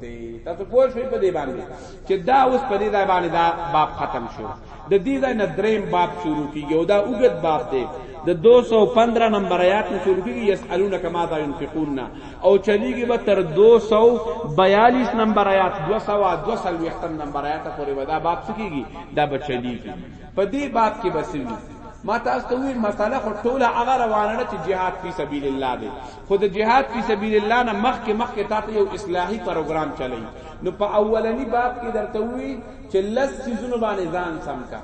دی تاسو پوه شئ په دې باندې چې دا اوس په دې ځای باندې دا باب ختم شو د دې ځای نه دریم باب شروع کیږي او دا اوږد باب دی د 215 نمبر آیات نه شروع کیږي یسالونک ماذا ينفقون او چلیږي به تر 242 نمبر آیات 222 نمبر آیات پورې ودا باب سکیږي دا بچلیږي په دې باب کې بسوي ما تاسو ته وی مسله خو ټوله هغه روانه چې jihad فی سبیل الله دی خو د جهاد فی سبیل الله نه مخکې مخکې تاسو یو اصلاحي پروګرام چلی نو په اولنی باب کې درته وی چې لس سيزونو باندې ځان سم کا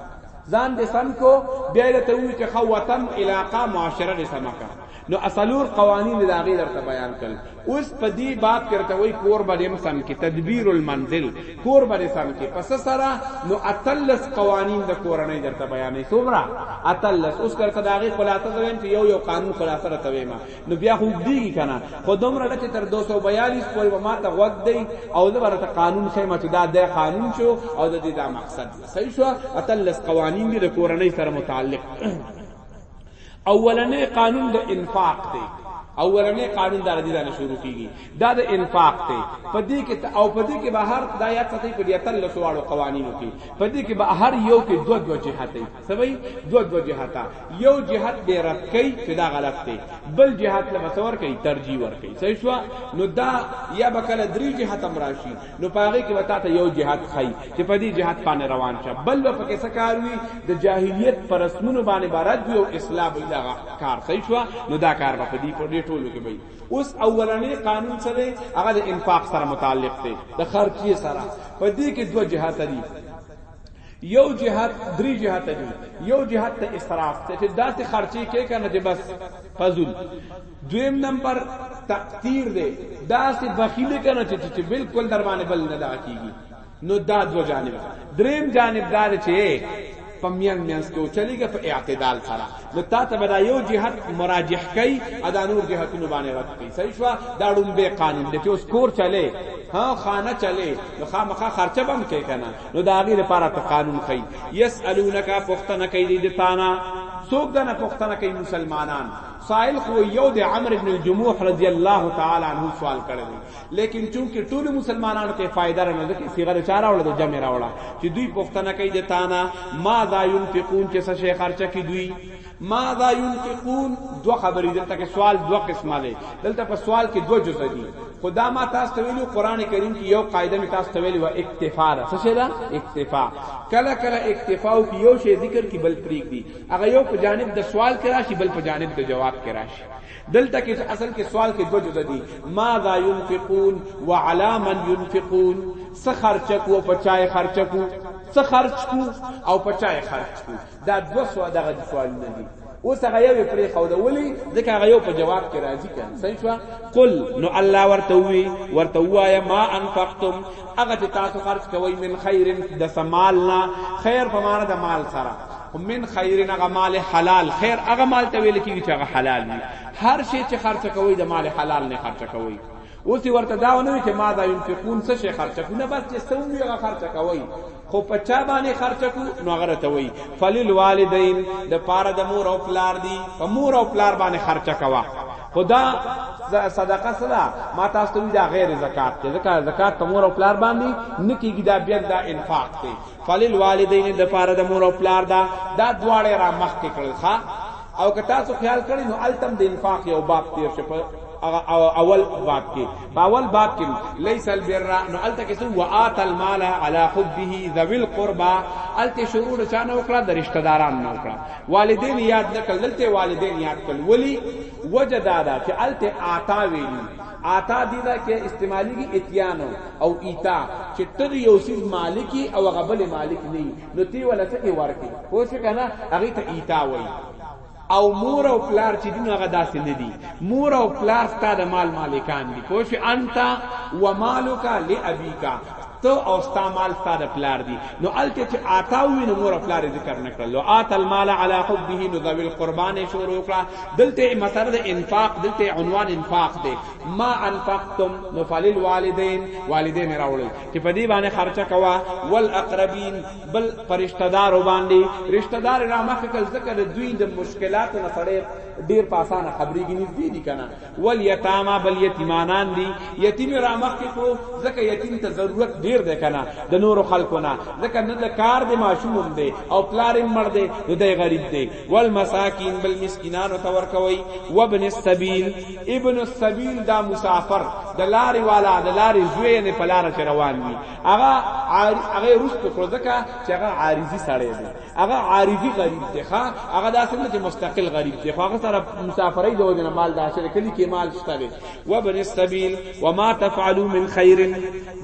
ځان دې سم کو بیا درته وی چې خو وطن علاقه معاشره دې سم کا نو اصلور قوانین دا غیر درته بیان کړ اوس په دې باب کې درته وی کور باندې سم کې تدبیر المنزل کور به دې سم کې پس سره نو اتلس قوانین د کورنۍ درته بیانې څومره اتلس اوس کرته دا غي خلاصه ته ویم چې یو یو قانون خلاصه راته ویم نو بیا خو دیږي کنه خو دومره چې تر 242 پورې به ماته وخت دی او زه برته قانون خیمه چې دا د قانون شو او د دې دا مقصد صحیح شو اتلس قوانین دې د کورنۍ سره متعلق اولنې قانون د انفاق دی اولنې قانون دا ردی دا نه شروع کیږي دا د انفاق دی په دې کې او په دې کې بهر دا یاد ساتي په دې اتل لسوالو قوانینو کې په دې کې بهر یو کې دوه دوه جهات دي سوي دوه دوه جهات یو جهات به رد کوي چې دا غلط دی بل جهات له مسور کوي ترجیح ور کوي صحیح شو نو دا یا بکله درې جهات امراشي نو پاغه کې وتا ته یو جهاد خای چې په دې جهاد باندې روان شه بل به پکې سکار وي د جاهلیت پر اسمنو باندې بارد یو اسلام دا کار صحیح شو نو دا کار په دې په دې ټولو کې وي اوس اولنې قانون سره هغه د انفاق سره متعلق دی د خرچې سره په دې کې دوه جهات دي یو جهت دری جهت دی یو جهت ته اسراف ته چې داسې خرچي کې کنه چې بس فزول دویم نمبر تقدیر دی داسې بخیل کنه چې چې بالکل در باندې بل نه دا کیږي نو دا دو جانب دریم جانب دار چې په میان میانس کې چلیږي په اعتدال سره نو تا ته بدا یو جهت مراجح کوي ادا نور جهتونو باندې رد کوي صحیح شو دا ډومبه قانون دی چې اوس کور چلے ها خانه چلے نو خامخا خرچه بم کې کنه نو دا غیر لپاره ته قانون خي یسالونک پختنه کوي د تانا څوک دنه پښتنه کوي مسلمانان سائل خو یو د عمرو ابن الجموح رضی الله تعالی عنہ سوال کړی لیکن چونکه ټول مسلمانانو ته فائدہ نه ده چې صغره چاره وړه د جمع راوړه چې دوی پښتنه کوي د تانا ما ذا ينفقون چې څه شي خرچه کوي دوی ماذا ينفقون دو خبرې دلته کې سوال دو قسمه دی دلته په سوال کې دو جزء دي خدا ما تاسو ته ویلو قران کریم کې یو قاعده می تاسو ته ویلو اکتفا ده څه شي ده اکتفا کله کله اکتفا او یو شی ذکر کې بل پریک دي هغه یو په جانب د سوال کې راشي بل په جانب د جواب کې راشي دلته کې اصل کې سوال کې دو جزء دي ماذا ينفقون وعلى من ينفقون څه خرچ کو په چای خرچ کو څه خرچ کو او په چای خرچ کو دا دوه سو دغه سوالونه دي اوس هغه یو پرې خو دا ولي ځکه هغه یو په جواب کې راځي کنه صحیح شو قل نو الله ورته وی ورته وایا ما انفقتم هغه چې تاسو خرج کوئ من خیر د سمال نه خیر په معنا د مال سره من خیر هغه مال حلال خیر هغه مال ته ویل کیږي چې هغه حلال وي هر شی چې خرج کوئ د مال حلال نه خرج کوئ اوس یې ورته دا ونه وي چې ما دا ينفقون څه شي خرچه کو نه بس چې څه وي هغه خرچه کوي خو په چا باندې خرچه کو نو هغه ته وي فلل والدین د پاره د مور او پلار دی په مور او پلار باندې خرچه کوا خدا صدقه صدا ما تاسو ته دا غیر زکات ته زکات زکات په مور او پلار باندې نکیږي دا بیا دا انفاق ته فلل والدین د پاره د مور او پلار دا دا دواړه را مخ کې کړل ښا او که تاسو خیال کړی نو التم د انفاق یو باب تیر شپ اول باب کې باول باب کې ليس البر نو الته کې سو وات المال على حبه ذوي القربى الته شروع چا نه وکړه د رشتہ داران نه وکړه والدین یاد نه کړل دلته والدین یاد کړل ولی وجدا دا چې الته آتا ویلی آتا دی دا کې استعمالی کی اتیانو او ایتا چې تر یو سیز مالکی او غبل مالک نه نو تی ولا څه ورکی پوه شو کنه هغه ته ایتا وای او مور او پلار چې دین هغه داسې نه دي مور او پلار ستاد مال مالکان دي پوه شو انت و مالک لابیکا تو او ستا مال ستا د پلار دی نو الته چې آتا وی نو مور پلار ذکر نکړل لو آت المال علی حبه نو ذوی القربان شروع کړه دلته مسر د انفاق دلته عنوان انفاق دی ما انفقتم نو فلل والدین والدین راوړل چې په دې باندې خرچه کوا ول اقربین بل پرشتہ دار باندې رشتہ دار را مخ کل ذکر دوی د مشکلات نه سره ډیر په اسانه خبرې کې نږدې دي کنه ول یتاما بل یتیمانان دي یتیم را مخ کې کو ځکه یتیم ته ضرورت ډیر دی کنه د نور خلکو نه ځکه نه د کار د ماشوم دی او پلار مړ دی نو دی غریب دی والمساکین بل مسکینانو ته ورکوي وابن السبیل ابن السبیل دا مسافر د لارې والا د لارې زوی نه په لار کې روان وي هغه هغه رست کړو ځکه چې هغه عارضی سړی دی هغه عارضی غریب دی ښا هغه داسې نه چې مستقل غریب دی خو هغه سره مسافرۍ د وجنه مال داسې کلی کې مال شته وابن السبيل وما تفعلوا من خير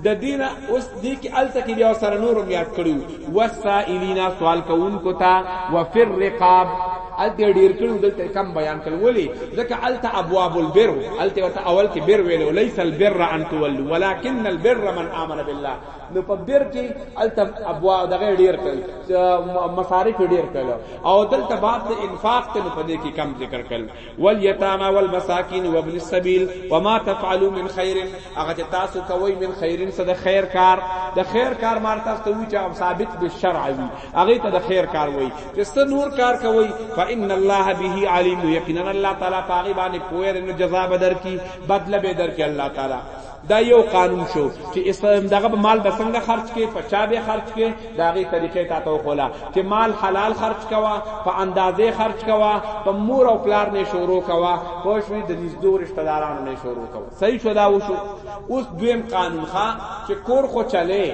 د دین اوس دی کې الته کې بیا سره نور یاد کړو وسائلینا سوال کوونکو ته وفر رقاب الته ډیر کړو دلته کم بیان کړو ولی ځکه الته ابواب البر الته ورته اول کې بر ویلو ليس البر ان تولوا ولكن البر من امن بالله نو په بر کې الته ابواب دغه ډیر کړو مصارف ډیر کړو او دلته بعد انفاق ته په دې کې کم ذکر کړو والیتاما والمساکین وابن السبیل وما تفعلوا من خیر هغه چې تاسو کوی من خیرین څه د خیر کار د خیر کار مار تاسو ته وی چې ثابت به شرع وی هغه ته د خیر کار وی چې څه نور کار کوی فان الله به علیم یقینا الله تعالی پاغي باندې پوهه نو جزا بدر کی بدله بدر کی الله تعالی دا یو قانون شو چې اسلام دغه مال به څنګه خرج کې په چا به خرج کې دا غي طریقې ته تو کولا چې مال حلال خرج کوا په اندازې خرج کوا په مور او پلار نه شروع کوا خو شوی د نږدې رشتہ دارانو نه شروع کوا صحیح شو دا وشو اوس دویم قانون ښا چې کور خو چلے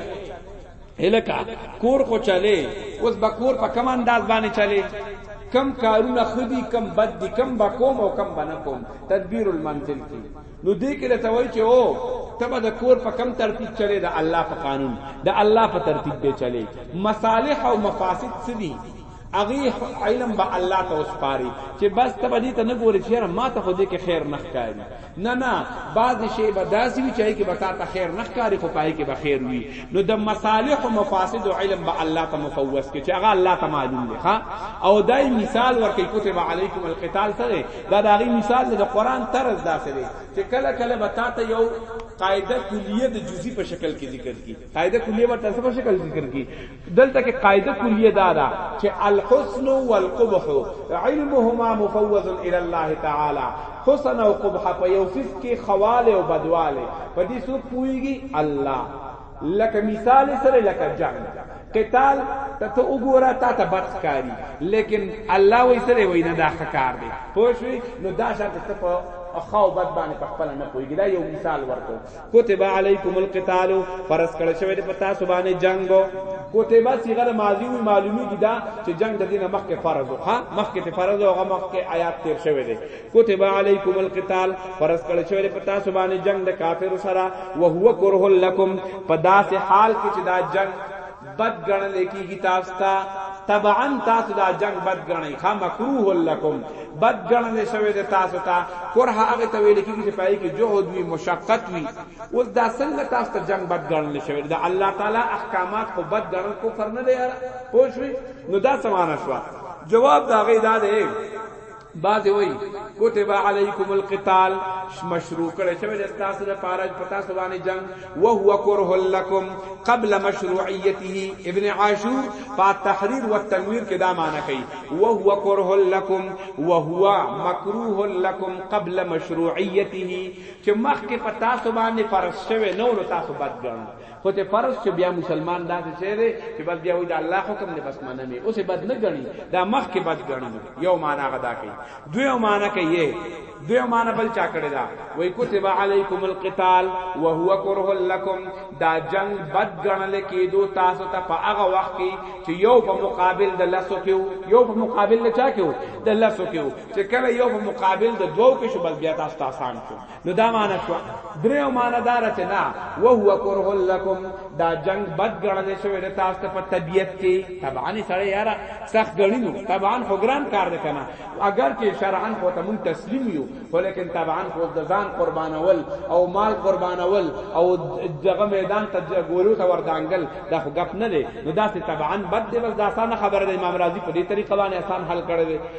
هلکا کور خو چلے اوس به کور په کم انداز باندې چلے کم کارونه خدي کم بد دي کم بکوم او کم بنکوم تدبیر المنزل کی نو دې کې له توای چې او تبه د کور په کم ترتیب چلے د الله په قانون د الله په ترتیب به چلے مصالح او مفاسد سدي اغي علم به الله ته وسپاري چې بس تبه دې ته نه ګوري چې ما ته خو دې کې خیر نه ښکاري نه نه بعض شی به داسي وي چې کې به تا ته خیر نه ښکاري خو پای کې به خیر وي نو د مصالح او مفاسد علم به الله ته مفوس کې چې هغه الله ته معلوم دی ها او دای مثال ورکې کتب علیکم القتال سره دا داغي مثال د قران طرز داسې دی چې کله کله به تاسو یو قاعده کلیه د جزئی په شکل کې ذکر کی قاعده کلیه به تاسو په شکل ذکر کی دلته کې قاعده کلیه دا ده چې الحسن والقبح علمهما مفوض الى الله تعالی حسن او قبح په یو څه کې خواله او بدواله په دې څوک پويږي الله لکه مثال سره لکه جنگ قتال ته ته وګوره تا ته بد ښکاری لیکن الله وی سره وی نه دا ښکار دی پوښوی نو دا شرط ته په خو بد باندې په خپل نه پویګی دا یو مثال ورکو کتب علیکم القتال فرض کړه شوی په تاسو باندې جنگو کتب صیغه ماضی وی معلومی کی دا چې جنگ د دینه مخکې فرض وو ها مخکې فرض او هغه مخکې آیات تیر شوی دی کتب علیکم القتال فرض کړی شوی په تاسو باندې جنگ د کافر سره او هو کره لکم په داسې حال کې چې دا جنگ بد ګڼل کیږي تاسو ته طبعا تاسو دا جنگ بد ګڼئ خا مکروه لکم بد ګڼل شوی د تاسو ته کرها هغه ته ویل کیږي چې پای کې جهد وی مشقت وی اوس دا څنګه تاسو ته جنگ بد ګڼل شوی دا الله تعالی احکامات خو بد ګڼل کو فرنه دی پوښوي نو دا سمانه شو جواب دا غي دا دی بعضې وایي، کتب علیکم القتال، مشروع کړی شوی دی ستاسو لپاره، په تاسو باندې جنګ، وهو کره لکم، قبل مشروعیته، ابن عاشور په التحریر والتنویر کې دا معنی کوي، وهو کره لکم، وهو مکروه لکم قبل مشروعیته، چې مخکې په تاسو باندې فرض شوی نه و، نو تاسو بد ګڼو. خو ته فرض چې بیا مسلمان داسې شی دی چې بس بیا وایي د الله حکم دی بس منم یې اوس یې بد نه ګڼي دا مخکې بد ګڼلو یو معنا هغه دا کوي دویم معنا کوي دویم معنا بل چا کړی دا وایي کتب علیکم القتال وهو کره لکم دا جنگ بد ګڼل کېدو تاسو ته په هغه وخت کې چې یو په مقابل د لسو کې یو په مقابل د چا کې د لسو کې چې کله یو په مقابل د دوو کې شو بس بیا تاسو ته آسان شو نو دا معنا شو دریو معنا دار چې نه او هو کرهو لکم دا جنگ بد ګڼل شوی د تاسو ته په طبیعت کې طبعا سره یاره سخت ګڼینو طبعا حکران کار ده کنه اگر چې شرعا خو ته مون تسلیم یو خو لیکن طبعا خو د ځان قربانول او مال قربانول او دغه میدان ته ګورو ته وردانګل دا خو غپ نه دی نو دا طبعا بد دی بس دا آسان خبره ده امام رازی په دې طریقه باندې آسان حل کړی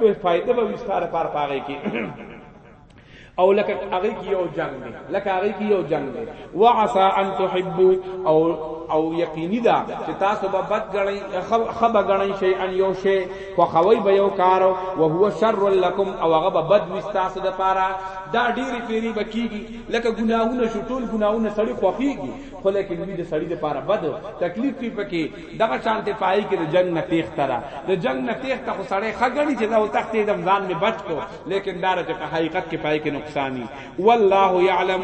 به فائدہ به وستاره پر پاغه کی او لکه هغه کی یو جنگ دی لکه هغه کی یو جنگ دی وعسى ان تحبوا او او یقینی دا چې تاسو به بد غړی خب غړی شي ان یو شی خو خوي به یو کار او هو شر لكم او هغه به بد وستاسو د پاره دا ډیری پیری بکیږي لکه ګناهونه شټول ګناهونه سړی خوخیږي خو لکه دوی د سړی د پاره بد تکلیف پی پکې دغه شانته پای کې د جنگ نه تیښته ده د جنگ نه تیښته خو سړی خګړي چې دا او تختې دم ځان می بچ کو لیکن دار چې په حقیقت کې پای کې نقصانی والله یعلم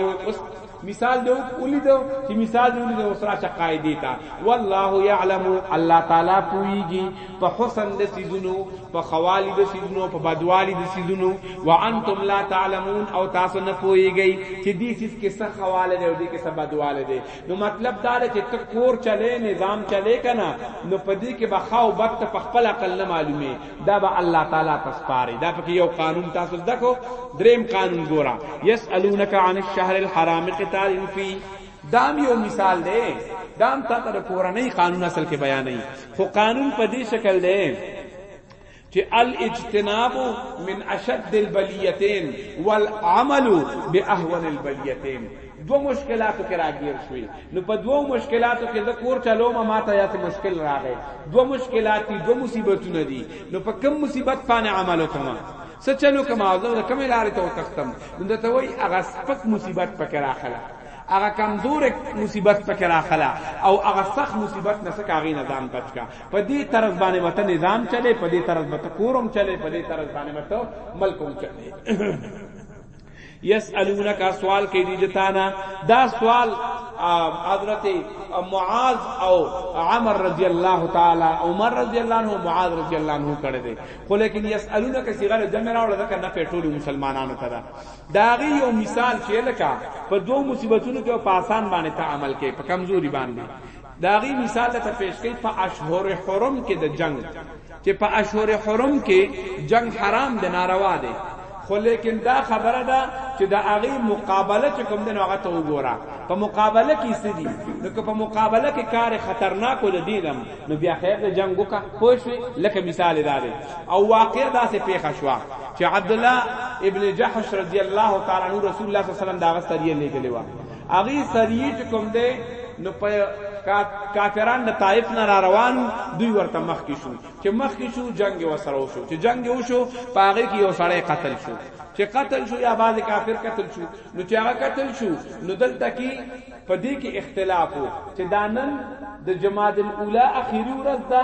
مثال دی ولید چې مثال دی ولید اوسرا چې قاعده تا والله یعلم الله تعالی پویږي په حسن د سیدونو په خوالي د سیدونو په بدوالي د سیدونو وانتم لا تعلمون او تاسو نه پویږئ چې دې سیس کې څه خواله دی او دې کې څه بدواله دی نو مطلب دا دی چې ته کور چلې نظام چلې کنه نو پدې کې به خاو بد په خپل عقل نه معلومه دا به الله تعالی تسپاري دا پکې یو قانون تاسو دکو دریم قانون ګورا یسالونک عن الشهر الحرام قتال فی دام یو مثال دی دام تا ته کورنۍ قانون اصل کې بیان نه خو قانون په دې شکل دی چې الاجتناب من اشد البلیتین والعمل باهون البلیتین دو مشکلاتو کې راګیر شوې نو په دوو مشکلاتو کې د کور چلو ما ماته یاسې مشکل راغې دو مشکلات دي دو مصیبتونه دي نو په کم مصیبت باندې عمل وکما سچلو کما زه کم لارې ته تختم نو ته وای هغه سپک مصیبت پکې راخله هغه کمزور مصیبت پکې راخله او هغه سخت مصیبت نه سکه هغه نه ځان بچکا په دې طرز باندې به ته نظام چلې په دې طرز به ته کور هم چلې په دې طرز باندې به ته ملک هم چلې یسالونک سوال کوي دي جتانا دا سوال حضرت معاذ او عمر رضی الله تعالی عمر رضی الله عنه معاذ رضی الله عنه کړه دي خو لیکن یسالونک صيغه جمع راول ځکه نه پټول مسلمانانو ته دا غي یو مثال چې لکه په دوه مصیبتونو کې په آسان باندې تعامل کوي په کمزوري باندې د هغې مثال درته پیش کوي په اشهر حرم کې د جنګ چې په اشهر حرم کې جنګ حرام دی ناروا دی خو لیکن دا خبره ده چې د هغه مقابله چې کوم دنو هغه ته وګوره په مقابله کې څه دي نو که په مقابله کې کار خطرناک ول دینم نو بیا خیر د جنگ وکا پوښ لکه مثال دا دی او واقع دا سه پیښه شو چې عبد الله ابن جحش رضی الله تعالی عنہ رسول الله صلی الله علیه وسلم دا غستریه لګلی و هغه سریه چې کوم دی نو په کافران د طائف نه را روان دوی ورته مخ کې شو چې مخ کې شو جنگ وسره وشو چې جنگ وشو پاغه کې یو سړی قتل شو چې قتل شو یا بعض کافر قتل شو نو چې هغه قتل شو نو دلته کې په دې کې اختلاف وو چې دانن د جماد الاولى اخیری ورځ ده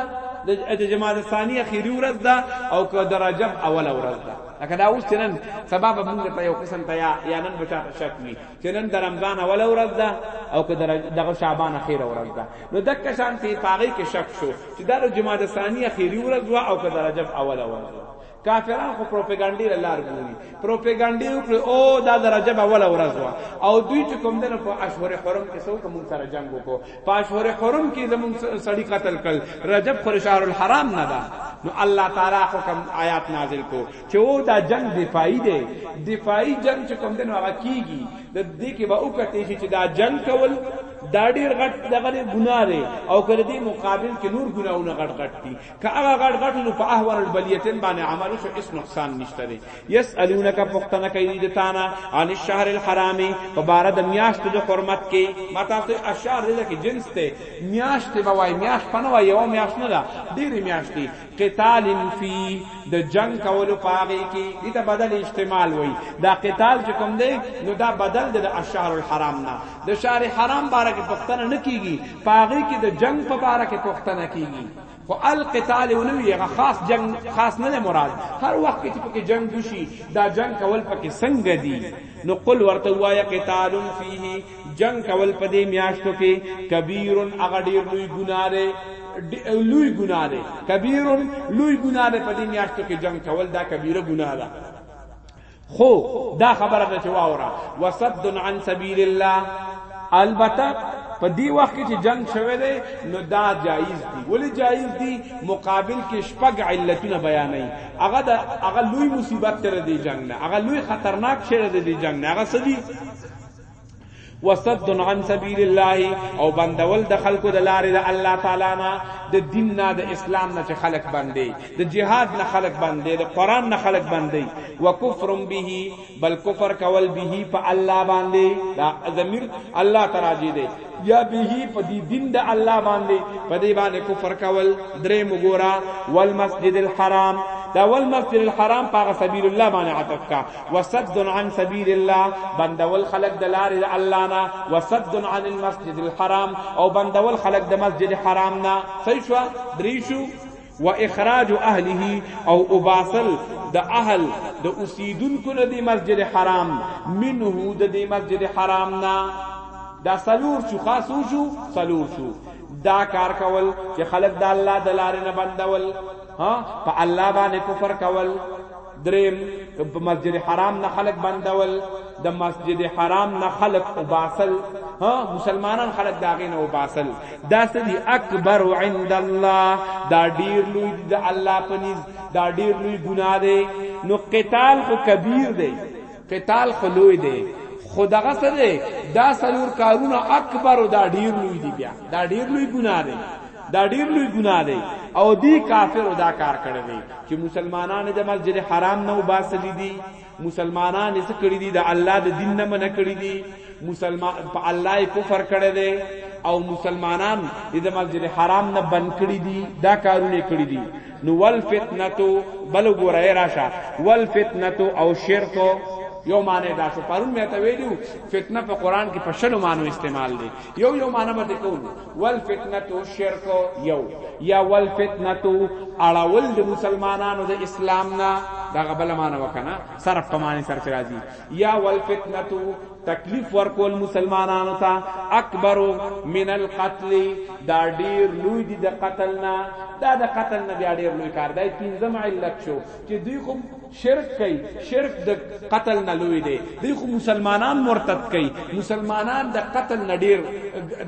د جماد الثانی اخیری ورځ ده او که د رجب اول ورځ ده لکه دا اوس نن سبب موږ ته یو قسم ته یا نن بچا شک وی چې نن د رمضان اول ورځ ده او که دغه شعبان اخیر ورځ ده نو د کسان ته پاغي کې شک شو چې دا د جمادی ثانی اخیری ورځ وا او که د رجب اول ورځ کافران خو پروپاګاندا لار ګوري پروپاګاندا وکړي او دا د رجب اول ورځ وا او دوی چې کوم دنه په اشهر حرم کې څو کوم سره جنگ وکړو په اشهر حرم کې زمون سړی قتل کړ رجب خو شهر الحرام نه ده نو الله تعالی حکم آیات نازل کو چې او دا جنګ دفاعي دی، دفاعي جنګ چې کوم دی نو هغه کیږي، د دې کې به وکتل شي چې دا جنګ کول دا ډیر غټ دغه دی ګناه دی او که د دې مقابل کې نور ګناهونه غټ غټ دي، که هغه غټ غټ نو په احوال البلیتین باندې عمل وشو هیڅ نقصان نشته دی. یسألونک پوښتنه کوي د تانه عن الشهر الحرام په باره د میاشتو د حرمت کې ما تاسو ته اشعار دې کې جنس ته میاشت به وای میاشت پنه وای یو میاشت نه ده ډېرې میاشتې قتال فيه د جنگ کولو پاغي کې دې ته بدل استعمال وای دا قتال چې کوم دی نو دا بدل دی د الشهر الحرام نه د شهر حرام باره کې پښتنه نه کیږي پاغي کې د جنگ په باره کې پښتنه کیږي خو القتال ونوی هغه خاص جنگ خاص نه مراد هر وخت چې پکې جنگ وشي دا جنگ کول پکې څنګه دی نو قل ورته وایا قتال فيه جنگ کول په دې میاشتو کې کبیر هغه ډیر لوی ګناه دی لوی ګناه دی کبیر لوی ګناه دی په دې میاشتو کې جنگ کول دا کبیره ګناه ده خو دا خبره ده چې واورا وصد عن سبیل الله البته په دی وخت کې چې جنگ شوه دی نو دا جایز دی ولی جایز دی مقابل کې شپږ علتونه بیانې هغه د هغه لوی مصیبت تر دی جنگ نه هغه لوی خطرناک شر دی جنگ نه هغه سدي وصد عن سبیل الله او بندول د خلکو د لارې د الله تعالی نه د دین نه د اسلام نه چې خلک باندې د جهاد نه خلک باندې د قران نه خلک باندې وکفر به بل کفر کول به په الله باندې دا ضمیر الله تراجی دی یا به په دې دین د الله باندې په دې باندې کفر کول درې مګورا والمسجد الحرام دا ول مسجد الحرام پاغه سبیل الله باندې عطف کا وصد عن سبیل الله بندول خلق د لارې د الله نه وصد عن المسجد الحرام او بندول خلق د مسجد حرام نه صحیح شو دریشو و اخراج اهله او اباسل د اهل د اوسیدونکو نه دی مسجد حرام منه د دی مسجد حرام نه دا سلور شو خاصو شو سلور شو دا کار کول چې خلق د الله د لارې نه بندول ها په الله باندې کفر کول دریم که په مسجد حرام نه خلق بندول د مسجد حرام نه خلق وباسل ها مسلمانان خلق داغې نه وباسل دا سدي اکبر عند الله دا ډیر لوی د الله پنيز دا ډیر لوی ګناه دی نو قتال خو کبیر دی قتال خو لوی دی خو دغه څه دی دا څلور کارونه اکبر او دا ډیر لوی دی بیا دا ډیر لوی ګناه دی دا ډیر لوی ګناه دی او دی کافر دا کار کړی دی چې مسلمانان د مسجد حرام نه وباسلی دي مسلمانان یې څه کړی دي د الله د دین نه منع کړی دي مسلمان په الله کفر کړی دی او مسلمانان د مسجد حرام نه بند کړی دي دا کارونه کړی دي نو ول فتنه بل ګورای راشه ول فتنه او شرک یو معنی دا شو پرون مې ته ویلو فتنه په قران کې په شلو معنی استعمال دی یو یو معنی به کوو ول فتنه تو شرک یو یا ول فتنه تو اړول د مسلمانانو د اسلام نه دا غبل معنی وکنه صرف په معنی سره راځي یا والفتنه تکلیف ورکول مسلمانانو ته اکبر من القتل دا ډیر لوی دي د قتل نه دا د قتل نه بیا ډیر لوی کار دی پنځم علت شو چې دوی خو شرک کوي شرک د قتل نه لوی دی دوی خو مسلمانان مرتد کوي مسلمانان د قتل نه ډیر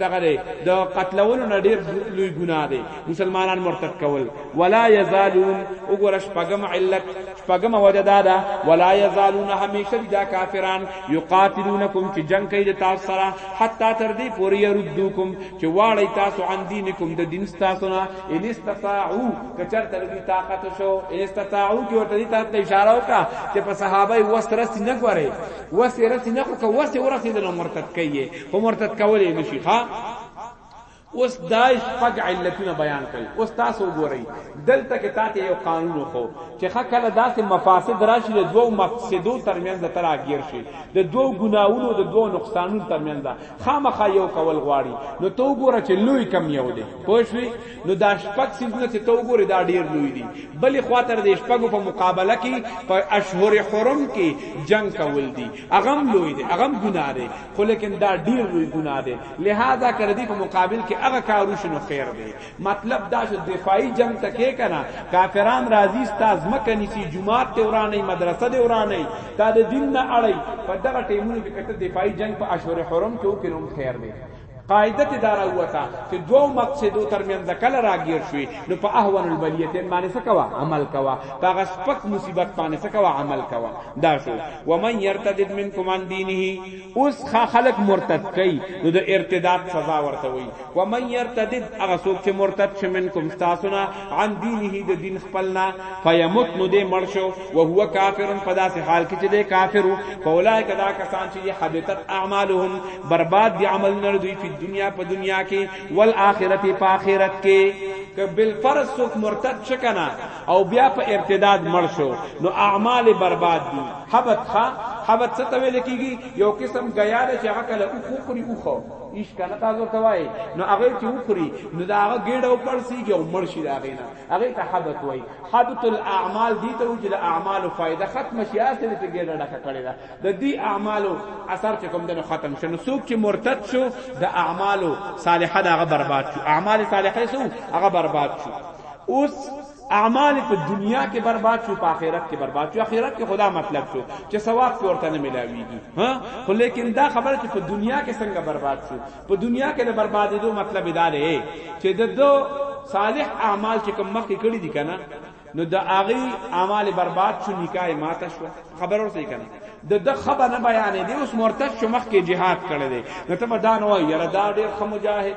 دغه دی د قتلولو نه ډیر لوی ګناه دی مسلمانان مرتد کول ولا یزالون وګورش پغم علت شپږمه وجه دا ده ولا یزالون همیشه دي دا کافران یقاتلونکم چې جنگ کوي د تاسو سره حتی تر دې پورې يردوکم چې واړی تاسو عن دینکم د دین تاسو نه ان استطاعو کچر تر دې طاقت شو ان استطاعو کې ورته دې تاسو اشاره وکړه چې په صحابه وسرس نه کوي وسرس نه کوي وسرس نه مرتد کوي هم مرتد کولې نشي ها اوس دا شپږ علتونه بیان کړي اوس تاسو وګورئ دلته کې تاسو یو قانون خو چې خکله داسې مفاسد راشي د دوو مفسدو ترمنځ تر اگیر شي د دوو ګناونو د دوو نقصانونو ترمنځ خامخا یو کول غواړي نو تو وګوره چې لوی کم یو دی پوه شوي نو دا شپږ سیزونه چې تو وګوره دا ډیر لوی دي بلې خوا تر دې شپږو په مقابله کې په اشهر حرم کې جنگ کول دي اغم لوی دي اغم ګناه دي خو لیکن دا ډیر لوی ګناه دی لہذا کړه دی په مقابل کې هغه کارو شنو خیر دی مطلب دا چې دفاعي جنگ تکې کنا کافران راضی استاد مکه نسی جمعات ته ورانه مدرسه دی ورانه تا د دین نه اړی په دغه ټیمونو کې کته دفاعي جنگ په اشور حرم کې وکړم خیر دی قاعده ته دا راوته چې دوو مقصدو ترمنځ کله راګیر شوي نو په احوان البلیتین باندې څه کوه عمل کوه په هغه سپک مصیبت باندې څه کوه عمل کوه دا شو و من یرتدد منکم عن دینه اوس خلق مرتد کوي نو د ارتداد سزا ورته وي و من یرتدد هغه څوک چې مرتد شي منکم تاسو نه عن دینه د دین خپلنا فیموت نو دې مړ شو وهو کافر فدا سے حال کی چدے کافر فولا کدا کسان چی حبتت اعمالهم برباد دی عمل نر دوی فی دنیا پ دنیا کی والآخرت پ آخرت کی که بل فرض سوک مرتد شکنا او بیا په ارتداد مړ شو نو اعمال برباد دي حبت خا حبت څه ته ویل کیږي یو قسم غیا ده چې عقل او خو خوري او خو ایش کنه تاسو ته وای نو هغه چې وخوري نو دا هغه ګډه او پړسیږي او مرشي دا غینا هغه ته حبط وای حبط الاعمال دي ته وجه د اعمال فائدہ ختم شي اسه چې ګډه ډکه کړی دا د دې اعمال اثر چې کوم دنه ختم شنو څوک چې مرتد شو د اعمال صالحه دا برباد شو اعمال صالحه سو هغه برباد شو اوس اعمال په دنیا کې برباد شو په آخرت کې برباد شو آخرت کې خدا مطلب شو چې ثواب ورته نه ملاويږي ها خو لیکن دا خبره چې په دنیا کې څنګه برباد شو په دنیا کې د بربادېدو مطلب دا دی چې د دو صالح اعمال چې کوم مخکې کړی دي کنه نو د اغي اعمال برباد شو نکاح ماته شو خبر ورته کنه د د خبر نه بیان دی اوس مرتد شو مخ کې jihad کړی دی نو ته دا نو یاره دا ډیر خ مجاهد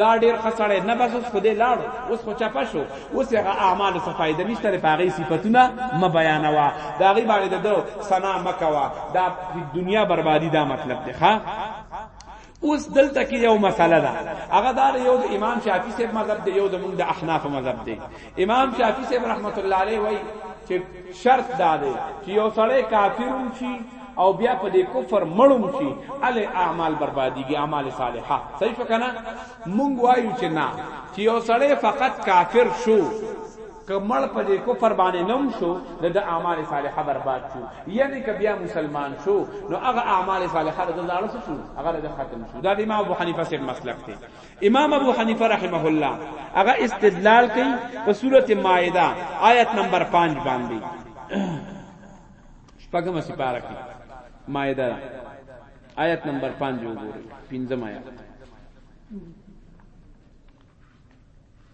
دا ډیر خسړې نه بس اوس خدای لاړ اوس خو چپه شو اوس هغه اعمال څه فائدہ نشته لري پاغي صفاتونه م بیان وا دا غي باندې د سنا مکوا دا دنیا بربادی دا مطلب دی ښا اوس دلته کې یو مسله ده هغه دا یو د امام شافعي صاحب مذهب دی یو د موږ د احناف مذهب دی امام شافعي صاحب رحمت الله علیه وای چې شرط دا دی چې یو سړی کافر شي او بیا په دې کفر مړوم شي ال اعمال بربادیږي اعمال صالحه صحیح شو کنه مونږ وایو چې نه چې یو سړی فقط کافر شو که مړ په دې کفر باندې نه هم شو د ده اعمال صالحه برباد شو یعنی که بیا مسلمان شو نو هغه اعمال صالحه د ده زاړه څه شو هغه د ده ختم شو دا د امام ابو حنیفه صاحب مسلک دی امام ابو حنیفه رحمه الله هغه استدلال کوي په سورت مائده آیت نمبر 5 باندې شپږم سپاره کې مائده آیت نمبر 5 وګورئ پنځم آیت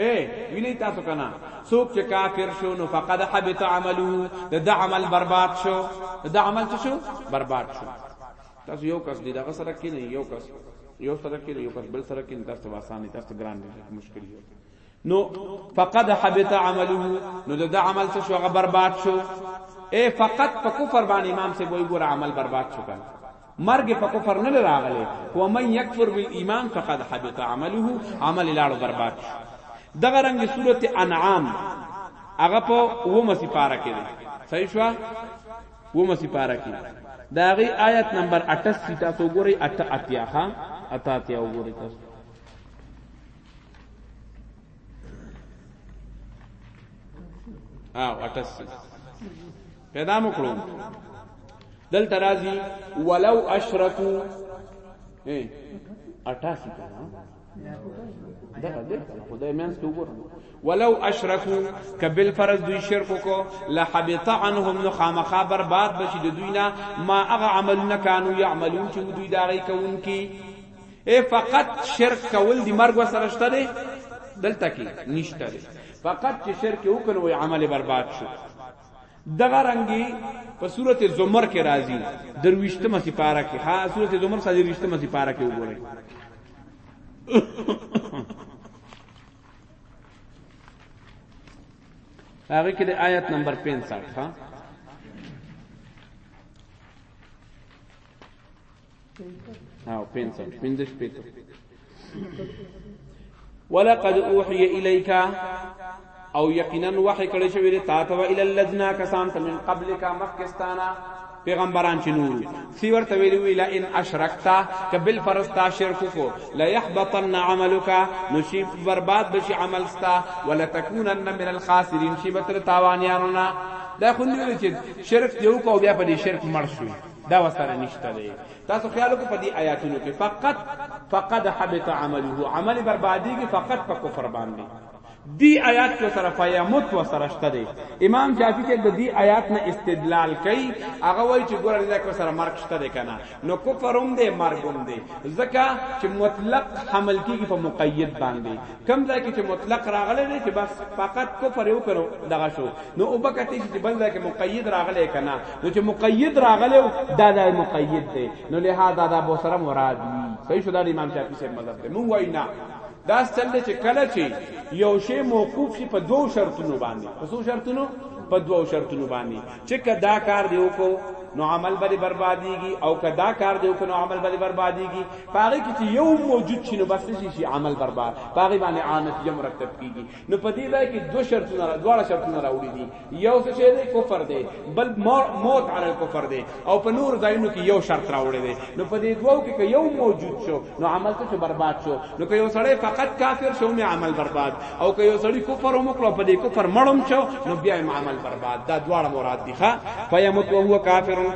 اے ویني تاسو کنا څوک چې کافر شو نو فقد حبط عمله د د عمل برباد شو د د عمل څه شو برباد شو تاسو یو کس دی دغه سره کې نه یو کس یو سره کې یو کس بل سره کې تاسو واسانه تاسو ګران دي مشکل دی نو فقد حبط عمله نو د د عمل څه شو هغه برباد شو اے فقط په کفر باندې امام سے وای ګور عمل برباد شو کنه مرګ په کفر نه راغلی و من یکفر بالایمان فقد حبط عمله عمل لاړو برباد شو دغه رنګ سورته انعام هغه په و مسی پارا کې ده صحیح شو و مسی پارا کې دا غي آیت نمبر 88 تاسو ګورئ اته اتیا ها اته اتیا وګورئ تاسو او 88 پیدا مکړو دل ترازی ولو اشرکو اے 88 کنا دا دې خدای مینس کې وګورم ولو اشرکو کبل فرض دوی شرک کو لحبط عنهم نو خامخا برباد بشي د دوی نه ما هغه عملونه کانو يعملون چې دوی دا غي کوونکی اے فقط شرک کول دی مرګ وسره شته دی دلته کې نشته دی فقط چې شرک وکړو عمل برباد شو دغه رنگي په سورت زمر کې راځي درويشتمه سپاره کې ها سورت زمر سره درويشتمه سپاره کې وګورئ هغه کې د آیت نمبر 65 ها او پنځه پنځه شپته ولقد اوحي اليك او یقینا وحی کړی شوی دی تا ته ویل لذنا کسان ته من قبل کا مکستانا پیغمبران چې نور سی ورته ویلی وی لا ان اشرکتا کبل فرستا شرک کو لا يحبطن عملك نشی برباد بشی عمل ستا ولا تکونن من الخاسرین شی بتر تاوانیانو نا دا خوندې چې شرک یو کو بیا په دې شرک مړ شوی دا وسره نشته دی تاسو خیال وکړئ په دې آیاتونو کې فقط فقد حبط عمله عمل بربادیږي فقط په کفر باندې دی آیات کې سره فیمت و سره شته دی امام شافعی ته د دې آیات نه استدلال کوي هغه وایي چې ګور الله کو سره مرګ شته دی کنه نو کفر هم دی مرګ هم دی ځکه چې مطلق حمل کیږي په مقید باندې کم ځای کې چې مطلق راغلی دی چې بس فقط کفر یو کړو دغه شو نو او بکته چې بل ځای کې مقید راغلی کنا نو چې مقید راغلی دا ځای مقید دی نو لہذا دا بو سره مراد دی صحیح شو دا امام شافعی سے مذهب دی مو وای نه دا څل چې کله چې یو شی موقوف شي په دوو شرطونو باندې په څو شرطونو په دوو شرطونو باندې چې کدا کار دی وکړو نو عمل بری بربادیږي او کدا کار دی وکړو نو عمل بری بربادیږي پاغي کې چې یو موجود شي نو بس شي شي عمل برباد پاغي باندې عانت جمع مرتب کیږي نو په دې ځای کې دوه شرطونه را دواړه شرطونه راوړي دي یو څه چې دی کفر دی بل موت علی الكفر دی او په نور ځایونو کې یو شرط راوړي دی نو په دې دوو کې یو موجود شو نو عمل ته برباد شو نو که یو سړی فقط کافر شو می عمل برباد او که یو سړی کفر هم کړو په دې کفر مړم شو نو بیا عمل برباد دا دواړه مراد دي ښا فیمت وهو کافر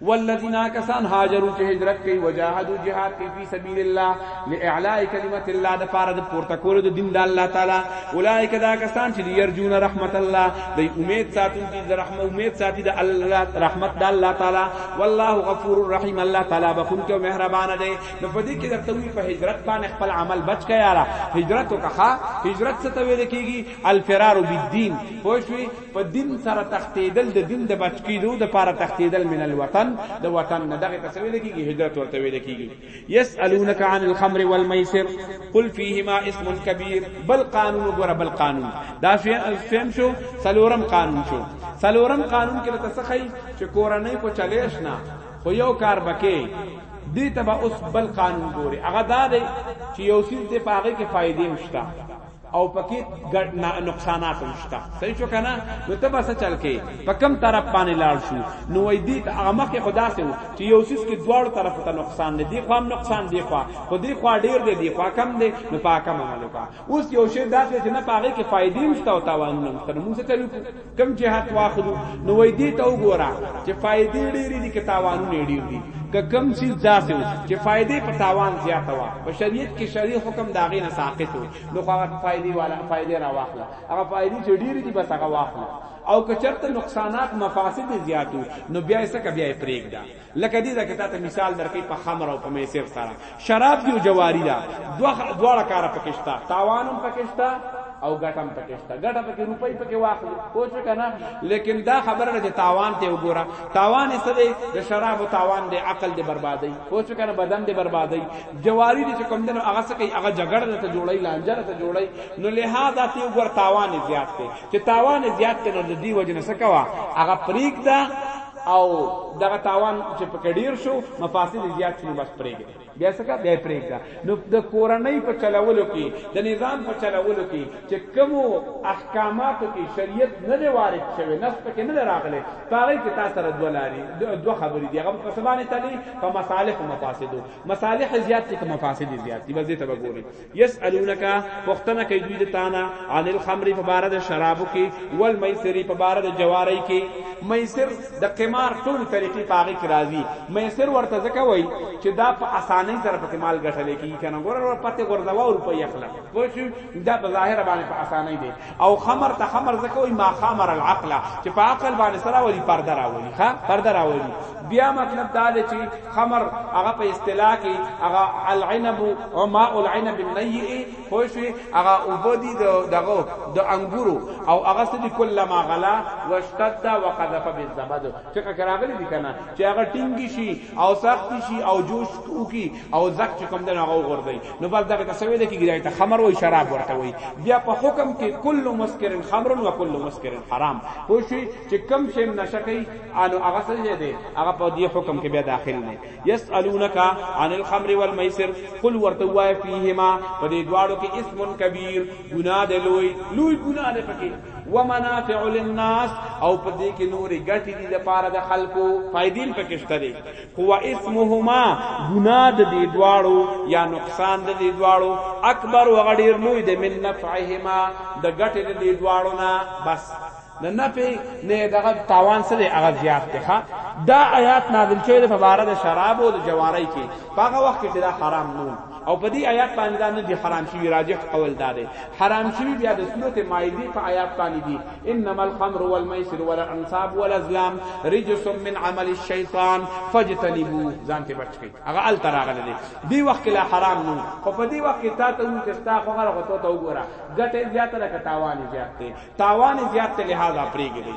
والذین کسان هاجروا چې هجرت کوي وجاهدوا جهاد کوي په سبیل الله لاعلاء کلمت الله د پاره د پورته کولو د دین د الله تعالی اولئک دا کسان چې یرجون رحمت الله د امید ساتي د رحمت امید ساتي د الله رحمت د الله تعالی والله غفور رحیم الله تعالی بخون کې مهربان دی نو په دې کې د توي په هجرت باندې خپل عمل بچ کړه یاره هجرت وکړه هجرت څه ته ویل کیږي الفرار بالدین پوه شئ په دين سره تښتيدل د دين د بچ کيدو د پاره تښتيدل من الوطن د وطن نه دغه ته ويل کيږي هجرت ورته ويل کيږي يسالونك عن الخمر والميسر قل فيهما اسم كبير بل قانون وګوره بل قانون دا فهم شو سلورم قانون شو سلورم قانون کې ته څخه چې کورنۍ کو چلیش نه خو یو کار بکې دې تبا اوس بل قانون ګوري هغه دا دی چې یو سیل ته پاغه کې فائدې مشته او پکې ګډ نقصانات هم شته صحیح شو کنه نو ته بس چل کې په کم طرف باندې لاړ شو نو وای دې ته هغه مخه خدا سه چې یو سیس کې دواړو طرف ته نقصان دی دی خو هم نقصان دی خو خو دی خو ډیر دی دی خو کم دی نو پاکه عمل وکړه اوس یو شی داسې چې نه پاګه کې فائدې مشته او تاوانونه مشته موږ څه چلو کم جهات واخلو نو وای دې ته وګوره چې فائدې ډېرې دي که تاوانونه ډېر دي که کم چیز داسې و چې فائدې په تاوان زیاته و په شریعت کې شریع حکم داغې نه ساقط و نو خو هغه فائدې والا فائدې را واخله هغه فائدې چې ډېرې دي بس هغه واخله او که چرته نقصانات مفاسد زیاتو نو بیا یې څه بیا یې پرېږده لکه دې ځکه تاته مثال درکې په خمر او په میسر سره شراب دی او جواری دا دوه دواړه کار پکښتا تاوانم پکښتا او ګټم پکښتا ګټه پکې روپۍ پکې واخلې پوه شو کنه لیکن دا خبره نه چې تاوان ته وګوره تاوان یې څه دی د شراب او تاوان دی عقل دی بربادي پوه شو کنه بدن دی بربادي جواری دې چې کوم دنو هغه څه کوي هغه جګړه نه ته جوړي لانجره ته جوړي نو لہذا ته وګور تاوان زیات دی چې تاوان زیات دی نو د دې وجه نه څه کوا هغه پریک ده او دغه تاوان چې په کډیر شو مفاصل زیات شنو بس پرېږي بیا څنګه بیا پرېږي نو د کورنۍ په چلولو کې د نظام په چلولو کې چې کوم احکاماتو کې شریعت نه دی وارد شوی نس پکې نه راغلی پاره کې تاسو سره دوه لاري دوه خبرې دي هغه په سبانه تلي په مصالح او مفاسدو مصالح زیات دي که مفاسد زیات دي بس دې ته وګوري یسالونک پختنه کوي دوی د تانا عن الخمر په بار د شرابو کې ول میسری په بار د جواری کې میسر د قمار ټول طریقې پاغي کې راځي میسر ورته ځکه وای چې دا په اسانۍ سره په مال ګټل کیږي کنه ګور ور پته ګرځوا او روپۍ اخلا پوه شو دا په ظاهر باندې په اسانۍ دی او خمر ته خمر ځکه وای ما خمر العقل چې په عقل باندې سره ولي پرده راولي ها پرده راولي بیا مطلب دا دی چې خمر هغه په اصطلاح کې هغه العنب او ماء العنب النيئ خو شي هغه وبدي دغه د انګورو او هغه څه دي کله ما غلا واشتد وقذف بالزبد چې کراغلي دي کنه چې هغه ټینګي شي او سخت شي او جوش وکي او زک چې کوم دغه غوردي نو بس دغه ته سوي د کی ګرای ته خمر وای شراب ورته وای بیا په حکم کې کل مسکرن خمر و کل مسکرن حرام خو شي چې کم شي نشه کوي انو هغه سره دی هغه په دې حکم کې بیا داخل نه یسالونک عن الخمر والمیسر قل ورته وای فیهما په دې دواړو کې اسم کبیر ګناه دی لوی لوی ګناه دی پکې ومنافع للناس او په دې کې نورې ګټې دي لپاره د خلکو فائدې پکې شته هو اسمهما گناه د دې دواړو یا نقصان د دې دواړو اکبر وغډیر لوی د من نفعهما د ګټې د دې دواړو نه بس د نفع نه دغه تاوان سره هغه زیات دی ښا دا آیات نازل شوی په بار د شراب او د جواری کې هغه وخت کې دا حرام نه او په دې آیات باندې نه دي حرام شوی راجح قول دا دی حرام شوی بیا د سورته مائده په آیات باندې دی انما الخمر والميسر والانصاب والازلام رجس من عمل الشيطان فاجتنبوه ځان ته بچ کی هغه ال تراغله دی دی وخت کې لا حرام نو خو په دی وخت کې تا ته وی چې تا خو غره غو ته وګوره ګټه زیاته لکه تاوان زیات دی تاوان زیات ته لہذا پریګ دی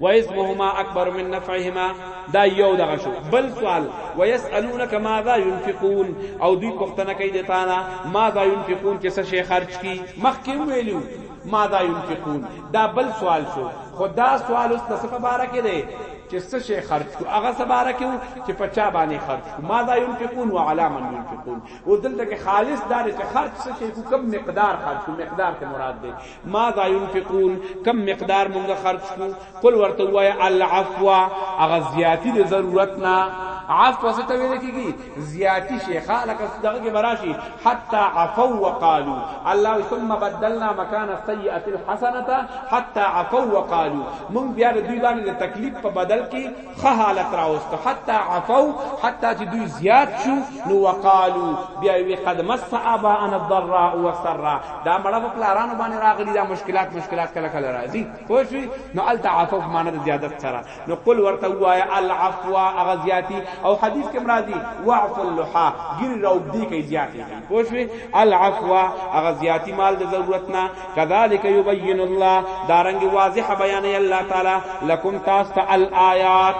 و اسمهما اکبر من نفعهما دا یو دغه شو بل سوال و یسالونک ماذا ينفقون او دوی پښتنه کوي د تانا ماذا ينفقون کې څه شي خرج کی مخکې ویلو ماذا ينفقون دا بل سوال شو خدا سوال اوس د صفه بارک دی چې څه شي خرج کو هغه سباره کو چې پچا باندې خرج کو ماذا ينفقون وعلى من ينفقون او دلته کې خالص دا چې خرج څه شي کو کم مقدار خرج کو مقدار ته مراد دی ماذا ينفقون کم مقدار مونږ خرج کو قل ورته وای العفو اغه زیاتی د ضرورت نه عفو څه ته ویل کیږي زیاتی شیخه لکه دغه کې براشي حتا عفو وقالو الله ثم بدلنا مکان السیئه الحسنه حتا عفو وقالو مونږ بیا د دوی باندې تکلیف په بدل کې ښه حالت راوستو حتی عفو حتی چې دوی زیات شو نو وقالو بیا وی قد مس اباءنا الضراء والسراء دا مړه په پلارانو باندې راغلي دا مشکلات مشکلات کله کله راځي خو شي نو ال تعفو معنی د زیادت سره نو قل ورته وایا العفو اغه زیاتی او حدیث کې مرادي واعف اللحا ګری راوګدي کوي زیاتی خو شي العفو اغه زیاتی مال د ضرورت نه کذالک یبین الله دارنګ واضح بیان الله تعالی لکم تاسو ته الایات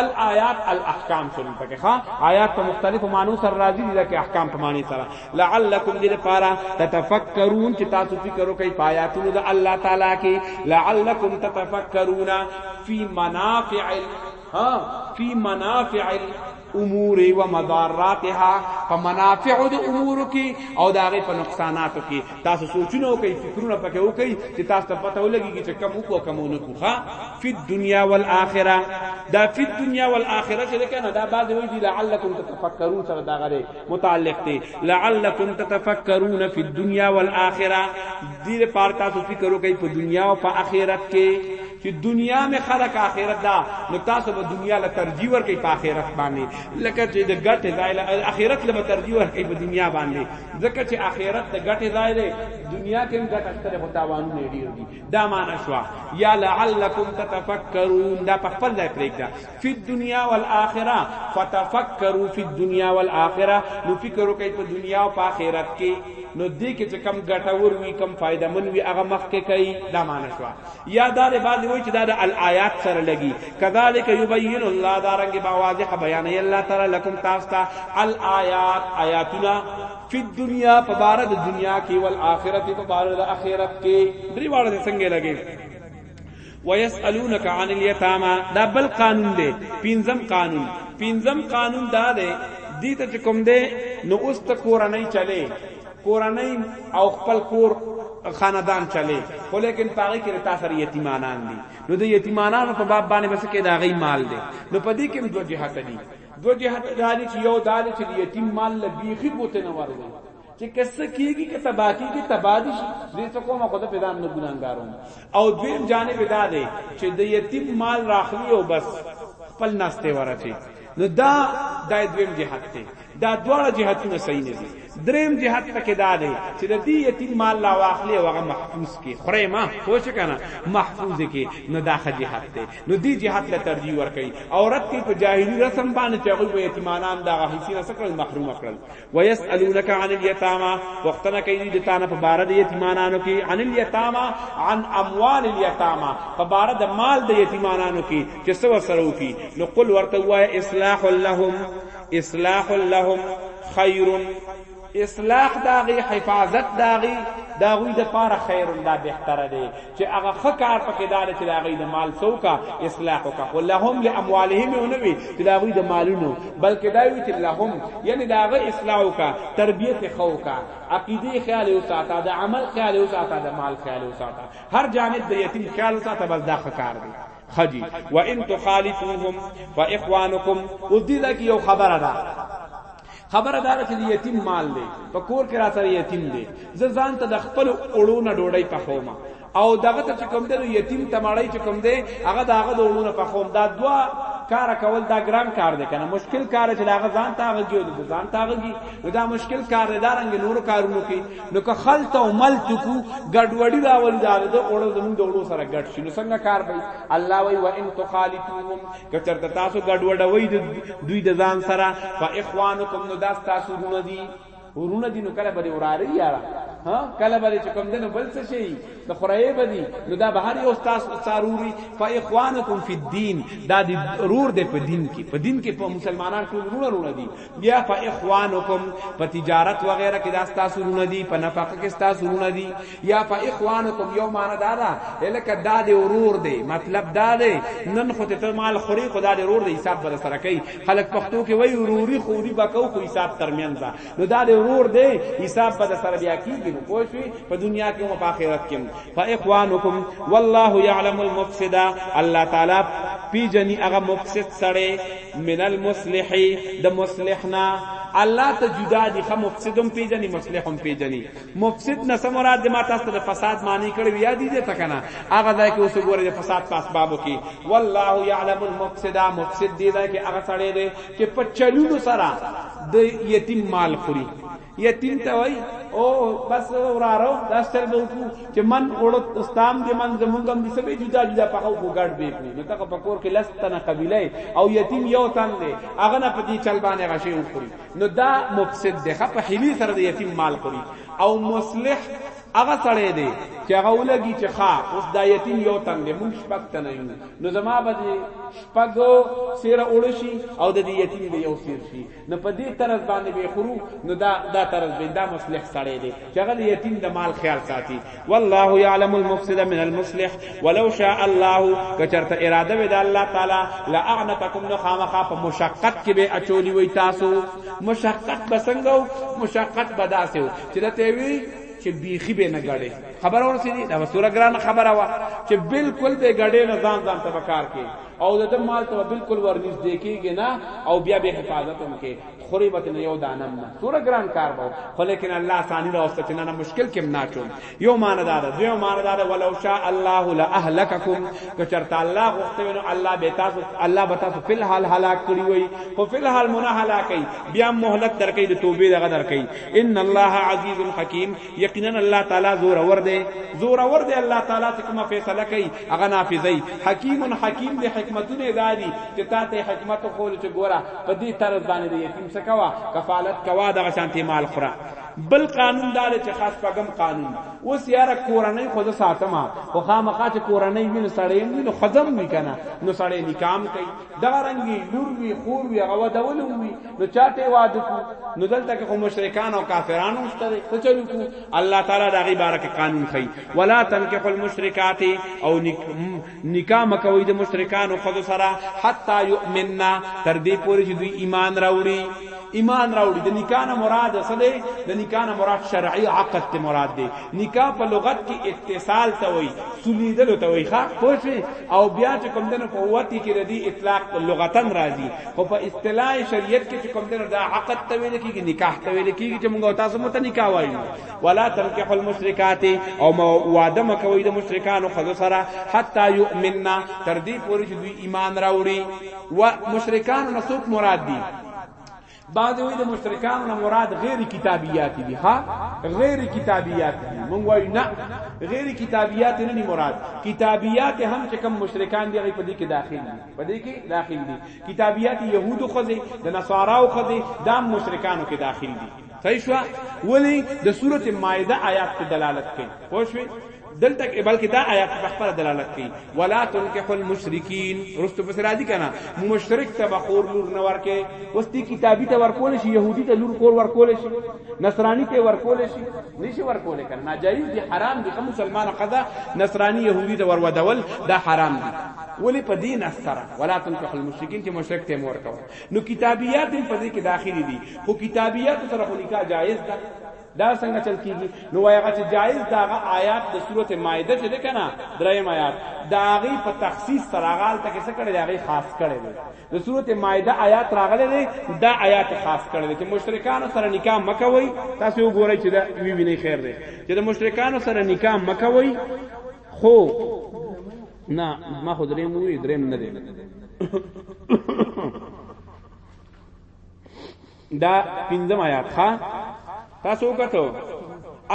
الایات الاحکام شروع پکې ها آیات په مختلفو معنی سره راځي دي لکه احکام په معنی سره لعلکم دې لپاره تتفکرون چې تاسو فکر وکړئ په آیاتونو د الله تعالی کې لعلکم تتفکرون فی منافع ها فی منافع الامور و مضاراتها په منافع د امور کې او داغه په نقصاناتو کې تاسو سوچونه وکړئ فکرونه پکې وکړئ چې تاسو ته پته ولګي چې کم وکړو کم نه کوخه فی الدنیا والآخرة دا فی الدنیا والآخرة چې کنه دا بعد وی دی لعلکم تتفکرون سره دا غره متعلق دی لعلکم تتفکرون فی الدنیا والآخرة دې پار تاسو فکر وکړئ په دنیا او په آخرت کې چې دنیا مې خلق آخرت دا نو تاسو به دنیا له ترجیح ورکړي په آخرت باندې لکه چې د ګټې ځای له آخرت له ترجیح ورکړي په دنیا باندې ځکه چې آخرت د ګټې ځای دی دنیا کې هم ګټه شته خو تاوانونه ډیر دي دا معنا شو یا لعلکم تتفکرون دا په خپل ځای پرېږده فی الدنیا والآخرة فتفکروا فی الدنیا والآخرة نو فکر وکړئ په دنیا او په آخرت کې نو دې کې چې کم ګټور وي کم فائدہ من وي هغه مخ کې کوي دا معنی شو یا دا دی بعضی وای چې دا د الایات سره لګي کذالک یبین الله دا رنګ با واضح بیان ای الله تعالی لکم تاسو ته الایات آیاتنا فی الدنیا په بار د دنیا کې ول اخرت په بار د اخرت کې درې واړه څنګه لګي ويسالونك عن اليتامى دا بل قانون دی پنځم قانون پنځم قانون دا دی دې ته کوم دی نو اوس ته کورنۍ چلے کورنۍ او خپل کور خاندان چلے خو لیکن پاغي کې تا سره یتیمانان دي نو د یتیمانانو په باب باندې بس کې دا غي مال دي نو په دې کې دوه جهات دي دوه جهات دا دي چې یو دا دي چې یتیم مال لبيخي بوته نه ورغلي چې کس کیږي که تبا کیږي تبا دي شي دې څه کومه خدای پیدا نه ګناګارون او دویم جانب دا دی چې د یتیم مال راخلی او بس خپل ناشته ورته نو دا د دویم جهاد ته دا دواړه جهتونه صحیح نه دي دریم جهت پکې دا دی چې د دې یتیم مال لا واخلې هغه محفوظ کې خره ما پوه شو کنه محفوظ کې نو دا ښه جهت دی نو دې جهت له ترجیح ور کوي عورت کې په جاهلی رسم باندې چې هغه یتیمانان دا هیڅ نه سکل محروم کړل ويسالونک عن الیتاما وختنه کوي د تانه په بار د یتیمانانو کې عن الیتاما عن اموال الیتاما په بار د مال د یتیمانانو کې چې څو سره وکي نو قل ورته وای اصلاح لهم اصلاح لهم خیر اصلاح داغي حفاظت داغي داغوی د پاره خیر دا بهتره دی چې هغه خکار پکې دار چې داغي د مال سوکا اصلاح وکا ولهم لاموالهم ونوي چې داغوی د مالونو بلکې دا وی چې لهم یعنی داغه اصلاح وکا تربیت خوکا عقیده خیال او ساته د عمل خیال او ساته د مال خیال او ساته هر جانب د یتیم خیال او ساته بس دا خکار دی خجی و ان تخالفوهم فاخوانکم اوس دې دا کې یو خبره ده خبره دار چې یتیم مال دی په کور کې را سره یتیم دی زه ځان ته د خپل اړو نه ډوډۍ پخوم او دغه ته کوم دی یتیم تمړی چې کوم دی هغه دغه د اړو نه پخوم دا دوا کار کول دا ګران کار دی کنه مشکل کار چې هغه ځان ته هغه کیو ځان ته هغه کی دا مشکل کار دی دارنګ نور کارونو کی نو که خلط او ملت کو ګډوډي راول دا د اوړو زموږ د اوړو سره ګډ شي نو څنګه کار به الله وای و ان تخالطوهم که چرته تاسو ګډوډوي د دوی د ځان سره فاخوانکم نو دا تاسو ورونه دي ورونه دي نو کله به وراره یاره ها کله به چې کوم دنه بل څه شي د خړای بدی نو دا بهر یو استاد ضروري فاخوانکم فی الدین دا دی رور دی په دین کې په دین کې په مسلمانان ټول رونه رونه دي بیا په اخوانکم په تجارت و غیره کې دا تاسو رونه دي په نفقه کې تاسو رونه دي یا په اخوانکم یو معنی دا ده الکه دا دی ورور دی مطلب دا دی نن خو ته مال خوري خدا دی ورور دی حساب بر سره کوي خلک پښتو کې وای وروري خوري بکاو خو حساب ترمن دا نو دا دی ورور دی حساب بر سره بیا کیږي نو کوی شي په دنیا کې او په آخرت کې په اخوانکم والله يعلم المفسد الله تعالی پی جنی هغه مفسد سره من المصلح د مصلحنا الله ته جدا دي خه مفسدم پیجنې مصلحم پیجنې مفسد نه سمراد د ما تاسو د فساد معنی کړی بیا دي ته کنه هغه ځای کې اوس ګوره د فساد په اسبابو کې والله يعلم المفسد مفسد دی دا کې هغه سړی دی چې په چلولو سره د یتیم مال خوري یتیم ته وای او بس ورارو دا ستر به کو چې من اورت استام دې من زمونږم دې سبه جدا جدا پخو کو ګډ به کو نو تاګه پکور کې لس تنه قبیله او یتیم یو تن دې هغه نه پدی چل باندې غشي وکړي نو دا مفسد دی خپ حلی سره دې یتیم مال خوري او مصلح هغه سره دی چې هغه ولګي چې ښا اوس دا یتیم یو تن دې مونږ شپک تنه نو زما به شپګو سیر اورشي او د یتیم دې یو سیر شي نو په دې طرز باندې به خورو نو دا دا طرز به دا مصلح سړی دی چې هغه د یتیم د مال خیال ساتي والله یعلم المفسد من المصلح ولو شاء الله کچرته اراده وي د الله تعالی لاعنتکم نو خامخا په مشقت کې به اچولی وي تاسو مشقت بسنګو مشقت بداسو چې دا ته وی چې بیخي به نه غړي خبر اورسې دي دا وسوره ګران خبره وا چې بالکل به غړي نه ځان ځان تبکار کې او د دم مال ته بالکل ورنږدې کیږي نه او بیا به حفاظت هم کې خوري وت نه یو دانم نه سور ګران کار به خو لیکن الله ثانی دا اوسته نه مشکل کې نه چوم یو ماندار دی یو ماندار ولو شاء الله لاهلککم که چرته الله غوښته نو الله به تاسو الله به تاسو فل حال هلاک کړی وي خو فل حال مون هلاکي بیا مهلت درکې د توبې دغه درکې ان الله عزیز حکیم یقینا الله تعالی زور ور دی زور ور دی الله تعالی چې کومه فیصله کوي هغه نافذی حکیم حکیم دی حکمتونه دادی چې تا ته حکمت خول چې ګوره په دې طرز باندې دی یتیم څه کوا کفالت کوا دغه شانتی مال خورا بل قانون دار چې خاص پغم قانون اوس یاره کورنۍ خو زه ساتم خو خامخا چې کورنۍ وینې سړی وینې خزم وی کنه نو سړی نکام کوي دغه رنګي لور وی خور وی هغه ودول وی نو چاته واده کو نو دلته کې خو مشرکان او کافرانو مشترک څه چلو کو الله تعالی دغه بارک قانون خي ولا تنكحوا المشركات او نکاح مکوي د مشرکان او خود سره حتا يؤمننا تر دې پورې چې دوی ایمان راوړي ایمان راوړي د نکاح نه مراد څه دی د نکاح نه مراد شرعي عقد ته مراد دی نکاح په لغت کې اتصال ته وایي سلیدل ته وایي ښه پوه او بیا چې کوم دنه په وتی کې د دې اطلاق په لغتن راځي خو په اصطلاح شریعت کې چې کوم دنه دا عقد ته ویل کېږي نکاح ته ویل کېږي چې موږ تاسو مت نکاح وایو ولا تنکح المشرکات او واده مکوي د مشرکانو خزو سره حتا یؤمننا تر دې پورې چې دوی ایمان راوړي و مشرکان نه څوک مراد دي بعد وی د مشرکان نه مراد غیر کتابیات دي ها غیر کتابیات دي مونږ وای نه غیر کتابیات نه دي مراد کتابیات هم چې کم مشرکان دي په دې کې داخل دي په دې کې داخل دي کتابیات يهودو خزه د نصاراو خزه د مشرکانو کې داخل دي صحیح شو ولی د سوره مائده آیات په دلالت کوي پوه شئ دلته کې بلکې دا آیات په خپل دلالت کوي ولا تنكح المشرکین رستو پس راضی کنا مشرک ته بخور لور نه ورکه وستي کتابی ته ورکول شي يهودي ته لور کول ورکول شي نصرانی ته ورکول شي نشي ورکول کنا ناجایز دي حرام دي کوم مسلمان قضا نصرانی يهودي ته ورودول دا حرام دي ولی په دین اثر ولا تنكح المشرکین چې مشرک ته مور کوي نو کتابیات په دې کې داخلي دي خو کتابیات سره خو نکاح جایز ده دا څنګه چل کیږي نو وایغه چې جایز داغه آیات د سورته مائده چې ده کنه دریم آیات داغي په تخصیص سراغال ته څه کړي داغي خاص کړي دي د سورته مائده آیات راغلي دي دا آیات خاص کړي دي چې مشرکان سره نکاح مکوي تاسو وګورئ چې دا وی وی نه خیر دي چې د مشرکان سره نکاح مکوي خو نه ما خو دریم وی دریم نه دی دا پنځم آیات ښا تاسو وکړو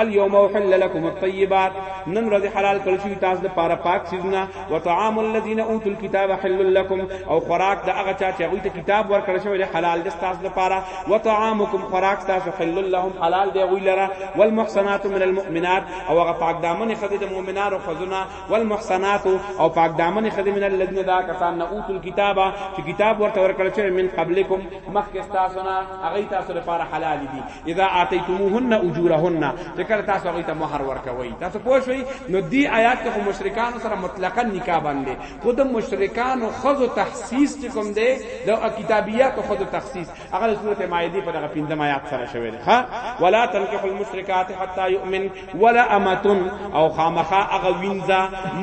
اليوم احل لكم الطيبات نن ورځ حلال کړل شي تاسو د پاره پاک سيزونه وطعام الذين اوتوا الكتاب حل لكم او خوراک د هغه چا چې هغه ته کتاب ورکړل شوی حلال د تاسو لپاره وطعامكم خوراک تاسو حل لهم حلال دی غوی لره والمحصنات من المؤمنات او هغه پاک دامن خدای د مؤمنانو خزونه والمحصنات او پاک دامن خدای من الذين دا کسان نه اوتل کتابه چې کتاب ورته ورکړ چې من قبلکم مخکې تاسو نه هغه تاسو لپاره حلال دي اذا اتيتموهن اجورهن چې کله تاسو هغه ته مہر ورکوي تاسو پوه شئ نو دی آیات کې خو مشرکان سره مطلقاً نکاح باندې خود مشرکان خود تخصیص کوم دی د کتابیات خود تخصیص هغه د سورته مائده په دغه پنځم آیات سره شوی دی ها ولا تنكحوا المشركات حتى يؤمن ولا امتن او خامخا هغه وینځه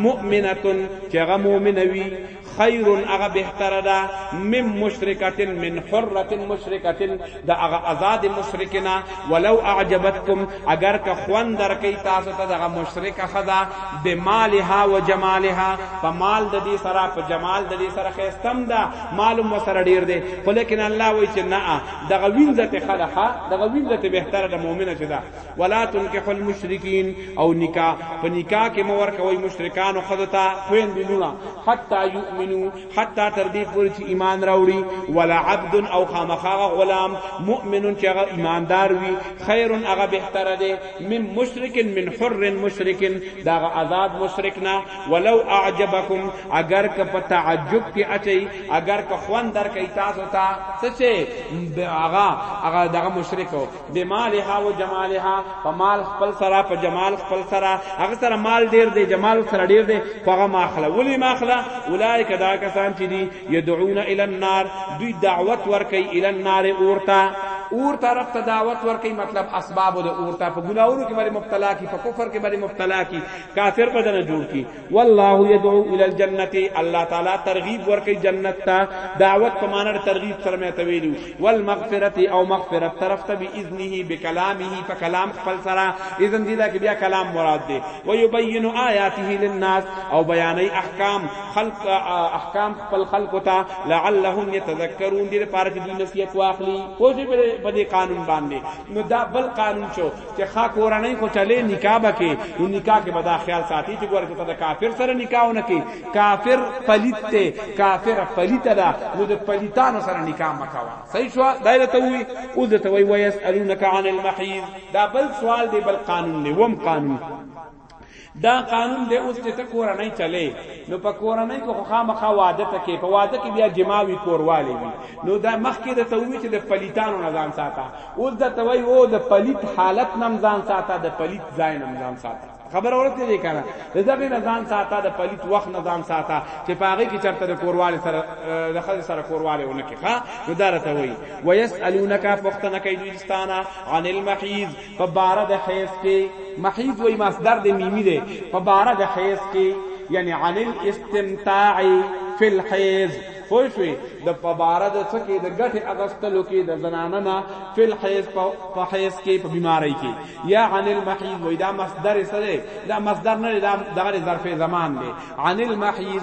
مؤمنه چې هغه مؤمنه وي خیر هغه بهتر ده من مشرکه من حره مشرکه دا هغه آزاد مشرکنا ولو اعجبتکم اگر که خوان درکې تاسو ته دغه مشرکه خدا بمالها وجمالها فمال د دې سره په جمال د دې سره خستم ده معلوم وسره ډیر دی خو لیکن الله وای چې نه دغه وینځه ته خلقه دغه وینځه ته بهتره د مؤمنه چې دا ولا تنکح المشرکین او نکاح په نکاح کې مور کوي مشرکان او خدتا خوین دینونه حتا یؤمنو حتا تر دې پورې چې ایمان راوړي ولا عبد او خامخا غلام مؤمن چې هغه ایماندار وي خیر هغه بهتره دی من مشرک من حر مشرک دا آزاد مشرک نه ولو اعجبکم اګر که په تعجب کې اچي اګر که خوان در کوي تاسو ته سچې هغه هغه دغه مشرکو بمالها و جمالها په مال خپل سره په جمال خپل سره هغه سره مال ډیر دی جمال سره ډیر دی هغه ماخله ولی ماخله اولایک دا کسان چې دي يدعون الى النار دوی دعوت ور کوي الى النار اورتا اور طرف ته دعوت ورکي مطلب اسباب د اور ته په ګناورو کې باندې مبتلا کی په کفر کې باندې مبتلا کی کافر بدن جوړ کی والله يدعو الى الجنه الله تعالی ترغیب ورکی جنت ته دعوت په معنی ترغیب سره مې تویلو والمغفرت او مغفرت طرف ته باذنه بكلامه فكلام خپل سره اذن دي دا کې بیا کلام مراد دی ويبين آیاته للناس او بیانې احکام خلق احکام خپل خلق ته لعلهم يتذكرون دې لپاره چې دوی نصیحت واخلي پوجي په دې قانون باندې نو دا بل قانون شو چې خا کورنۍ خو چلے نکاح بکې نو نکاح کې بدا خیال ساتي چې ګوره ته د کافر سره نکاح نه کې کافر پلیت ته کافر پلیت ده نو د پلیتانو سره نکاح مکوا صحیح شو دایره ته وی او د توي ويسالونک عن المحيض دا بل سوال دی بل قانون دی وم قانون دا قانون دی اوس چې ته کورنۍ چلې نو په کورنۍ کې خو خامخا واده ته کې په واده کې بیا جماوي کوروالی وي نو دا مخکې د تووی چې د پلیتانو نه ځان ساته اوس د توي او د پلیت حالت نم ځان ساته د پلیت ځای نم ځان ساته خبر اورته دی کنه دغه نه ځان ساته د پلیت وخت نه ځان ساته چې پاغه کې چرته د کورواله سره د خځ سره کورواله ونه کې ښا ادارته وای ويسالونک پختنه کوي دوستانا عن المحیز په باره د حیث کې محیز وی مصدر د میمی دی په باره د حیث کې یعنی عن الاستمتاع فی الحیض خو شوی د پباره د څکی د غټه اغستلو کې د زنانه نه فی الحیض په حیض کې په بیماری کې یا عن المحیض وای دا مصدر سره دا مصدر نه دا دغه ظرف زمان دی عن المحیض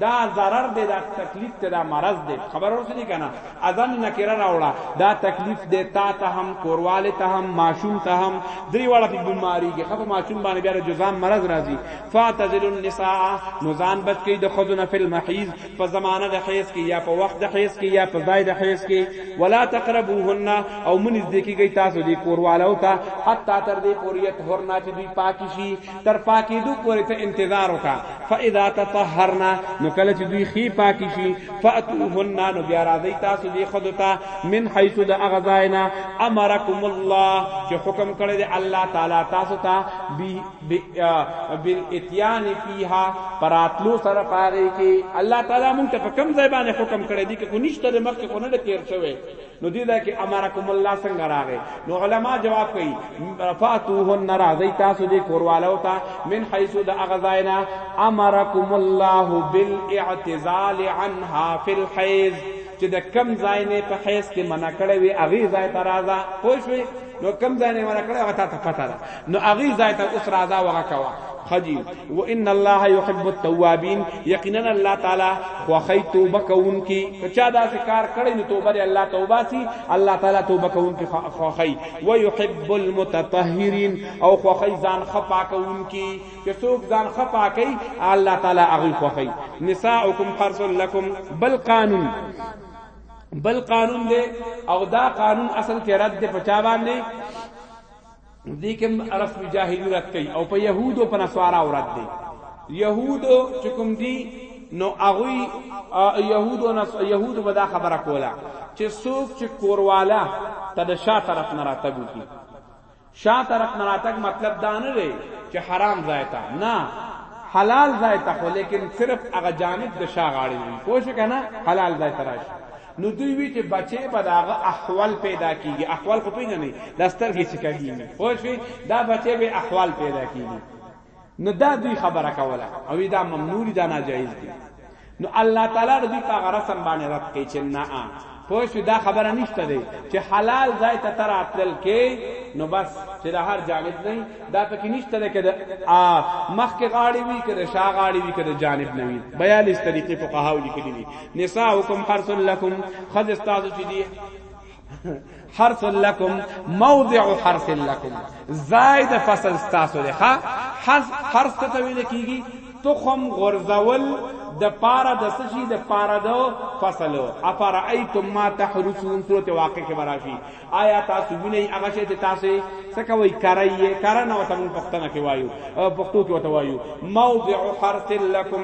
دا ضرر دی دا تکلیف ته دا مرض دی خبر ورسې کنه اذن نکره راوړه دا تکلیف دی تا ته هم کورواله ته هم ماشوم ته هم درې واړه په بیماری کې خفه ماشوم باندې بیا جزام مرض راځي فاتزل النساء نزان بچ کې د خذنا فی المحیز په زمانه د حیز کې یا په وخت د حیز کې یا په ځای د حیز کې ولا تقربوهن او منځ دې کې گئی تاسو دې کورواله او ته حتا تر دې پوریت هرنا چې دوی پاک شي تر پاکیدو پورې ته انتظار وکا فاذا تطهرنا نو کله چې دوی خي پاکي شي فاتوهن نو بیا راځي تاسو دې خود ته من حيث د اغزاینا امرکم الله چې حکم کړی دی الله تعالی تاسو ته بالاتيان فيها پراتلو سره پاره کې الله تعالی مونږ ته په کم ځای باندې حکم کړی دی کې کو نشته مخکې کو نه تیر شوی نو دی دا کې امرکم الله څنګه راغې نو علما جواب کوي فاتوهن راځي تاسو دې کوروالو ته من حيث د اغزاینا امرکم الله بالاعتزال عنها في الحيض چې د کم ځای نه په حیث کې منع کړی وي اغه ځای ته راځه پوه شئ نو کم ځای نه منع کړی هغه ته پته ده نو اغه ځای ته اوس راځه وغه کوا خجی و ان الله يحب التوابين یقینا الله تعالی خوخی توبه کوونکی کچا دا کار کړي نو توبه لري الله توبه سي الله تعالی توبه کوونکی خوخی و يحب المتطهرين او خوخی ځان خپا کوونکی چې څوک ځان خپا کوي الله تعالی هغه خوخی نساؤکم حرث لكم بل قانون بل قانون دی او دا قانون اصل کې رد په چا باندې نو دې کوم عرب مجاهدی رد کوي او په يهودو په نصارا ورد دي يهودو چې کوم دي نو اغوی يهودو نس يهودو به دا خبره کوله چې څوک چې کورواله ته د شا طرف نه راتګو کی شا طرف نه راتګ مطلب دا نه دی چې حرام ځای ته نه حلال ځای ته خو لیکن صرف هغه جانب د شا غاړي پوه شو کنه حلال ځای ته راشي نو دوی وی چې بچې به داغه احوال پیدا کیږي احوال خو پیژنې دا سترګې چې کږي خو شي دا بچې به احوال پیدا کیږي نو دا دوی خبره کوله او دا ممنوع دي دا ناجایز دي نو الله تعالی دوی په غرسم باندې رد کوي چې نه پوه شو دا خبره نشته دی چې حلال ځای ته تر اتل کې نو بس چې د هر جانب نه دا پکې نشته دی کده ا مخ کې غاړي وی کده شا غاړي وی کده جانب نه وی 42 طریقې فقهاو لیکلي دي نساؤکم حرث لکم خذ استاذ چی دی حرث لکم موضع حرث لکم زائد فصل استاسو دی ها حرث ته ویل کیږي تخم غرزول د پارا د سشي د پارا د فصلو افرایتم ما تحرسون سورته واقع کې براشي آیا تاسو وینئ هغه شی چې تاسو څه کوئ کرئ یې کرا نه ورته موږ پښتنه کې وایو پښتو کې ورته وایو موضع حرث لکم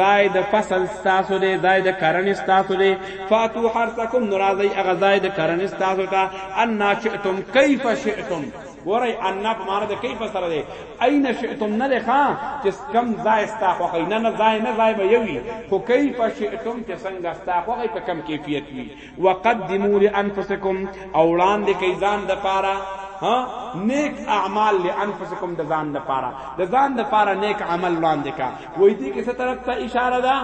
زائد فصل تاسو دې زائد کرن تاسو دې فاتو حرثکم ناراضی هغه زائد کرن تاسو ته ان شئتم کیف شئتم ګورئ ان په معنا د کیف سره دی اين شئتم نه ده خان چې کم ځای ستا خو نه نه ځای نه ځای به یوي خو کیف شئتم چې څنګه ستا خو په کم کیفیت وي وقدموا لانفسکم او وړاندې کئ ځان د پاره ها نیک اعمال لانفسکم د ځان د پاره د ځان د پاره نیک عمل وړاندې کا وې دې کې څه طرف ته اشاره ده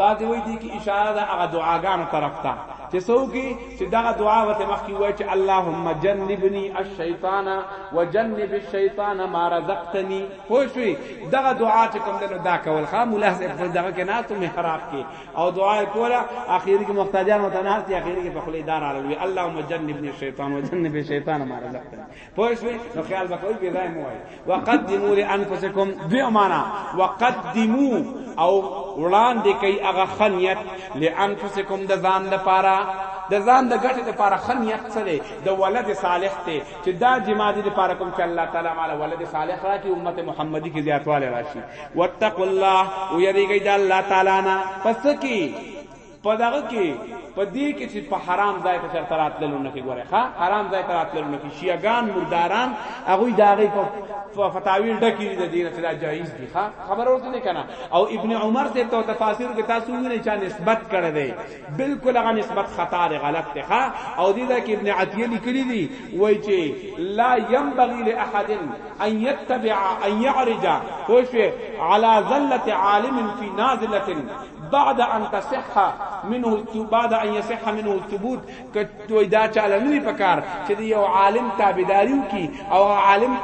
بعد وې دې کې اشاره ده هغه دعاګانو طرف ته چې څوکي چې دغه دعا وته مخکې وای چې اللهم جنبني الشیطان وجنب الشیطان ما رزقتني خوشوي دغه دعا چې کوم دنه دا کول خام ملاحظ په دغه کې ناتو محراب کې او دعا کولا اخیر کې محتاجان او تنها ته اخیر کې په خلی دار علی اللهم جنبني الشیطان وجنب الشیطان ما رزقتني پوه شو نو خیال وکوي په ځای مو وای وقدموا لانفسکم دو معنا وقدموا او وړاندې کوي هغه خنیت لانفسکم د ځان لپاره د ځان د ګټې لپاره خن یت څه دی د ولد صالح ته چې دا جماعت لپاره کوم چې الله تعالی مال ولد صالح راکړي امت محمدي کې زیاتواله راشي واتقوا الله او یریږي د الله تعالی نه پس کی پدغه کی پدې کې چې په حرام ځای ته چرته راتللو نه کې ګوره ښا حرام ځای ته راتللو نه کې شیعاګان مرداران هغه داغه په فتاوی ډکی دي د دین چې دا جایز دي ښا خبر ورته نه کنه او ابن عمر سے تو تفاسیر کې تاسو نه چا نسبت کړی دی بالکل هغه نسبت خطا دی غلط دی ښا او دې دا کې ابن عتیه لیکلی دی وای چې لا ينبغي لاحد ان يتبع ان يعرج خوش على ذله عالم في نازله بعد ان تصح منه بعد ان يصح منه الثبوت کته دا چاله نه پکار چې یو عالم تابعداریو کی او عالم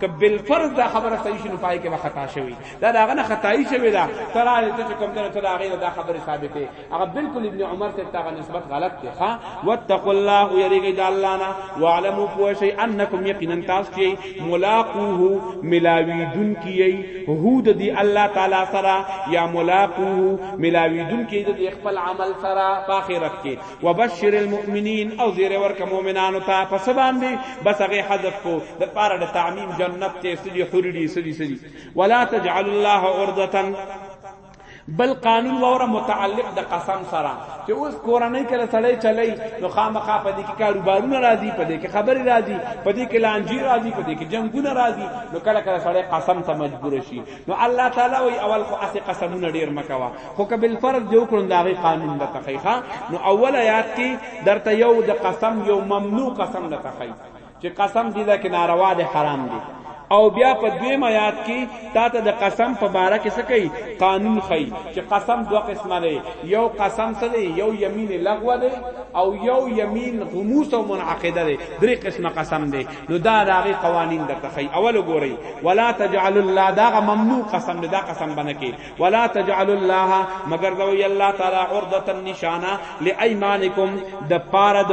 کبل فرض دا خبره صحیح شنو پای کې خطا شوی دا داغه نه خدای شوی دا تراله ته کوم دنه تر هغه دا خبره ثابته هغه بالکل ابن عمر ته تاغه نسبت غلط دی ها واتقوا الله یریګی د الله نه وعلموا فوشی انکم یقینا تاسو کی ملاقوه ملاویدون کی هو د دی الله تعالی سره یا ملاقوه ملاویدون کی د خپل عمل سره په آخرت کې وبشر المؤمنین او زیر ورک مؤمنانو ته پس باندې بس هغه حذف کو د پاره د تعمیم جنت ته سړي حری دي سړي سړي ولا تجعل الله عرضه بل قانون وره متعلق د قسم سره چې اوس کورنۍ کله سړی چلی نو خامخا په دې کې کاروبارونه راځي په دې کې خبرې راځي په دې کې لانجی راځي په دې کې جنگونه راځي نو کله کله سړی قسم ته مجبور شي نو الله تعالی وی اول خو اسی قسمونه ډیر مکوا خو کبل فرض جو کړو دا غي قانون د تخیخه نو اول آیات کې درته یو د قسم یو ممنوع قسم د تخیخه چې قسم دې دا کې ناروا دي حرام دي او بیا په دوی میات کې تا ته د قسم په باره کې څه کوي قانون خي چې قسم دوه قسمه دی یو قسم څه دی یو یمین لغوه دی او یو یمین غموس او منعقده دی درې قسمه قسم دی نو دا راغي قوانین درته خي اول ګوري ولا تجعل الله دا ممنوع قسم دی دا قسم بنه کې ولا تجعلوا الله مگر دوی الله تعالی عرضه نشانه لایمانکم د پاره د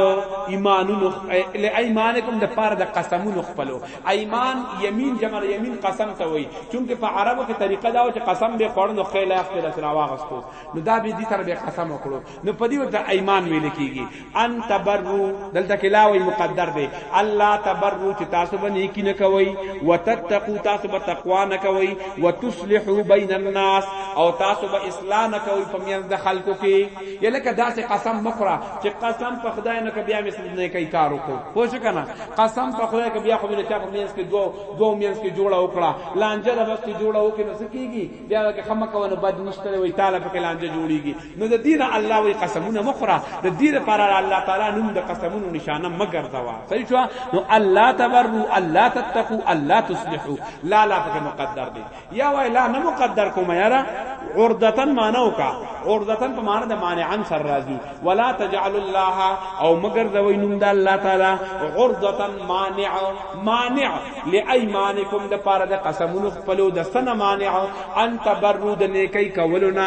ایمانونو لایمانکم د پاره د قسمونو خپلو ایمان یمین جمع یمین قسم ته وای چونکه په عربو کې طریقه دا و چې قسم به خورنو خیله خپل سره واغستو نو دا به دې سره به قسم وکړو نو پدی وته ایمان ویل کیږي ان تبرو دلته کلاوی مقدر دی الله تبرو چې تاسو به نیکی نه کوي وتتقو تاسو به تقوا نه کوي وتصلحو بین الناس او تاسو به اصلاح نه کوي په میان د خلکو کې یلکه داسې قسم مخره چې قسم په خدای نه بیا مثل نه کوي کار وکړو پوه شو کنه قسم په خدای کې بیا خو نه چا په میان کې دوه دوه میان کې جوړه وکړه لانجه د وخت جوړه وکړي نو سکیږي بیا کې خمه کوي بد مشتره وي تعالی په لانجه جوړیږي نو د دین الله وی قسمونه مخره د دې لپاره الله تعالی نوم د قسمونو نشانه مگر دوا صحیح شو نو الله تبرو الله تتقو الله تصلحو لا لا پکې مقدر دی یا وای لا نه مقدر کوم یارا عردتن مانو کا عردتن په معنی د مانعن سر راضی ولا تجعل الله او مگر دوی نوم د الله تعالی عردتن مانع مانع لایمانکم د پاره د قسمونو خپلو د سن مانع ان تبرو د نیکی کولونه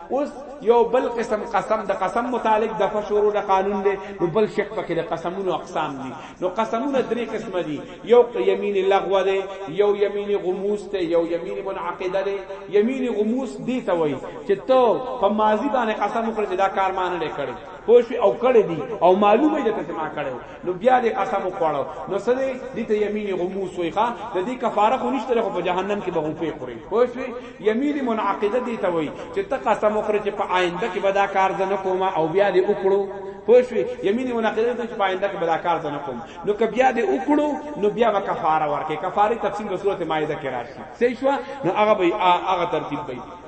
اوس یو بل قسم قسم د قسم متعلق د فشورو د قانون دی نو بل شک پکې د قسمونو اقسام دي نو قسمونه درې قسم دي یو یمین لغوه دی یو یمین غموس دی یو یمین منعقده دی یمین غموس دی ته وایي چې ته په ماضی باندې قسم وکړې چې دا کار ما نه کړی پوه شو او کړی دی او معلومه ده چې ما کړو نو بیا دې قسم وکړو نو څه دې دې ته یمین غموس وایي ښا د دې کفاره خو نشته خو په جهنم کې به غوپې خوري پوه شو یمین منعقده دی ته وای چې ته قسم وخورې چې په آینده کې به دا کار زه نه کوم او بیا دې وکړو پوه شوې یمین منعقده دی چې په آینده کې به دا کار زه نه کوم نو که بیا دې وکړو نو بیا به کفاره ورکې کفاره تفصیل به سورته مائده کې راشي صحیح شو نو هغه به هغه ترتیب به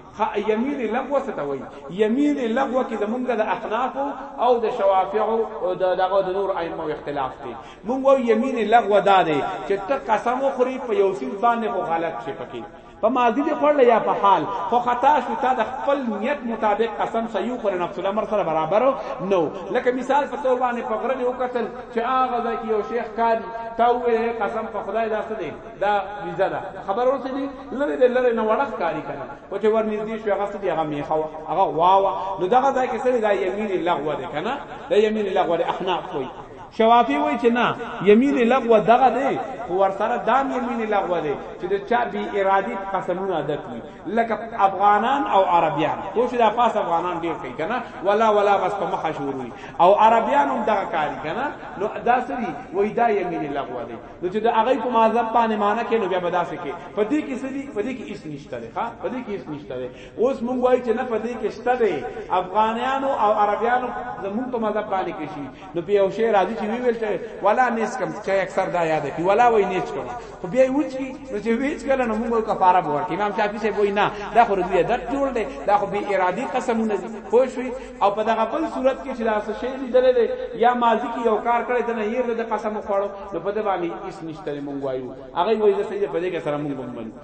یمین لغوه څه ته وای یمین لغوه کې زمونږ د احناف او د شوافع او د دغه د نور ائمه اختلاف دی مونږ یمین لغوه دا دی چې ته قسم خوري په یو څه باندې غلط شې پکې په ماضي دې خوړله يا په حال، خو خطا شوې، تا د خپل نيت مطابق قسم صحيح وکړ، له نفس الامر سره برابر نه و، لکه مثال په طور باندې په غره دې وکتل چې هغه ځای کې يو شی ښکاري، تا وويل، هې قسم په خدای دا څه دی، دا ويزه ده، په خبره ورسېدې، لرې دی، لرې نه وړه ښکاري کنه، خو چې ورنږدې شوې هغه څه دي، هغه مېخه وه، هغه غوا وه، نو دغه ځای کې څه دی، دا يمين لغوه دی کنه، دا يمين لغوه دی، احناف وايي. شوافی وای چې نه یمین لغوه دغه دی خو ورسره دام یمین لغوه دی چې د چا بی ارادی قسمونه ادا کوي لکه افغانان او عربیان خو چې د پاس افغانان ډیر کوي کنه ولا ولا بس په مخه شروعي او عربیان هم دغه کاری کنه نو دا سری وای دا یمین لغوه دی نو چې د هغه په مذهب باندې معنی کې نو بیا بداسه کې پدې کې سړي پدې کې هیڅ نشته ښا پدې کې هیڅ نشته اوس مونږ وایو چې نه پدې کې شته دی افغانانو او عربیانو زموږ په مذهب باندې کې شي نو په یو شی راځي چې وی ویل چې ولا نیس کم چې اکثر دا یاد کی ولا وای نیچ کم خو بیا وچ کی نو چې ویچ کله نو مونږ کفاره به ورکړي امام شافعي چې وای نه دا خو دې درد جوړ دی دا خو به ارادي قسمونه دي خو شوي او په دغه بل صورت کې چې دا څه شی لیدل دی یا ماضی کې یو کار کړی دنه یې د قسم خوړو نو په دې باندې هیڅ نشته مونږ وایو هغه وایي چې په دې کې سره مونږ ومنو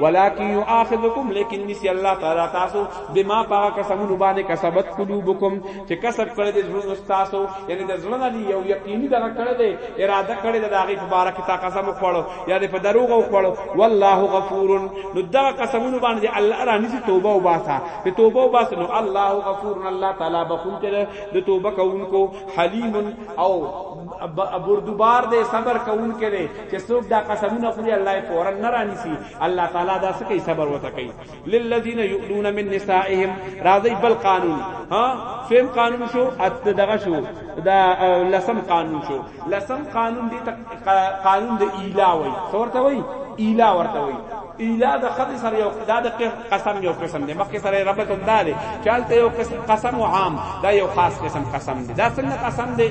ولكن يؤاخذكم لكن نسي الله تعالى تاسو بما پاک قسمونو باندې کسبت قلوبكم چې کسب کړی د زړونو تاسو یعنی د زړه نه یو یقیني دغه کړی دی اراده کړی د هغه مبارک تا قسم خوړو یا د په دروغ خوړو والله غفور نو دغه قسمونو باندې الله را نسی توبه او باسا ته توبه او باس نو الله غفور الله تعالی بخون کړي د توبه کوونکو حلیم او بردبار دی صبر کوونکی دی چې څوک دا قسمونه خوري الله یې فورا نه رانیسي الله تعالی دا څه کوي صبر وته کوي للذین یؤلون من نسائهم راځي بل قانون ها سیم قانون شو ات دغه شو دا لسم قانون شو لسم قانون دی قانون د ایلا وای څورته وای ایلا ورته وای ایلا د خدای سره یو دا د قسم یو قسم دی مخکې سره ربط هم دا دی چې هلته یو قسم قسم او عام دا یو خاص قسم قسم دی دا څنګه قسم دی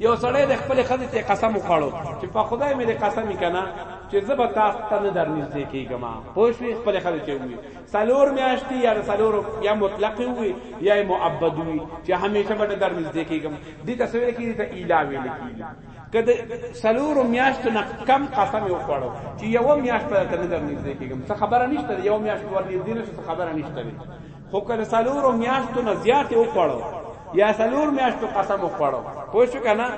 یو سړی د خپل خدای ته قسم وخړو چې په خدای مې قسم کنا چې زه به تاسو ته نه درنږدې کیږم پوه شئ خپل خدای ته وي سالور میاشتي یا سالور یا مطلق وي یا مؤبد وي چې همیشه به درنږدې کیږم دې ته سوي کې ته اله ویل کیږي که د سلورو میاشتو نه کم قسم یې وخوړو چې یو میاشت ته ته نظر نږدې کېږم څه خبره نشته یو میاشت ور نږدې نشو څه خبره نشته خو که د سلورو میاشتو نه زیات یې وخوړو یا سلور میاشتو قسم وخوړو پوه شو که نه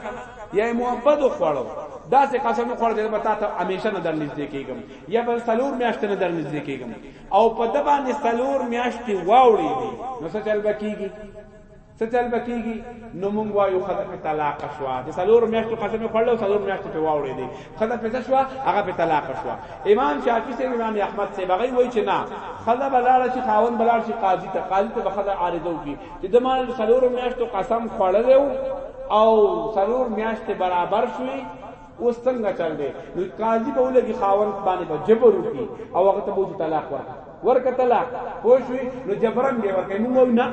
یا یې محبت وخوړو داسې قسم وخوړو چې به تا ته همیشه نه در نږدې کېږم یا به سلور میاشتې نه در نږدې کېږم او په ده باندې سلور میاشتې واوړېږي نو څه چل به کېږي څه چل به کیږي نو مونږ وایو خزه په طلاق شوا چې څلور میاشتو قسم خړل او څلور میاشتو په واوړې دي خزه په څه شوا هغه په طلاق شوا امام شافعي سره امام احمد سره بغي وای چې نه خزه بلاړه چې خاون بلاړه چې قاضي ته قاضي ته بخزه عارضو کی چې د مال څلور میاشتو قسم خړل او څلور میاشتې برابر شوي اوس څنګه چل دی نو قاضي به ولګي خاوند باندې به جبر وکي او هغه ته به طلاق ورکړي ورکه طلاق پوښوي نو جبرن دی ورکه موږ نه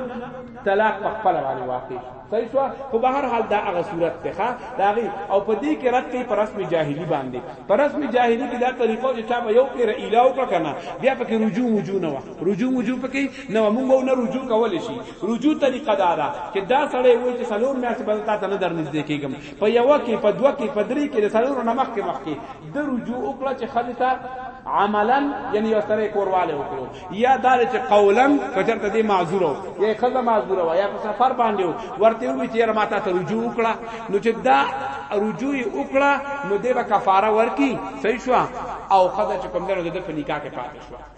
طلاق په خپل باندې واقع شي صحیح شو خو به هر حال دا هغه صورت ته ښه دا غي او په دې کې رد کوي پر رسم جاهلی باندې پر رسم جاهلی کې دا طریقو چې چا به یو پیر الهو کا کنه بیا پکې رجوع وجو نه و رجوع وجو پکې نه موږ نه رجوع کول شي رجوع طریقه دا ده چې دا سړی وایي چې سلور میاشت بدل تا ته نه درنځ دی کېږم په یو کې په دوه کې په درې کې د څلورو نه مخکې مخکې د رجوع وکړه چې ښځې ته عملا یعنی یو سره کورواله وکړو یا دا چې قولا کچرته دې معذور او یا خزه معذور او یا په سفر باندې ورته وی چې رماته ته رجوع وکړه نو چې دا رجوع وکړه نو دې به کفاره ورکی صحیح شو او خزه چې کوم دنو د په نکاح کې پاتې شو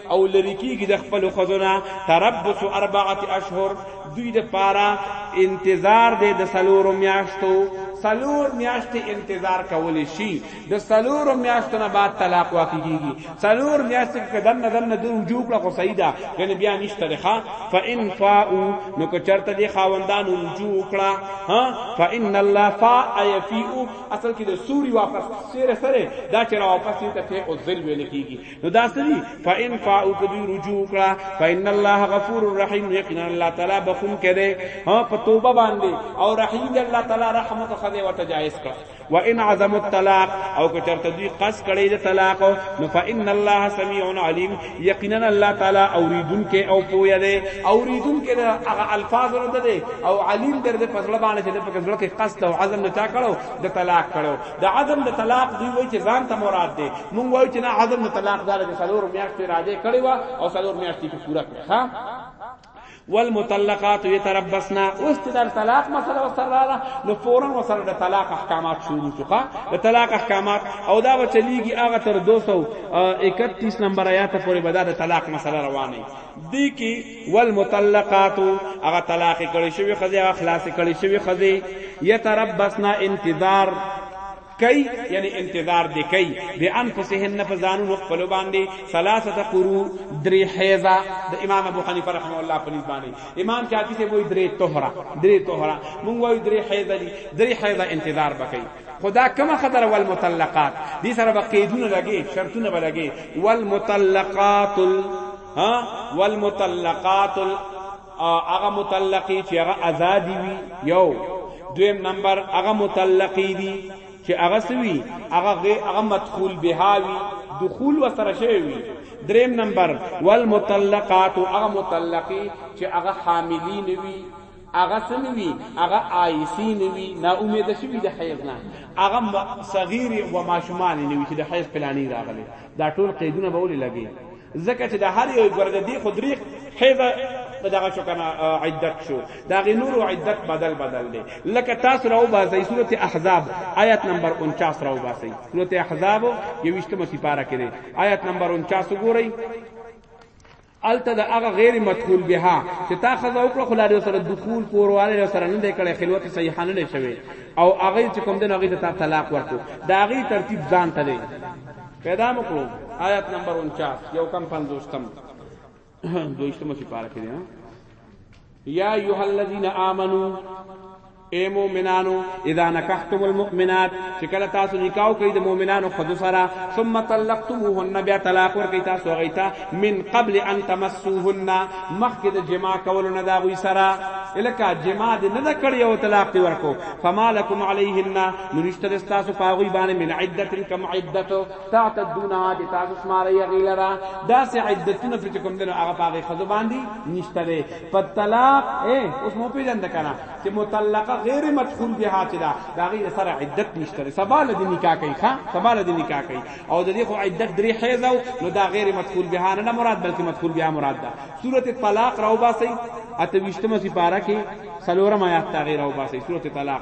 او لری کیږي د خپل خزونه تربص اربعه اشهر دوی د پارا انتظار دی د سلور میاشتو سلور میاشت انتظار کول شي د سلور میاشتو نه بعد طلاق واقع کیږي سلور میاشت کې دن نه دن نه د رجوع کړه خو صحیح ده یعنی بیا نشته ښه فإن فاءوا نو که چرته دي خاوندان رجوع کړه ها فإن الله فاء يفيء اصل کې د سوري واپس سره سره دا چې واپس ته ته او ذل ویل کیږي نو دا سری فإن فاو کدی رجوع کړه فإن الله غفور الرحیم یقینا الله تعالی بخون کړي ها په توبه باندې او رحیم دی الله تعالی رحمت خدای ورته جائز کړه وإن عزم الطلاق او که چرته دوی قص کړي د طلاق نو فإن الله سميع علیم یقینا الله تعالی اوریدونکې او پوهه دی اوریدونکې د هغه الفاظ نه دی او علیم در د فضل باندې چې د پکې ځړه کې قصد او عزم نه چا کړو د طلاق کړو د عدم د طلاق دی وای چې ځان ته مراد دی مونږ وای چې نه عدم د طلاق دار چې څلور میاشتې را دې کړی و او څلور میاشتې په پوره کړه ها والمطلقات يتربصنا اوس چې د طلاق مسله وسره نو فورا وسره د طلاق احکامات شروع شوه د طلاق احکامات او دا وچلیږي هغه تر 231 نمبر آیات پورې به د طلاق مسله روانه دي کې والمطلقات هغه طلاق کړي شوی خزه هغه خلاص کړي شوی خزه یتربصنا انتظار کئی یعنی انتظار دی کئی بی انفسهن فزانو خپل باندې ثلاثه قرو دری حیزا د امام ابو حنیفه رحم الله په نسبت باندې امام شافعی سے وای دری طهرا دری طهرا مونږ وای دری حیزا دی دری حیزا انتظار بکئی خدا کما خطر والمطلقات دی سره بقیدونه لګي شرطونه بلګي والمطلقات ها والمطلقات هغه مطلقي چې هغه ازادي وي یو دویم نمبر هغه مطلقي دي چې هغه سوي هغه هغه مدخول بها وي دخول وسره شوی وي دریم نمبر والمطلقات هغه مطلقي چې هغه حاملین وي هغه سنوي هغه آیسی نوي نا امید شوی د حیض نه هغه صغیر و ماشومان نوي چې د حیض پلانې راغلي دا ټول قیدونه به ولې لګي ځکه چې د هر یو ګور د دې خدري حیضه په دغه شو کنه عدت شو دا غي نور عدت بدل بدل دي لکه تاسو راو باسي سوره احزاب آیت نمبر 49 راو باسي سوره احزاب یوشتمه سپاره کړي آیت نمبر 49 وګورئ الته د هغه غیر مدخول بها چې تا خزه وکړه خو لاره سره دخول پورواله سره نه دی کړی خلوت صحیحانه نه شوی او هغه چې کوم د هغه ته طلاق ورکو دا هغه ترتیب ځان ته دی پیدا مکړو آیت نمبر 49 یو کم 50 تم دویشتمه سپاره کې نه یا ایها الذین آمنو اے مومنانو اذا نکحتم المؤمنات چې کله تاسو نکاح کوي د مومنانو خود سره ثم طلقتموهن بیا طلاق ورکړي تاسو غیتا من قبل ان تمسوهن مخکې د جما کولو نه دا غوي سره الکه جما دې نه کړی او طلاق ورکو فما لكم علیهن نشتر استاسو پاغوی باندې من عدت کم عدت تعتدونها چې تاسو شماري غیلرا دا سه عدتونه چې کوم دنو هغه پاغه خزو باندې نشتره په طلاق اے اوس مو پیژند کنه چې مطلقه غیر مدخول به حاصله دا غیر سره عدت نشتره سبال د نکاح کوي ښا سبال د نکاح کوي او د دې خو عدت درې حیض او نو دا غیر مدخول به نه مراد بلکې مدخول به مراد ده سورته طلاق راو باسي اتويشتمه سپاره کې سلورم آیات تغیر او باسي سورته طلاق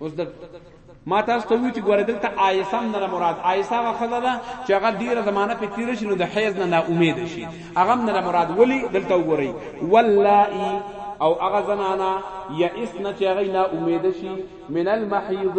اوس د ما تاسو ته وی چې ګوره دلته آیسم نه مراد آیسا غا خزه ده چې هغه ډیره زمانہ په تیر شنو د حیز نه نا امید شي هغه نه مراد ولی دلته وګورئ واللائی او هغه زنانا یا اسنه چې هغه نا امید شي من المحیض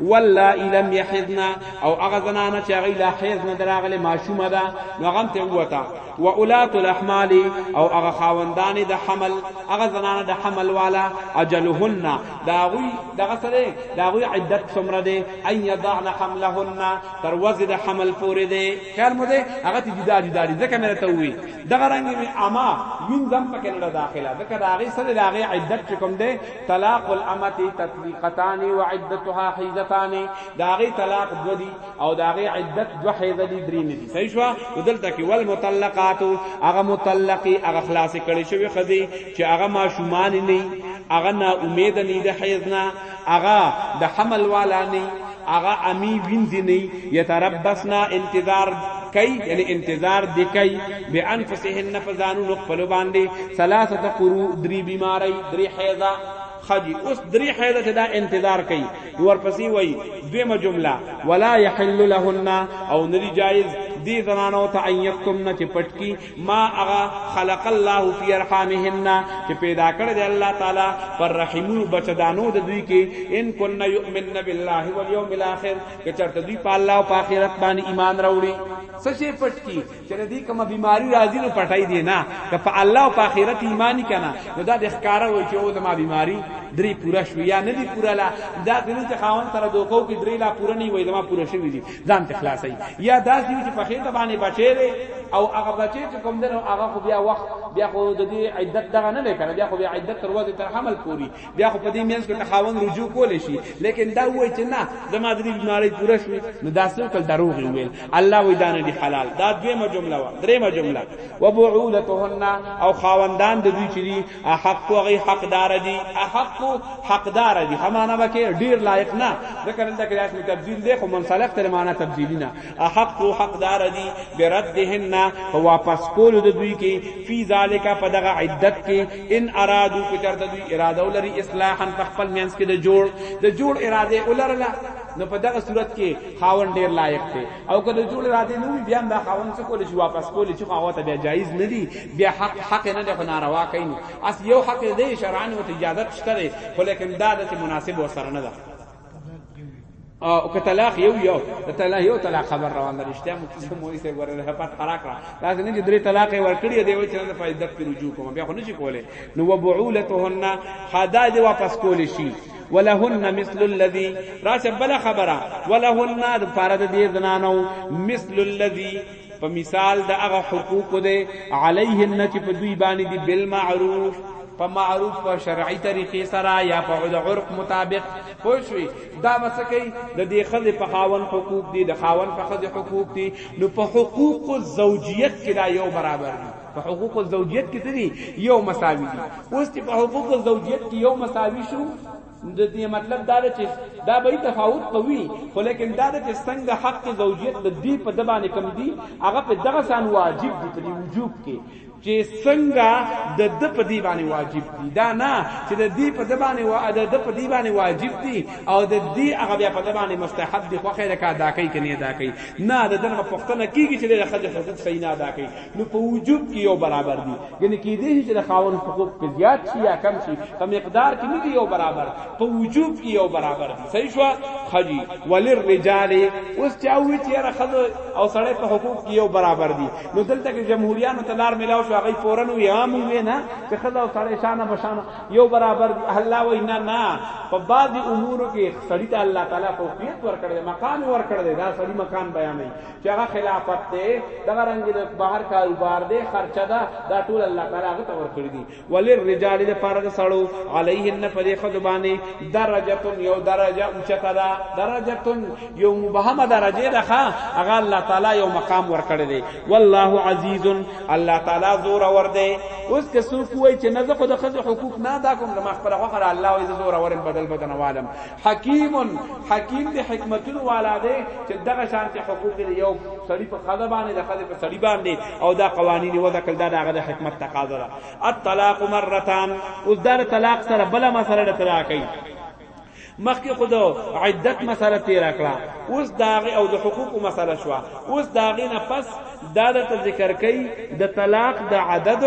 ولا الم يحذنا او هغه زنانه چې هغه لا حیض نه دراغله ماشومه ده نو هغه ته وته و اولات الاحمال او هغه خاوندان د حمل هغه زنانه د حمل والا اجلهن دا غوی دغه سره دا غوی عدت څومره ده ان يضعن حملهن تر وزد حمل پورې ده خیال مو ده هغه ته جدا جدا دي ځکه مې ته وی دغه رنګ می اما وین زم پکې نه داخله ځکه دا غي سره دا غي عدت کوم ده طلاق الامة تطلیقتان وعدتها حیضتان د هغې طلاق دوه دي او د هغې عدت دوه حیضه دي درې نه دي صحیح شوه نو دلته کې والمطلقات هغه مطلقې هغه خلاصې کړې شوې ښځې چې هغه ماشومان نه هغه نا امید نه د حیض نه هغه د حمل والا نه اغا امی وینځي نه یتربصنا انتظار کوي یعنی انتظار دی کوي به انفسهن فزانو خپل باندې ثلاثه قرو دری بیماری دری حیضه خدي اوس درې حیضه ته دا انتظار کوي ورپسې وایي دویمه جمله ولا يحل لهن او ندي جایز دی زنانو ته ان یکتمن چې پټکی ما اغا خلق الله فی ارحامهن چې پیدا کړی دی الله تعالی پر رحمونو بچدانو د دوی کې ان کن یؤمن بالله والیوم الاخر که چرته دوی په الله او په آخرت باندې ایمان راوړي سچې پټ کی چې دې کومه بیماری راځي نو پټای دی نه که په الله او په آخرت ایمان کنا نو دا د ښکارا وای چې او زما بیماری درې پورا شو یا نه دی پورا لا دا دې چې خاون سره دوکو کې درې لا پورا نه وای زما پورا شوی دی ځان ته خلاصي یا داسې چې په خېټه باندې بچي دی او هغه بچي چې کوم دنو هغه خو بیا وخت بیا خو د دې عدت دغه نه لیکره بیا خو بیا عدت تر وځي تر حمل پوری بیا خو په دې مینس کې تخاون رجوع کول شي لیکن دا وای چې نه زما د دې بیماری پوره شوي نو دا څه کول دروغ ویل الله وې دانه دی حلال دا دویمه جمله و دریمه جمله وبعولتهن او خاوندان د دوی چې احق غي حقدار دي احق حقدار دي همانا بکه ډیر لایق نه ذکر دلته کې اسم تبديل دی خو منسلک تر معنا تبديلی نه احق حقدار دي بردهن په واپس کول د دوی کې فی ذالک په دغه عدت کې ان ارادو کو چرته دوی اراده ولري اصلاحا په خپل مینس کې د جوړ د جوړ اراده ولرله نو په دغه صورت کې خاون ډیر لایق دی او که د جوړ راته نه وي بیا دا خاوند څه کول شي واپس کول شي خو هغه ته بیا جایز نه دی بیا حق حق نه دی خو ناروا کوي نو اس یو حق دی شرعن او اجازه شته دی خو لیکن دا د مناسب وسره نه ده او که طلاق یو یو د طلاق یو طلاق خبر روان ده رښتیا مو چې مو یې ورته هپات خراک را دا څنګه چې درې طلاق یې ورکړي دی و چې نه فائدت پر رجوع کوم بیا خو نشي کولای نو وبعولتهن حدا دی واپس کول شي ولهن مثل الذي راشه بل خبره ولهن د پاره د دې زنانو مثل الذي په مثال د هغه حقوق دی علیهن چې په دوی باندې دی بالمعروف په معروف په شرعي طریقې سره یا په عرف مطابق پوښوي دا مسکه د دې خزه په خاون حقوق دي د خاون په خزه حقوق دي نو په حقوق زوجیت کې دا یو برابر دي په حقوق الزوجیت کې دي یو مساوي دي اوس چې په حقوق الزوجیت کې یو مساوي شو د دې مطلب دا چې دا به تفاوت قوي خو لیکن دا چې څنګه حق زوجیت د دې په دبانې کم دي هغه په دغه سان واجب دي په وجوب کې چې څنګه د د په دی باندې واجب دي دا نه چې د دی په د باندې وا د د په دی باندې واجب دي او د دی هغه بیا په د باندې مستحب دي خو خیره کا ادا کوي کني ادا کوي نه د دغه پښتنه کیږي چې د خځه حقوق صحیح نه ادا کوي نو په وجوب کې یو برابر دي یعنی کې دې چې د خاون حقوق په زیات شي یا کم شي په مقدار کې نه دی یو برابر په وجوب کې یو برابر دي صحیح شو خجی وللرجال اوس چاوي چې را خذ او سړی په حقوق کې یو برابر دي نو دلته کې جمهوریانو تلار ملاو شو هغه پورن وي عام وي نه چې خذ او سړی شانه بشانه یو برابر دي الله وای نه نه په بعض امور کې سړی ته الله تعالی فوقیت ورکړي مقام ورکړي دا سړی مقام بیانوي چه هغه خلافت دی دغه رنګ د بهر کاروبار دی خرچه ده دا ټول الله تعالی هغه تور کړی دی ولی الرجال د پاره د سړو علیهن په دې خود باندې درجتون یو درجه اوچته ده درجتون یو مبهمه درجه ده هغه الله تعالی یو مقام ور کړی دی والله عزیز الله تعالی زور ور دی اوس که څوک وای چې نه زه خو د خځه حقوق نه دا کوم د مخبره خو الله وای زه زور ورم بدل بدن عالم حکیم حکیم د حکمتونو والا دی چې دغه شانتي حقوق دی یو سړی په خاله باندې د خاله په سړی باندې او دا قوانینی وضع کړ دا دغه د حکمت تقاضا ده الطلاق مرتان اوس دا طلاق سره بل مسله ده طلاقی مخکې خود عدت مسله تیر کړه اوس داغه او د حقوق مسله شو اوس داغه نه پس دا د ذکر کوي د طلاق د عدد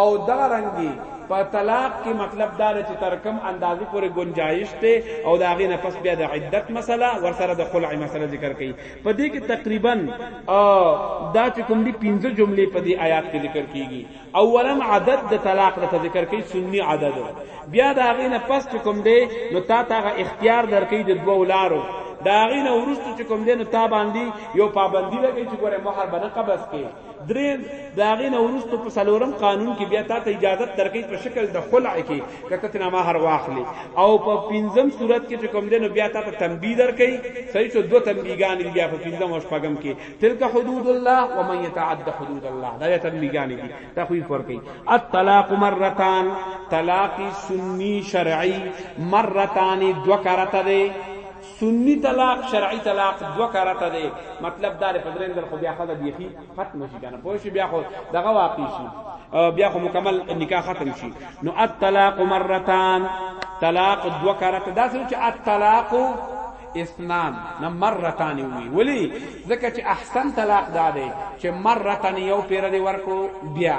او دا رنګي په طلاق کې مطلب دا چې تر کم اندازې پورې گنجائش ته او دا غي نفس بیا د عدت مسله ورسره د خلع مسله ذکر کړي په دې کې تقریبا دا چې کوم دي 15 جملې په دې آیات کې ذکر کیږي اولا عدد د طلاق د ذکر کوي سنی عدد بیا دا غینه پس چې کوم دی نو تا ته اختیار درکې د دوه لارو دا غینه ورستو چې کوم دی نو تا باندې یو پابندی لګی چې ګوره مہر بنه قبض کې درې دا غینه ورستو په سلورم قانون کې بیا تا ته اجازه درکې په شکل د خلع کې کته ته مہر واخلي او په پنځم صورت کې چې کوم دی نو بیا تا ته تنبیه درکې صحیح څو دوه تنبیهګان بیا په پنځم او شپږم کې تلك حدود الله ومن يتعد حدود الله دا تبلیغانی دي تخویف ورکی الطلاق مرتان طلاق سنی شرعی مرتان دو کرته ده سنی طلاق شرعی طلاق دو کرته ده مطلب دار فدرین در خو بیا خدا بیخی ختم شي کنه پوه شي بیا خو دغه واقع شي بیا خو مکمل نکاح ختم شي نو الطلاق مرتان طلاق دو کرته دا چې الطلاق اثنان نه مرتان وی ولی ځکه چې احسن طلاق دا دی چې مرتان یو پیر دی ورکو بیا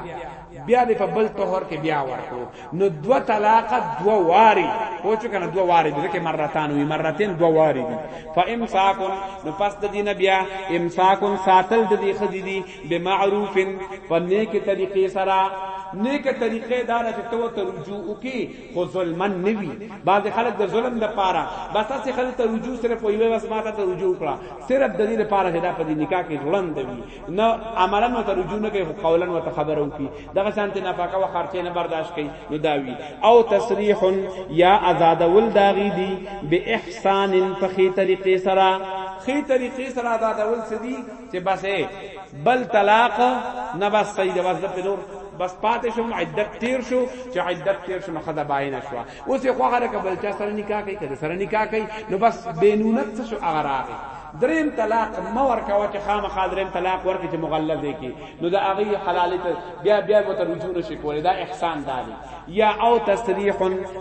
بیا دی په بل طهر کې بیا ورکو نو دو طلاق دو واری او چې کنه دو واری دی ځکه مرتان وی مرتين دو واری دی فامساکن نو پس د دینه بیا امساکن ساتل د دې خدی دی بمعروفن په نیکه طریقې سره نیکه طریقې دا چې تو ته رجوع وکي خو ظلمن نه وي بعض خلک د ظلم د پاره بس هسې خل ته رجوع صرف په یوه بس ماته ته رجوع کړه صرف د دې لپاره چې دا په دې نکاح کې ځوړند وي نه عملا نو ته رجوع نه کوي خو قولا نو ته خبره وکي دغه شانته نفقه او خرچه نه برداشت کوي نو دا وي او تصریح یا آزاد ول داغي دي به احسان په خي طریقې سره خي طریقې سره آزاد ول سدي چې بس بل طلاق نه بس سید بس په نور بس پاتې شو عدت تیر شو چې عدت تیر شو نو خدا باین شو اوس خو هغه کبل چا سره نکاح کوي کده سره نکاح کوي نو بس بینونت شو هغه راغی دریم طلاق ما ورکاوه چې خامخا دریم طلاق ورکې چې مغلظ دی کی نو دا هغه حلال ته بیا بیا وته رجوع نشي کولای دا احسان دادی یا او تسریح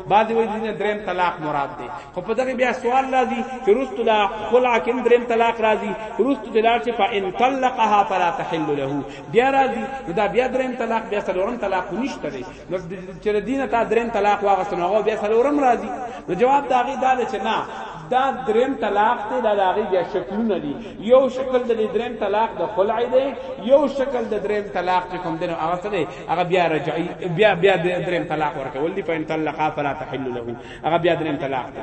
بعضی وی دین دریم طلاق مراد دی خو په دغه بیا سوال راځي چې رست لا خلع کین دریم طلاق راځي رست دلار چې فان طلقها فلا تحل له بیا راځي نو دا بیا دریم طلاق بیا څلورم طلاق خو نشته دی نو چې دینه تا دریم طلاق واغست نو هغه بیا څلورم راځي نو جواب دا غي دا چې نه دا دریم طلاق ته دا داغي بیا شکلونه دي یو شکل د دریم طلاق د خلع دی یو شکل د دریم طلاق چې کوم دنو هغه سره هغه بیا رجعي بیا بیا دریم طلاق ورکول دي فین طلقا فلا تحل له هغه بیا دریم طلاق ته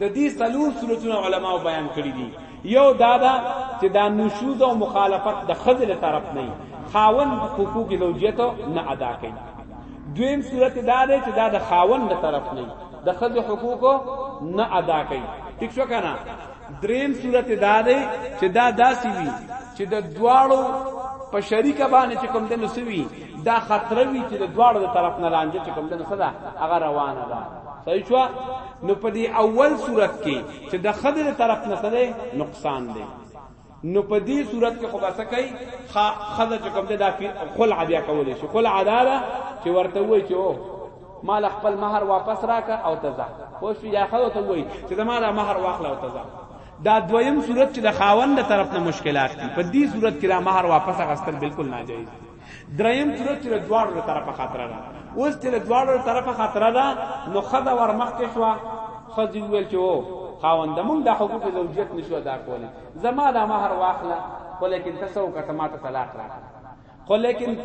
د دې څلور صورتونه علما بیان کړی دي یو دا دا چې دا نشوز او مخالفت د خزل طرف نه خاون حقوق زوجیت نه ادا کوي دویم صورت دا ده چې دا د خاون د طرف نه د خزل حقوق نه ادا کوي ٹھیک شو کنه دریم صورت دا ده چې دا داسي وي چې د دواړو په شریکه باندې چې کوم د نسوي دا خطر وي چې د دواړو د طرف نه لاندې چې کوم د نسدا هغه روانه ده صحیح شو نو په دې اول صورت کې چې د خدای له طرف نه سره نقصان دی نو په دې صورت کې خو بس کوي خدای چې کوم دا خلع بیا کولې شي خلع عداله چې ورته وای چې او مال خپل مہر واپس راکا او تزا خو شي یا خدای ته وای چې دا مال مہر واخله او تزا دا دویم صورت چې د خاوند طرف نه مشکلات دي په دې صورت کې دا مہر واپس غستل بالکل ناجایز دي دریم صورت چې له دواړو له طرفه خطره ده اوس چې له دواړو له طرفه خطره ده نو خدا ور مخکې شو خځې ویل چې او خاوند مونږ د حقوق زوجیت نشو ادا کولی زما د مہر واخله خو لیکن تاسو کته ما ته طلاق راکړه خو لیکن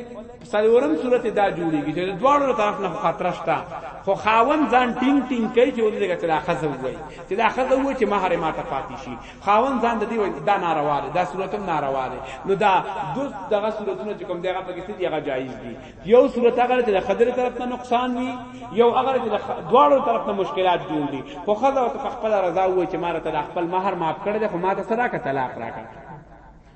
سلورم صورت دا جوړیږي چې دواړو طرف نه خطر شته خو خاون ځان ټینګ ټینګ کوي چې ولې دغه تر اخذ وای چې دا اخذ وای چې مہر ما ته پاتې شي خاوند ځان د دې وای دا ناروا دی دا صورت هم ناروا دی نو دا دوس دغه صورتونه چې کوم دغه پکې دي هغه جایز دي یو صورت هغه چې د خدای طرف نه نقصان وي یو هغه چې د دواړو طرف نه مشکلات جوړ دي خو خدای ته خپل رضا وای چې ماره ته خپل مہر معاف کړی خو ماته صدقه طلاق راکړه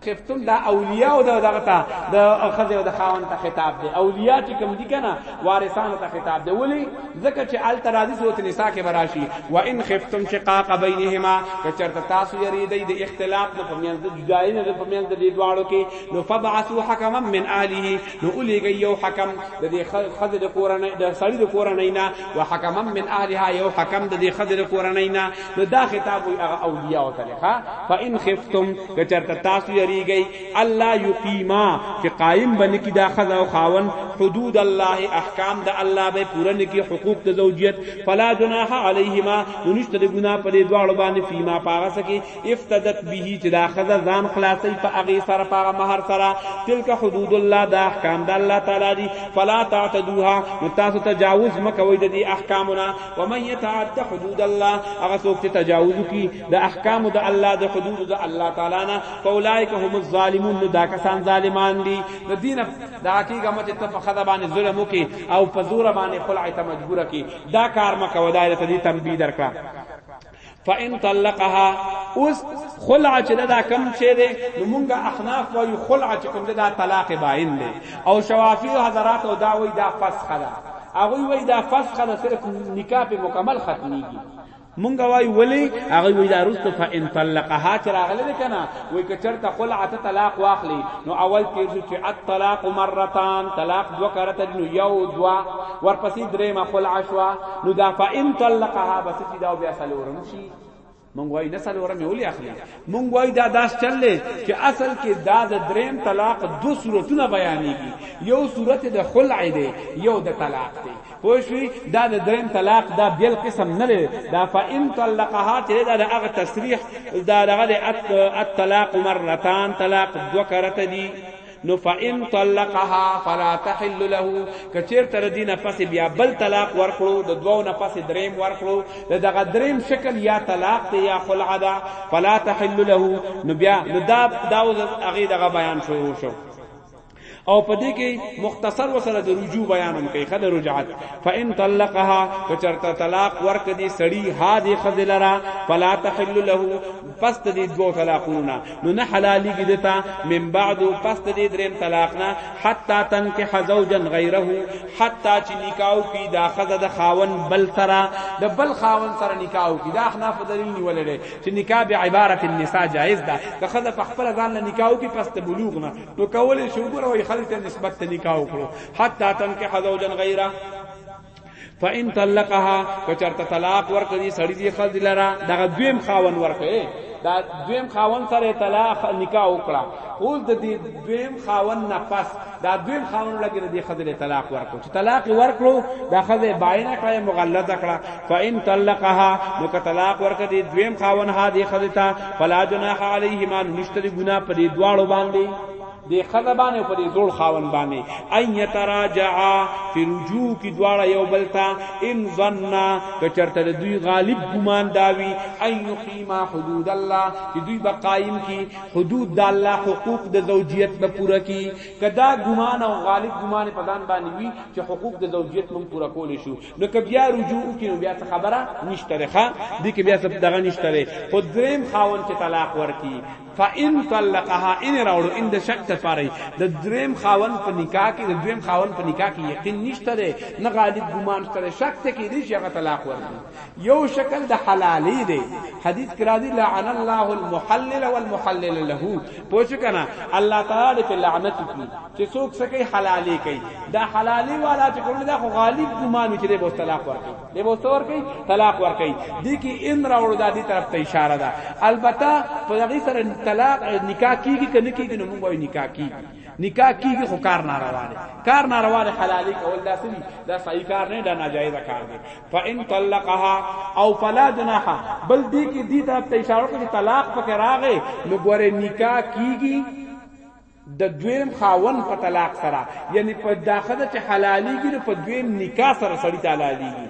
خفتم دا اولیاء او دا دغه ته د خزه او د خاون ته خطاب دی اولیاء چې کوم دي کنه وارثان ته خطاب دی ولی ځکه چې ال ترازی سورۃ نساء کې براشي و ان خفتم شقاق بینهما کچرته تاسو یری دی د اختلاف نه پمیان د جدای نه پمیان د دې دواړو کې نو فبعثوا حکما من اهله نو الیږي یو حکم د دې خزه د کورنۍ د سړي د کورنۍ نه و حکما من اهلها یو حکم د دې خزه د کورنۍ نه نو دا خطاب وي هغه اولیاء ته لخوا فان خفتم که چرته تاسو یریږئ الله یقیما چې قائم بنه کی دا خزا او خاون حدود الله احکام د الله به پوره نکی حقوق د زوجیت فلا جناح علیهما نشته د ګنا په دې دواړو باندې فیما پاغه سکی افتدت به چې دا خزا ځان خلاصي په هغه سره پاغه مہر سره تلک حدود الله دا احکام د الله تعالی دی فلا تعتدوها متاسو تجاوز مکوئ د دې احکامنا ومن يتعد حدود الله هغه څوک چې تجاوز کی د احکام د الله د حدود د الله تعالی نه فولائک هم الظالمون نو دا کسان ظالمان دي د دین د حقیقت مت ته په خدا باندې ظلم وکي او په زور باندې خلع ته مجبور کی دا کار مکه ودای ته دې تنبیه درکړه فان طلقها اوس خلع چې دا کم شی دی نو مونږه احناف وایو خلع چې کوم دا طلاق باین دی او شوافی حضرات او دا وی دا فسخ ده هغه وی دا فسخ ده صرف نکاح په مکمل ختميږي مونږ وای ولی هغه وی دا رست فان طلقها چې راغله ده کنه وای که چرته خلع ته طلاق واخلی نو اول تیر شو چې الطلاق مرتان طلاق دو کرته نو یو دوا ورپسې درې ما خلع شوا نو دا فان طلقها بس چې دا بیا سلورم شي مونږ وای نه سلورم ولی اخلی مونږ وای دا داس چل دی چې اصل کې دا د دریم طلاق دو صورتونه بیانېږي یو صورت د خلع دی یو د طلاق دی پوه شئ دا د دریم طلاق دا بیل قسم نه دی دا فإن طلقها چې دا د هغه تصریح دا دغه د الطلاق مرتان طلاق دوه کرته دی نو فإن طلقها فلا تحل له کچیر تر دین پس بیا بل طلاق ورکړو د دوو نه پس دریم ورکړو دغه دریم شکل یا طلاق ته یا خلع ده فلا تحل له نو بیا نو دا دا هغه دغه بیان شروع شو او پدې کې مختصر وسره د رجوع بیان هم کوي خدای رجعت فان طلقها کچرته طلاق ورک دي سړی ها دي خذلرا فلا تحل له پس د دې دوه طلاقونو نه نو نه حلاليږي دتا من بعد پس د دې دریم طلاق نه حتا تنکح زوجا غیره حتا چې نکاح کی دا خزه د خاون بل سره د بل خاون سره نکاح کی دا احناف دلیل نیول لري چې نکاح به عبارت النساء جائز ده که خزه په خپل ځان نه نکاح کی پس د بلوغ نه نو کول شو ګره وي خلک نسبت نکاح وکړو حتا تنکح زوجا غیره فإن طلقها کچرته طلاق ورکړي سړي دي خځ لرا دغه دویم خاون ورکړي دا دویم خاون سره طلاق نکاح وکړه اوس د دې دویم خاون نه پس دا دویم خاون لګي د خځې طلاق ورکړو چې طلاق ورکړو دا خځې باینه کړه مغلظه کړه فإن طلقها نو که طلاق ورکړي دویم خاون ها دې خځې ته فلا جناح علیهما نشتري ګنا په دې دواړو باندې دې ښځه باندې او په دې زوړ خاوند باندې ان یتراجعا چې رجوع کی دواړه یو بل ته ان ظننا که چرته د دوی غالب ګمان داوي ان یقیما حدود الله چې دوی به قائم کی حدود د الله حقوق د زوجیت به پوره کی کدا ګمان او غالب ګمان په ځان باندې وي چې حقوق د زوجیت مون پوره کول شو نو که بیا رجوع کی نو بیا خبره نشته ښه دې کې بیا څه دغه نشته خو دریم خاوند چې طلاق ورکی فان طلقها ان راوړو ان د شک ته پاره د دریم خاون په نکاح کې د دریم خاون په نکاح کې یقین نشته دی نه غالب ګمان شته شک ته کې دی چې هغه طلاق ورکړي یو شکل د حلالي دی حدیث کې راځي لعن الله المحلل والمحلل له پوښ کنا الله تعالی په لعنت کوي چې څوک سکه حلالي کوي دا حلالي والا چې کوم دا غالب ګمان چې به طلاق ورکړي دی به څور کوي طلاق ور کوي دي کې ان راوړو د دې طرف ته اشاره ده البته په دغه سره طلاق نکاح کیږي کنه کیږي نو موږ وایو نکاح کیږي نکاح کیږي خو کار ناروا دی کار ناروا دی حلالي کول دا سړي دا صحیح کار نه دا ناجایز کار دی فان طلقها او فلا جناح بل دي کې دي طرف ته اشاره کوي طلاق پکې راغې نو ګوره نکاح کیږي د دویم خاوند په طلاق سره یعنی په دا ښځه چې حلالیږي نو په دویم نکاح سره سړی ته حلالیږي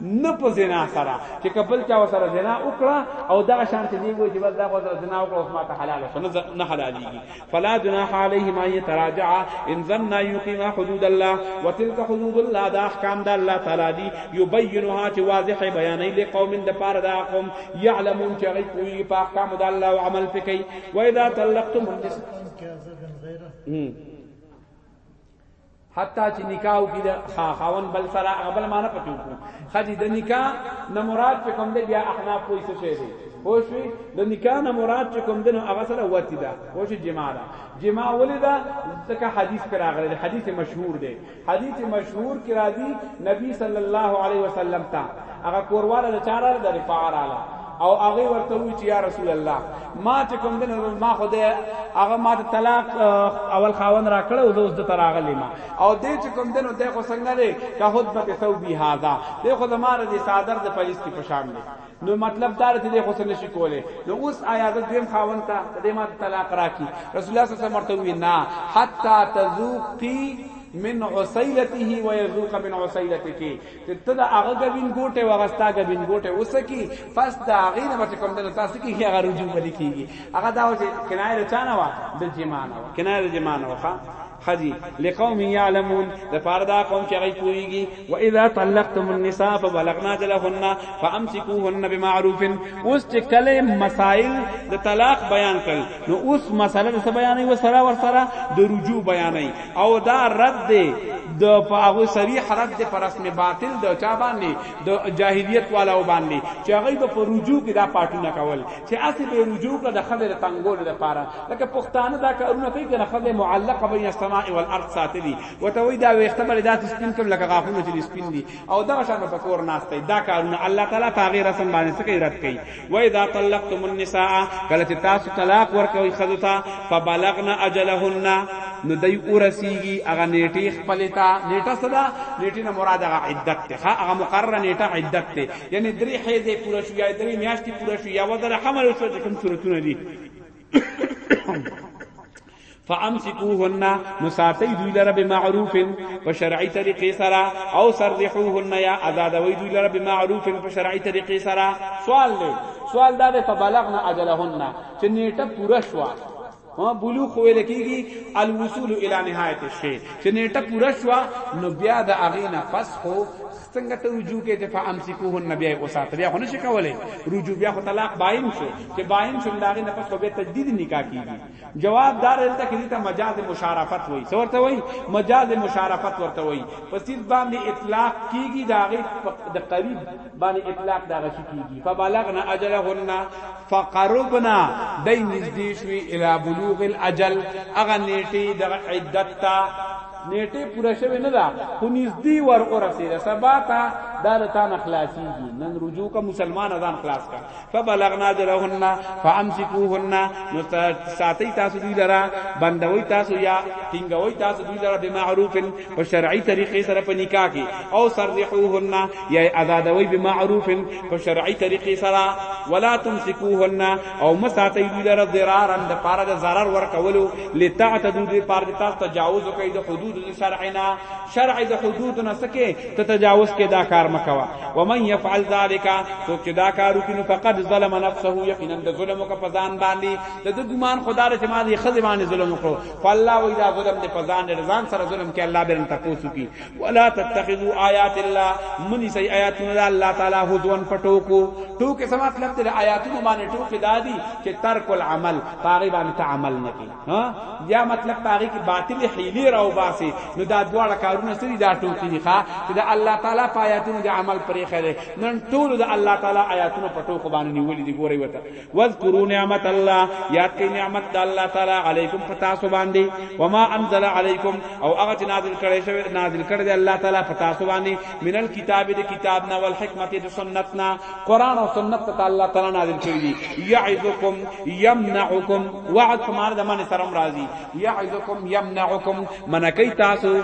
نه په زنا سره چې کبل چا سره زنا وکړه او دغه شان ته دی وای چې بس دا خو سره زنا وکړه اوس ما ته حلال شو نه حلالیږي فلا جناح علیهما یتراجع ان ظن یقیم حدود الله وتلك حدود الله دا احکام د الله تعالی دی یبینها چې واضح بیانې لقوم د پاره دا قوم یعلمون چې غي کوی په احکام د الله او عمل پکې واذا طلقتم النساء حتی چې نکاح وکړي د خاون بل سره بل معنی پکې وکړي خدي د نکاح نه مراد په کوم دی بیا احناف کوئی څه شي دی خوشوي د نکاح نه مراد چې کوم دنو هغه سره وتی ده خوش جما ده جما ولې ده ځکه حدیث پر راغلی حدیث مشهور دی حدیث مشهور کې راځي نبی صلی الله علیه وسلم ته هغه کورواله د چاره د رفاعه رااله او هغه ورته وی چې یا رسول الله ما چې کوم دین ما خو دې هغه ما ته طلاق اول خاون را کړ او زوس د تراغلی ما او دې چې کوم دین دې خو څنګه دې که خود به ثوبی هاذا دې خو زماره دې صادر د پالیس کې پشان دې نو مطلب دا چې د حسن نشي کوله نو اوس آیا د دیم خاون ته د ما طلاق راکی رسول الله صلی الله علیه وسلم ورته وی نه حتا تذوقی من عسیلته و یذوق من عسیلتک ته ته دا هغه غوین ګوټه وغستا غوین ګوټه وسکی پس دا هغه نه بچ کوم د تاسو کی هغه رجوع بلی کیږي هغه دا چې کنایه چانه وا د جمانه وا کنایه د جمانه وا ښځي، لقوم يعلمون، د پاره د هغه قوم چې هغوی پوهېږي، واذا طلقتم النساء فبلغن اجلهن فامسکوهن بمعروف، اوس چې کله مسائل د طلاق بیان کړل نو اوس مسئله د څه بیانوي وسره ورسره د رجوع بیانوي او دا رد دی د په هغه صریح رد دی پر رسم باطل د چا باندې د جاهلیت والو باندې چې هغوی به په رجوع کې دا پاټونه کول چه هسې به یې رجوع کړه د ښځې د تنګولو دپاره لکه پښتانه دا کارونه کوي که نه ښځه یې معلقه بین السماء والارض ساتلي ورته وایي دا ویښته به دې داسې سپین کړم لکه غاښونه چې دې سپین دي او دغه شان به په کور ناست دی دا کارونه الله تعالی په هغې رسم باندې څه کوي رد کوي واذا طلقتم النساء کله چې تاسو طلاق ورکوئ ښځو ته فبلغن اجلهن نو دای اورسیږي هغه نیټه خپلتا نیټه صدا نیټه نه مراد هغه عدت ته هغه مقرره نیټه عدت ته یعنی درې حیزې پوره شو یا درې میاشتې پوره شو یا ودره حمل شو چې کوم صورتونه دي فامسكوهن نساتی دوی لره بمعروف په شرعي طریقې سره او سرحوهن یا آزادوي دوی لره بمعروف په شرعي طریقې سره سوال دی سوال دا دی فبلغنا اجلهن چې نیټه پوره شو ها بلوغ خو ویل کیږي الوصول الی نهایت الشی چې نیټه پوره شو نو بیا د اغه نه پس خو څنګه ته رجوع کې چې فامسکوه النبی او سات بیا خو نشي کولای رجوع بیا خو طلاق باین شو چې باین شو دا غي نه پس خو به تجدید نکاح کیږي جواب دار دلته کې ته مجاز مشارفت وای څه ورته وای مجاز مشارفت ورته وای پس دې باندې اطلاق کیږي دا غي د قریب باندې اطلاق دا غشي کیږي فبلغنا اجلهن فقربنا دای نږدې شوې الی بلوغ الاجل اغه نیټه د عدت تا نیټه پوره شوه نه دا خو نږدې ور اورسیده سبا تا دا د تان خلاصيږي نن رجوع کا مسلمان اذان خلاص کا فبلغنا جلهن فامسكوهن نو ساتي تاسو دوی لرا بندوي تاسو یا ټینګوي تاسو دوی لرا بمعروف په شرعي طریقې سره په نکاح کې او سرحوهن یا آزادوي به معروف په شرعي طریقې سره ولا تمسكوهن او مساتې دي لره ضرارن د پاره د zarar ور کولو لتعتدو دي پاره د تاسو تجاوز کوي د حدود شرعنا شرع د حدود نه سکه ته تجاوز کې دا کار مکوا ومن يفعل ذلك سو چې دا کارو کې فقد ظلم نفسه یقینا د ظلم کو پزان باندې د ګمان خدای ته ما دي خزمانه ظلم کو خو الله وی دا ظلم دې پزان دې ځان سره ظلم کې الله بیرن تاسو کی ولا تتخذوا آیات الله منی سي آیاتونه الله تعالی هدون پټوکو ټوکې سم مطلب دې آیاتونه باندې ټوکې دادی چې ترک العمل پاغي باندې عمل نه کی ها یا مطلب پاغي کې باطل حیلی راو باسي نو دا دواړه کارونه سری دا ټوکې دي ښا چې دا الله تعالی په آیاتونو دې عمل پرې خره نن ټول دا الله تعالی آیاتونو پټوکو باندې نیولې دي ګوري وته واذکروا نعمت الله یاد کړئ نعمت د الله تعالی علیکم پتا سو باندې وما انزل علیکم او هغه چې نازل کړي شوی نازل کړي دی الله تعالی پتا سو باندې من الكتاب د کتاب نه والحکمت د سنت نه قران او سنت ته الله تعالی نازل کړي دي یعذکم یمنعکم وعد کمار د من سره راضی یعذکم یمنعکم من کوي تاسو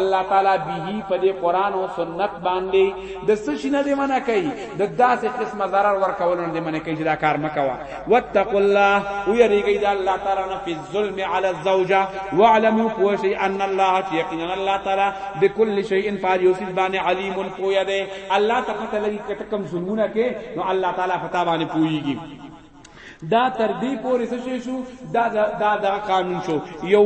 الله تعالی به په دې قران او سنت باندې د څه شي نه دی منع کوي د داسې قسمه ضرر ورکولو نه منې کوي چې دا کار مکوه واتقوا الله ويریږئ د الله تعالی نه فی الظلم علی الزوجه واعلموا پوشی ان الله چې یقینا الله تعالی بكل شیء فعل یوسف باندې علیم پویا دی الله ته پته لګي کته کم ظلمونه کې نو الله تعالی فتا باندې پویږي دا تر دې پورې څه شي شو دا دا دا قانون شو یو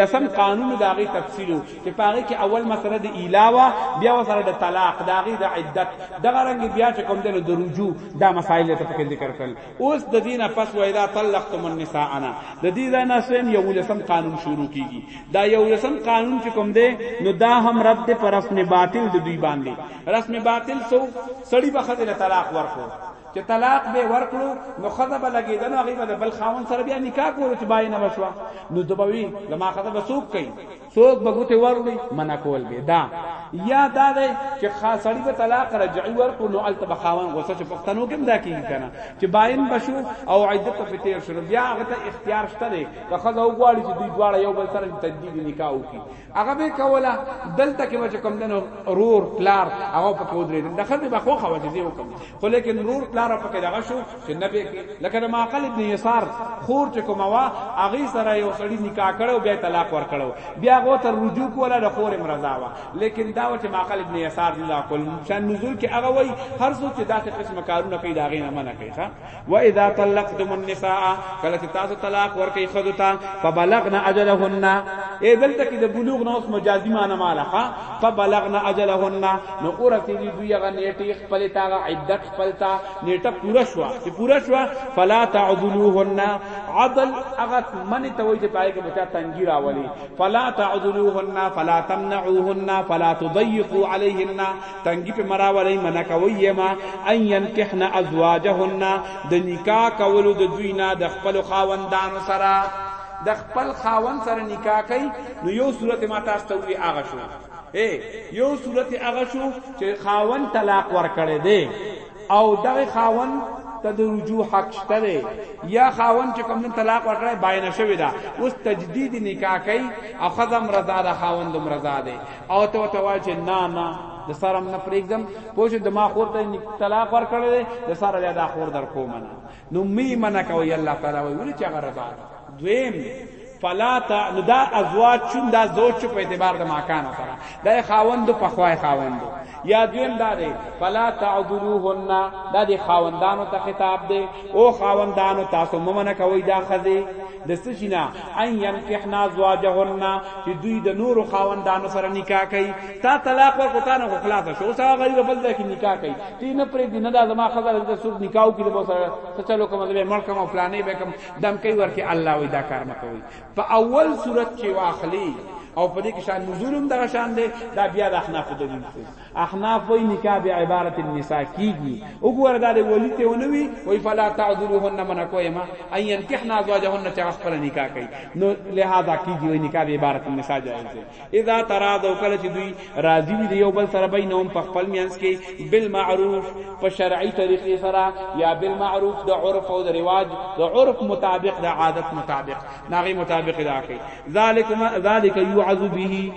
لسم قانون دا غي تفصیل چې پاره کې اول مسله د علاوه بیا وسره د طلاق دا غي د عدت دا رنګ بیا چې کوم د رجوع دا مسائل ته پکې ذکر کړل اوس د دینه پس و اذا طلقتم النساء انا د دې دا نسیم یو لسم قانون شروع کیږي دا یو لسم قانون چې کوم دی نو دا هم رد پر رسم باطل د دوی باندې رسم باطل سو سړی بخښه طلاق ورکو چې طلاق به ورکړو نو خزه به لګیدل هغه به بل خاون سره بیا نکاح کولو چې بای نه وشو نو دوبوي زما خزه به سوق کوي سوق به ګوته ورولي منا کول به دا یا دا دی چې خاصړي به طلاق رجعي ورکړو نو الته به خاون غوسه چې پښتنو کې مدا کیږي کنه چې باین بشو او عدت په تیر شنو بیا هغه ته اختیار شته دی که خزه وګواړي چې دوی دواړه یو بل سره تجدید نکاح وکړي هغه به کوله دلته کې وجه کوم دنو رور پلار هغه په کو درې د خدای به خو خو دې وکم خو لیکن رور پلار په کې دغه شو چې نبی کې لکه ما عقل ابن یسار خور چې کوم وا هغه سره یو سړی نکاح کړو بیا طلاق ور کړو بیا غو تر رجوع کوله د خور مرزا وا لیکن دا چې ما عقل ابن یسار الله کول شان نزول کې هغه وای هر څوک چې داسې قسم کارونه کوي دا غي نه منع کوي و اذا طلقتم النساء کله چې تاسو طلاق ورکړئ خذو ته فبلغن اجلهن اے دلته کې د بلوغ نو اوس مجازي معنی مالا ها فبلغن اجلهن نو اورته دي دوی هغه نیټه خپل تا عدت خپل تا نیټه پورا شو چې پورا شو فلا تعذلوهن عدل هغه من ته وایي چې پای کې بچا تنګی راولي فلا تعذلوهن فلا تمنعوهن فلا تضيقوا عليهن تنګي په مراولې منع کوي یما ان ينكحن ازواجهن د نکاح کولو د دوی نه د خپل خاوندانو سره د خپل خاوند سره نکاح کوي نو یو صورت ما تاسو ته وی هغه شو اے یو صورت هغه شو چې خاوند طلاق ورکړي دي او دغه خاوند ته د رجوع حق شته دی یا خاون چې کوم طلاق ورکړی باینه شوی دا اوس تجدید نکاح کوي او خزم رضا ده خاون دم رضا ده او ته ته وای چې نه نه د سارم نه پرېږدم پوه شو د ما خور ته طلاق ورکړی دی د ساره بیا دا خور در کوم نه نو می منع کوي الله تعالی وایي ولې چې هغه رضا دویم فلا تا نو دا ازواج چون دا زوج چو په اعتبار د ماکان سره دا خاوند په خوای خاوند یا دویم دا دی فلا تعذلوهن دا دی خاوندانو ته خطاب دی او خاوندانو تاسو ممنه کوي دا خزه د سشینا ان ينکحنا زواجهن چې دوی د نورو خاوندانو سره نکاح کوي تا طلاق ورکو تا نه خلاص شو سا غریب بل ځای کې نکاح کوي تی نه پرې دینه د زما خزر د سود نکاح کې به سره څه چلو کوم د ملک مو فلانې به کوم دم کوي ورکه الله وې دا کار نه کوي په اول صورت چې واخلي او په دې کې شان نزول هم دغه شان دی دا بیا د احناف دلیل دی احناف وای نکاح به عبارت النساء کیږي وګوره دا د ولی ته ونوي وای فلا تعذلوهن من کوما ان ينكحن ازواجهن چې خپل نکاح کوي نو لہذا کیږي وای نکاح به عبارت النساء جائز ده اذا تراضوا کله چې دوی راضي وي یو بل سره بینهم په خپل میانس کې بالمعروف په شرعي طریقې سره یا بالمعروف د عرف او د رواج د عرف مطابق د عادت مطابق ناغي مطابق دا کوي ذالک ذالک يعذ به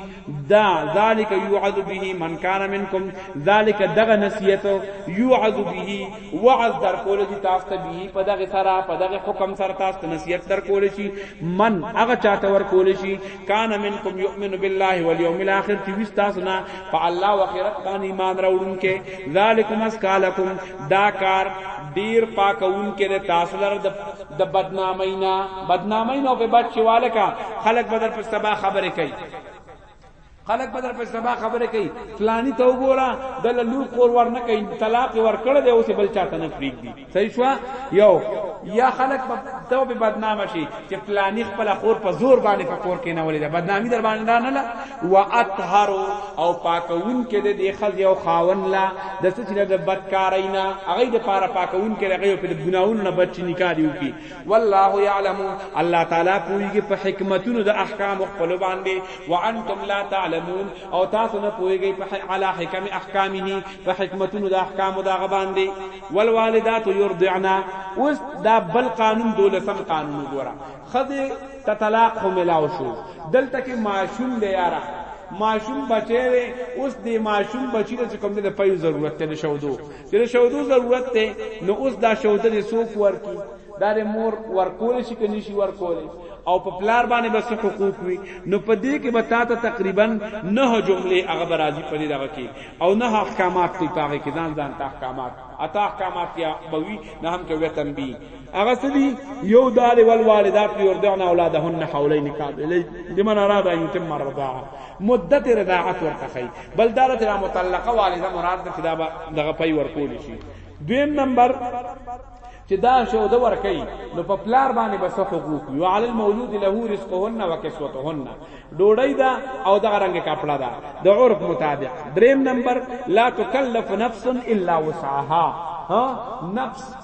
دا ذالک یوعد به من کان منکم ذالک دغه نصیحت یوعد به وعظ در کول دي تاسو ته به په دغه سره په دغه حکم سره تاسو ته نصیحت در کول شي من هغه چاته ور کول شي کان منکم یؤمن بالله والیوم الاخر چې وس تاسو نه په الله او آخرت باندې ایمان راوړونکې ذالکم اسکالکم دا کار ډیر پاکون کې تاسو لر د بدنامینا بدنامینا په بچواله کا خلق بدر پر سبا خبره کوي خلک بدر په سبا خبره کوي فلانی ته وګوره د لور کور ور نه کوي طلاق ور کړ دی اوس بل چاته نه پریږدي صحیح شو یو یا خلک په تو به بدنام شي چې فلانی خپل خور په زور باندې په کور کې نه ولې ده بدنامي در باندې نه لا واطهر او پاکون کې د دې خز یو خاون لا د څه چې د بدکارینا هغه د پاره پاکون کې هغه په ګناون نه بچ نکاح دیو کی والله يعلم الله تعالی پوهیږي په حکمتونو د احکام خپل باندې وانتم لا تعلمون او تاسو نه پوهیږئ په علی حکم احکامه په حکمتونو د احکام دا غباندې والوالدات يرضعنا اوس دا بل قانون دولسم قانون ګورا خدي تطلاق هم ملاو شو دلته کې معشوم دی یاره ماشوم بچی دی اوس دی ماشوم بچی ته کوم د پي ضرورت ته نشو دو چې د شودو ضرورت دی نو اوس دا شوده دې څوک ورکي دا د مور ورکول شي کني شي ورکول او په پلار باندې بس حقوق وي نو په دې کې به تاسو تقریبا نه جملې هغه برازي په دې دغه کې او نه احکامات په پاره کې ځان ځان احکامات اتا احکامات یا بوي نه هم کې وطن بي هغه سدي یو دال والوالدات یردعن اولادهن حولین کاملین لمن اراد ان يتم الرضاعه مدت رضاعت ورتخی بل دارت را مطلقه والده مراد د خدا دغه پي ورکول شي دویم نمبر چې دا شو د ورکي نو په پلار باندې بس حقوق یو علی المولود له رزقهن وکسوتهن ډوډۍ دا او دا رنګ کپڑا دا د عرف مطابق دریم نمبر لا تکلف نفس الا وسعها ها نفس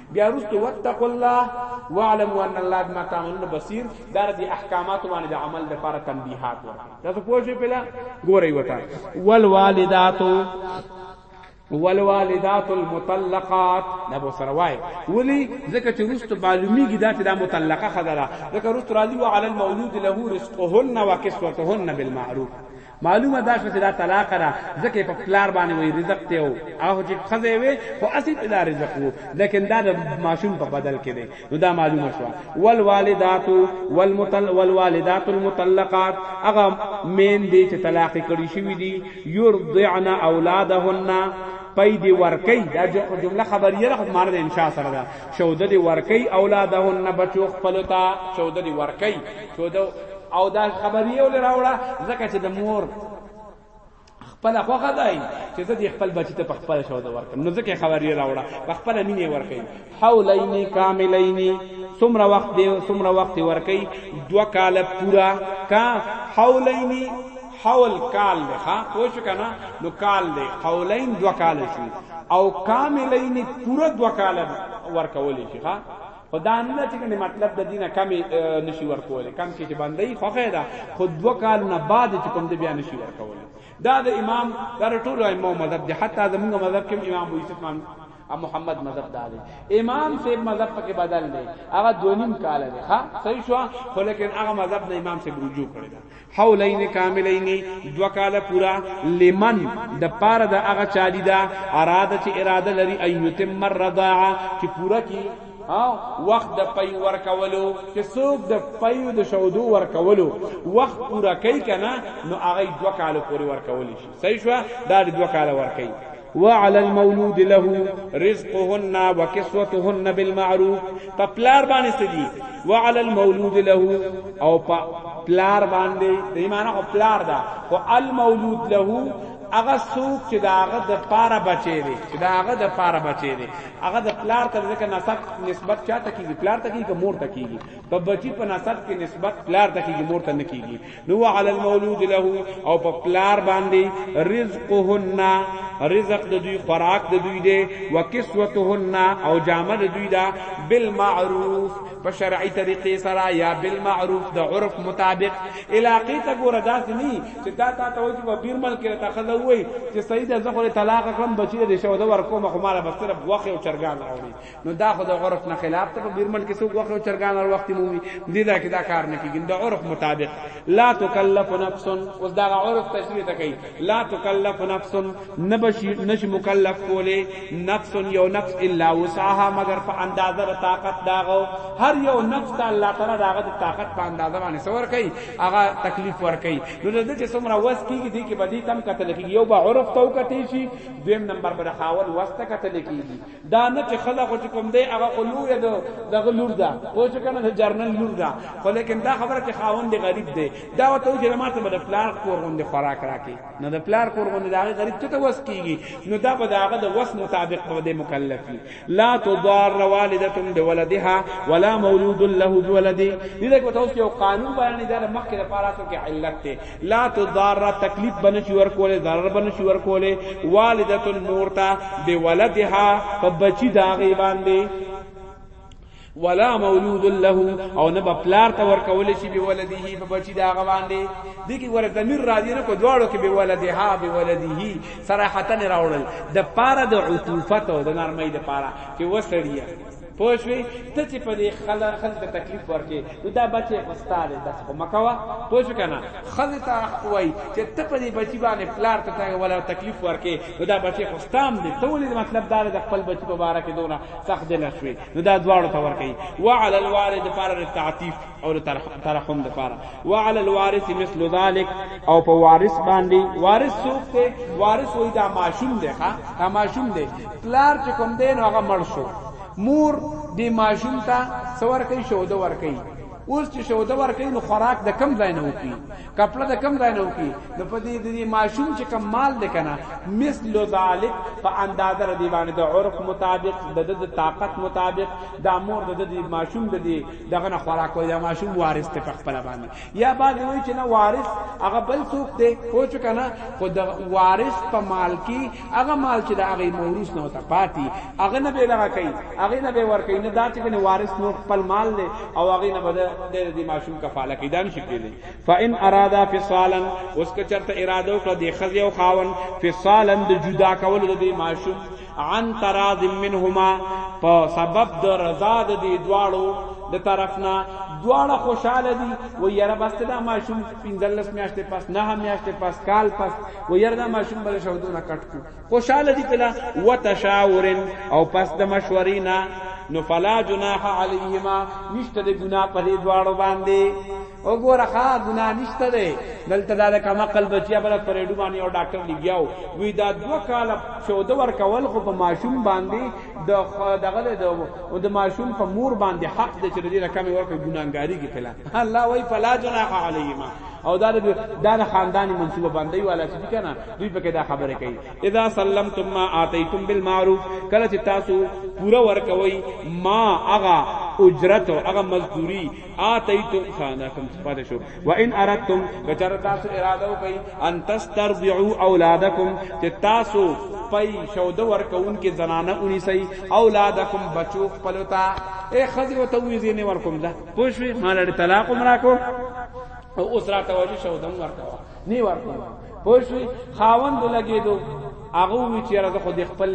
بیا رستو واتقوا الله واعلموا ان الله بما تعملون بصير دا د احکامات باندې د عمل د لپاره تنبيهات ورکړي تاسو پوه شئ پهلا ګورئ وتا والوالدات والوالدات المطلقات دا به سره وای ولی ځکه چې رست معلومیږي دا چې دا مطلقه خدای ځکه رست راځي وعلى المولود له رزقهن وكسوتهن بالمعروف معلومه دا شوه چې دا طلاقه ده ځکه یې په پلار باندې وایي رزق دی او هغه خو چې ښځه یې وې خو اصل کې دا رزق وو لیکن دا د ماشوم په بدل کې دی نو دا معلومه شوه والوالدات والمطل والوالدات المطلقات هغه مین دی چې طلاق کړي شوی دي يرضعن اولادهن پای دی ورکی دا جمله خبریه ده خو معنی د انشاء سره ده شوده دی ورکی اولادهن بچو خپلتا شوده دی ورکی شوده او دا خبرې ولې راوړه ځکه چې د مور خپل خوخه دای چې زه دې خپل بچی ته خپل شو دا ورکم نو ځکه خبرې راوړه خپل مینې ورکې حولین کاملین سمره وخت دی سمره وخت ورکې دوا کال پورا کا حولین حول کال دی ها پوه شو کنه نو کال دی حولین دوا کال شو او کاملین پورا دوا کال ورکول شي ها خدا نه چې کنه مطلب د دینه کم نشي ورکول کم کې چې باندې خو خیدا خود دو کال نه بعد چې کوم د بیان نشي ورکول دا د امام در ټول امام مذهب دی حتی زمونږ مذهب کې امام ابو یوسف خان محمد مذهب دا دی امام صاحب مذهب پکې بدل دی هغه دونیم کال دی ها صحیح شو خو لیکن هغه مذهب نه امام صاحب رجوع کړی حولین کاملین دو کال پورا لمن د پار د هغه چا دی دا اراده چې اراده لري ایتم الرضاعه چې پورا کی او وخت د پي ور کولو چې څوک د پي د شودو ور کولو وخت پورا کوي کنه نو هغه دوه کال پورې ور کول شي صحیح شو دا دوه کال ور کوي وعلى المولود له رزقهن وكسوتهن بالمعروف په پلار باندې سدي وعلى المولود له او په پلار باندې د ایمان او پلار دا او المولود له هغه څوک چې دا هغه د پاره بچی دی چې دا هغه د پاره بچی دی هغه د پلار ته ځکه نسب نسبت چاته کیږي پلار ته کیږي مور ته کیږي په بچی په نسب کې نسبت پلار ته کیږي مور ته نه کیږي نو علی المولود له او په پلار باندې رزقهن رزق د دوی خوراک د دوی دی وکسوتهن او جامه د دوی دا بالمعروف په شرعي طریقې سره یا بالمعروف د عرف مطابق علاقې ته ګوره داسې نه چې دا تا ته وایي چې په بیرمل کې تا خزه وایي چې سید زه خو طلاق کړم بچی دې شو دا ورکوم خو مال بس طرف وخه او چرګان راوړي نو دا خو د عرف نه خلاف ته په بیرمل کې څوک وخت چرګان هر وخت مومي دي دا کې دا کار نه کیږي د عرف مطابق لا تکلف نفس اوس دا عرف تشریح ته کوي لا تکلف نفس نبشي نش مکلف کوله نفس یو نفس الا وسعها مگر په اندازه د طاقت داغو هر یو نفس ته الله تعالی داغه د طاقت په اندازه باندې سور کوي هغه تکلیف ور کوي نو د دې څومره وس کیږي دي کې بدی تم کتل کیږي یو به عرف تو کتي شي دویم نمبر به خاول وسته کتل کیږي دا نه چې خزه خو چې کوم دی هغه خو لور ده دغه لور ده پوه شو کنه د جرنل لور ده خو لیکن دا خبره چې خاوند دی غریب دی دا وته چې ماته به د پلار کور غوندې خوراک راکې نه د پلار کور غوندې دغه غریب ته وس کیږي نو دا به داغه د وس مطابق به دی مکلف وي لا تضار والده بولدها ولا مولود له بولده دې دا کوته اوس یو قانون بیان دی دا مخکې لپاره څه کې علت دی لا تضار تکلیف به نشي ورکولی ضرر به نشي ورکولی والدة مور ته بولدها په بچي د هغې باندې ولا مولود له او نه به پلار ته ورکول شي به ولده په بچي د هغه باندې دي کې ور ضمیر راځي نه په دواړو کې به ولدها به ولده صراحتن راوړل د پاره د عطوفت او د نرمۍ د پاره چې وسړیه پوه شوې ته چې په دې خلا خل ته تکلیف ورکې نو دا بچي خو ستا دی داسې خو مه کوه پوه شو که نه ښځې ته وایي چې ته په دې بچي باندې پلار ته ته ولا تکلیف ورکې نو دا بچي خو ستا هم دی ته ولې مطلب دا دی د خپل بچي په باره کې دونه سخت دل شوې نو دا دواړو ته ورکوي وعلى الوالد لپاره تعطیف او ترحم د پاره وعلى الوارث مثل ذلك او په وارث باندې وارث څوک دی وارث وای دا ماشوم دی ها دا ماشوم دی پلار چې کوم دی نو هغه مړ شو مور دی ماشوم ته سور کوي شو د ور کوي اوس چې شو د ور کوي نو خوراک د کم ځای نه وکي کپړه د کم ځای نه وکي نو په دې دې ماشوم چې کم مال د کنه مثل ذالک په اندازه ردی باندې د عرف مطابق د د طاقت مطابق د امور د د ماشوم د دې دغه نه خوراک وای دا ماشوم وارث ته په خپل باندې یا بعد وای چې نه وارث هغه بل څوک دی پوه کنه خو د وارث په مال کې هغه مال چې د هغه موروث نه وته پاتې هغه نه به دغه کوي هغه نه به ور کوي نه دا چې کنه وارث نور خپل مال دی او هغه نه به د دې ماشوم کفاله کوي دا نشي کېدی فإن ارادا فصالا اوس که چرته اراده وکړه د خزي او خاون فصالا د جدا کول د دې ماشوم عن تراض منهما په سبب د رضا د دې دواړو د طرفنا دواړه خوشاله دي و یره بس دا ماشوم 15 میاشتې پس نه میاشتې پس کال پس و یره دا ماشوم بل شودونه کټ کو خوشاله دي پلا و تشاورن او پس د مشورینا نو فلا جناح علیهما نشته د ګنا په دې دواړو باندې وګوره ښا ګنا نشته دی دلته دا د کم عقل بچیا بل پرېډو باندې او ډاکټر لګیاو وی دا دوه کال شوده ور کول خو په ماشوم باندې د دغه د ماشوم په مور باندې حق دی چې دې رقم ورکړي ګناګاری کې پلا الله وای فلا جناح علیهما او دا دا د خاندان منصوبه باندې والا چې کنه دوی په کې دا خبره کوي اذا سلمتم ما اتیتم بالمعروف کله چې تاسو پورا ورکوي ما اغا اجرت او هغه مزدوری آتیتم خانه کم پاتې شو و ان اردتم کچر تاسو اراده وکي ان تسترضعوا اولادکم چې تاسو پي شود ورکون کې زنانه اونې سي اولادکم بچو خپل تا اے خزي وته وی زینې ورکوم ځه پوښوي مال طلاق مرا کو او اوس را توجه شودم ورکوا نی ورکوم پوښوي خاوند لګیدو هغه وی چې راځه خو د خپل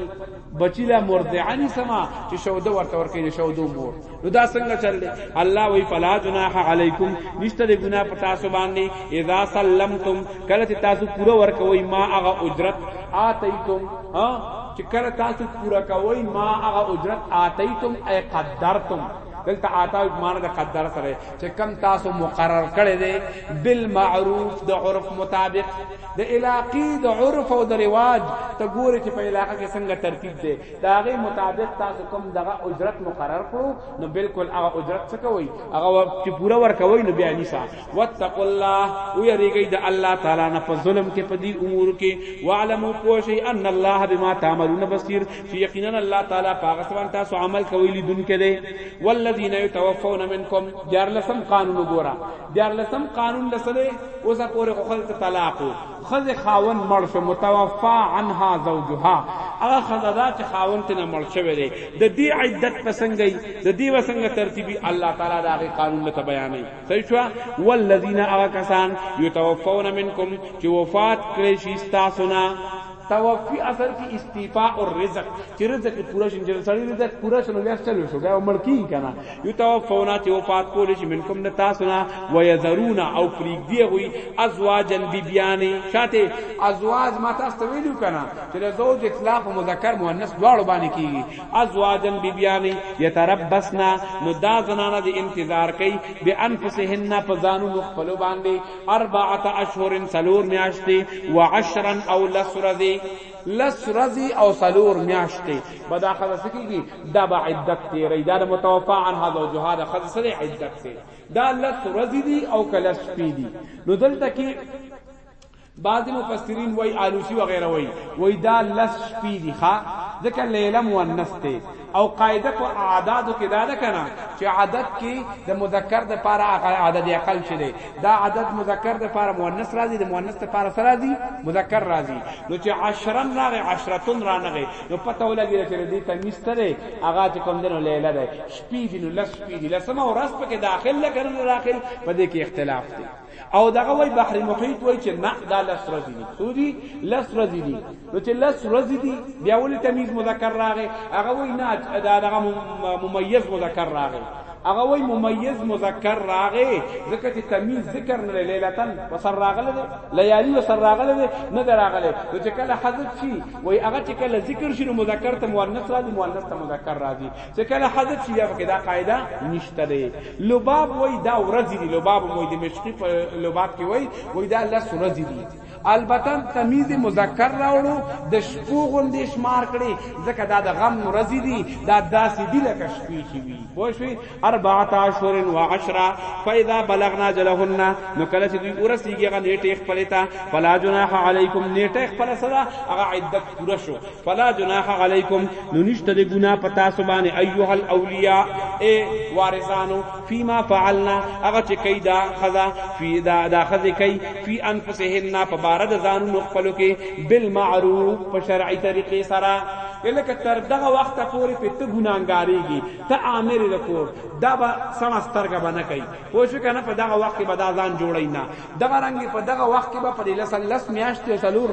بچی لا مرضعانی سما چې شوده ورته ورکې د شودو مور نو دا څنګه چل دی الله وی فلا جناح علیکم نشته د ګناه پتا سو باندې اذا سلمتم کله چې تاسو پوره ورکوي ما هغه اجرت آتیتم ها چې کله تاسو پوره کوي ما هغه اجرت آتیتم ای قدرتم دلته آتا معنی د قدر سره چې کم تاسو مقرر کړی دی بالمعروف د عرف مطابق د علاقې د عرف او د رواج ته ګوره چې په علاقې کې څنګه ترتیب دی دا هغه مطابق تاسو کوم دغه اجرت مقرر کړو نو بالکل هغه اجرت څه کوي هغه چې پوره ورکوي نو بیا نشا واتق الله او یریږي د الله تعالی نه په ظلم کې په دې امور کې وعلموا پوشي ان الله بما تعملون بصير چې یقینا الله تعالی پاغه سبان تاسو عمل کوي لیدونکې دی والذین یتوفون منکم دیار لسم قانون وګورا دیار لسم قانون لسره اوسه پورې خو خلک طلاق خذ خاون مړ شو متوفا عنها زوجها هغه خزدا چې خاون ته نه مړ شوی دی د دې عدت پسنګي د دې وسنګ ترتیبي الله تعالی دا غي قانون ته بیانې صحیح شو والذین اغه کسان یتوفون منکم چې وفات کړی شي تاسو نه توفی اصل کی استیفاء الرزق چې رزق یې پوره شي چې سړی رزق پوره شنو بیا چلو شو بیا مړ کی کنه یو توفونا چې وفات کول شي منکم نه تاسو نه و یذرون او پریګ دی غوي ازواجن بیبیان شاته ازواج ما تاسو ویلو کنه چې زوج اطلاق مذکر مؤنث دواړو باندې کیږي ازواجن بیبیان یتربصنا نو دا زنانه د انتظار کوي بانفسهن په ځانو خپل باندې اربعه اشهر سلور میاشتي و عشرا او لس ورځي لس ورځي او سلور میاشتي بدا خزه سکیږي دا به عدت تیری دا متوفا عن هذا وجها دا خزه سره عدت تیری دا لس ورځي دي او کله شپې دي نو دلته کې بعضی مفسرین وای آلوسی وغیرہ وای وای دا لس شپې دي ښا ځکه لیله مؤنث ته او قاعده په اعدادو کې دا ده کنه چې عدد کې د مذکر د پاره عدد اقل شې دی دا عدد مذکر د پاره مؤنث راځي د مؤنث د پاره سره راځي مذکر راځي نو چې عشرن راغی عشرتون را نغی نو پته ولګی چې دې تمیز ترې هغه چې کوم دنو لیله ده شپې دي نو لس شپې دي لسمه ورځ پکې داخل لګره داخل په دې کې اختلاف دی او دغه وای بحر محیط وای چې نه دا لس ورځې دي څو دي لس ورځې دي نو چې لس ورځې دي بیا ولې تمیز مذکر راغی هغه وای نه دا دغه ممیز مذکر راغی هغه وای ممیز مذکر راغی ځکه چې تمیز ذکر نه لیلتن وسر راغله دی لیالی وسر راغله دی نه دراغله نو چې کله حذف شي وای هغه چې کله ذکر شي مذکر ته مؤنث راځي مؤنث ته مذکر راځي چې کله حذف شي هغه دا قاعده نشته دی لباب وای دا ورځی دی لباب وای د مشقی په لباب کې وای وای دا لس ورځی دی البته تمیز مذکر راوړو د شپو غوندې شمار کړي ځکه دا د غم ورځی دی دا داسې دی لکه شپې چې وی پوه شئ 14 شهور و 10 فاذا بلغنا جلهن نو کله چې دوی ورسیږي هغه نیټه خپل ته فلا جناح علیکم نیټه خپل سره هغه عدت پوره شو فلا جناح علیکم نو نشته د ګنا پتا سبحان ایها الاولیاء اے وارثانو فيما فعلنا هغه چې کوي دا خذا فی دا دا خذ کوي فی انفسهن په بار د ځانونو خپل کې بالمعروف په شرعي طریقې سره لکه تر دغه وخت پورې په ته ګناګاریږي ته عامر رکور دا به سمسترګه بنه کوي پوه شو کنه په دغه وخت کې به دا ځان جوړی نه دغه رنګ په دغه وخت کې به په لس لس میاشتې او څلور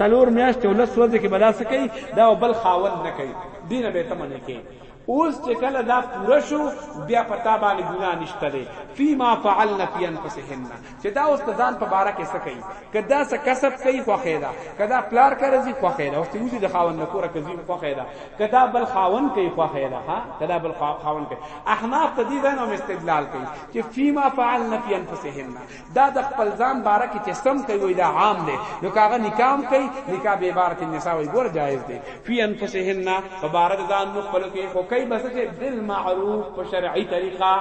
څلور میاشتې او لس ورځې کې به داسې کوي دا بل خاوند نه کوي دینه به ته منې کوي اوس چې کله دا پوره شو بیا پتا باندې ګناه نشته دی فيما فعلنا في انفسهن چې دا اوس د ځان په باره کې څه کوي کدا څه کسب کوي خو خیره کدا پلار کوي خو خیره اوس یوزي د خاون نه کوره کوي خو خیره کدا بل خاون کوي خو خیره ها کدا بل خاون کوي احناف ته دې ځان او استدلال کوي چې فيما فعلن في انفسهن دا د خپل ځان باره کې چې سم کوي وای دا عام دی نو کاغه نکام کوي نکاح به عبارت النساء وای ګور جایز دی في انفسهن فبارد ځان نو خپل کې خو کوي بس چې بالمعروف په شرعي طریقه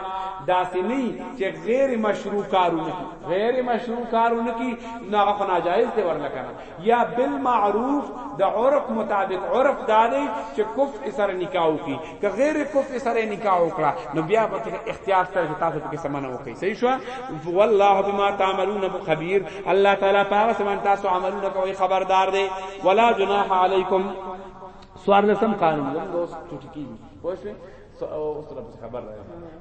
داسې نه چې غیر مشروع کارونه غیر مشروع کارونه کی نو هغه ناجایز دی ورلکنه یا بالمعروف د عرف مطابق عرف دا دی چې کف سره نکاح وکي که غیر کف سره نکاح وکړه نو بیا به ته اختیار سره چې تاسو پکې سمنه وکي صحیح شو والله بما تعملون خبير الله تعالی پاغه سمن تاسو عملونه کوي خبردار دی ولا جناح علیکم سوار لسم قانون دوست چټکی پوښتنه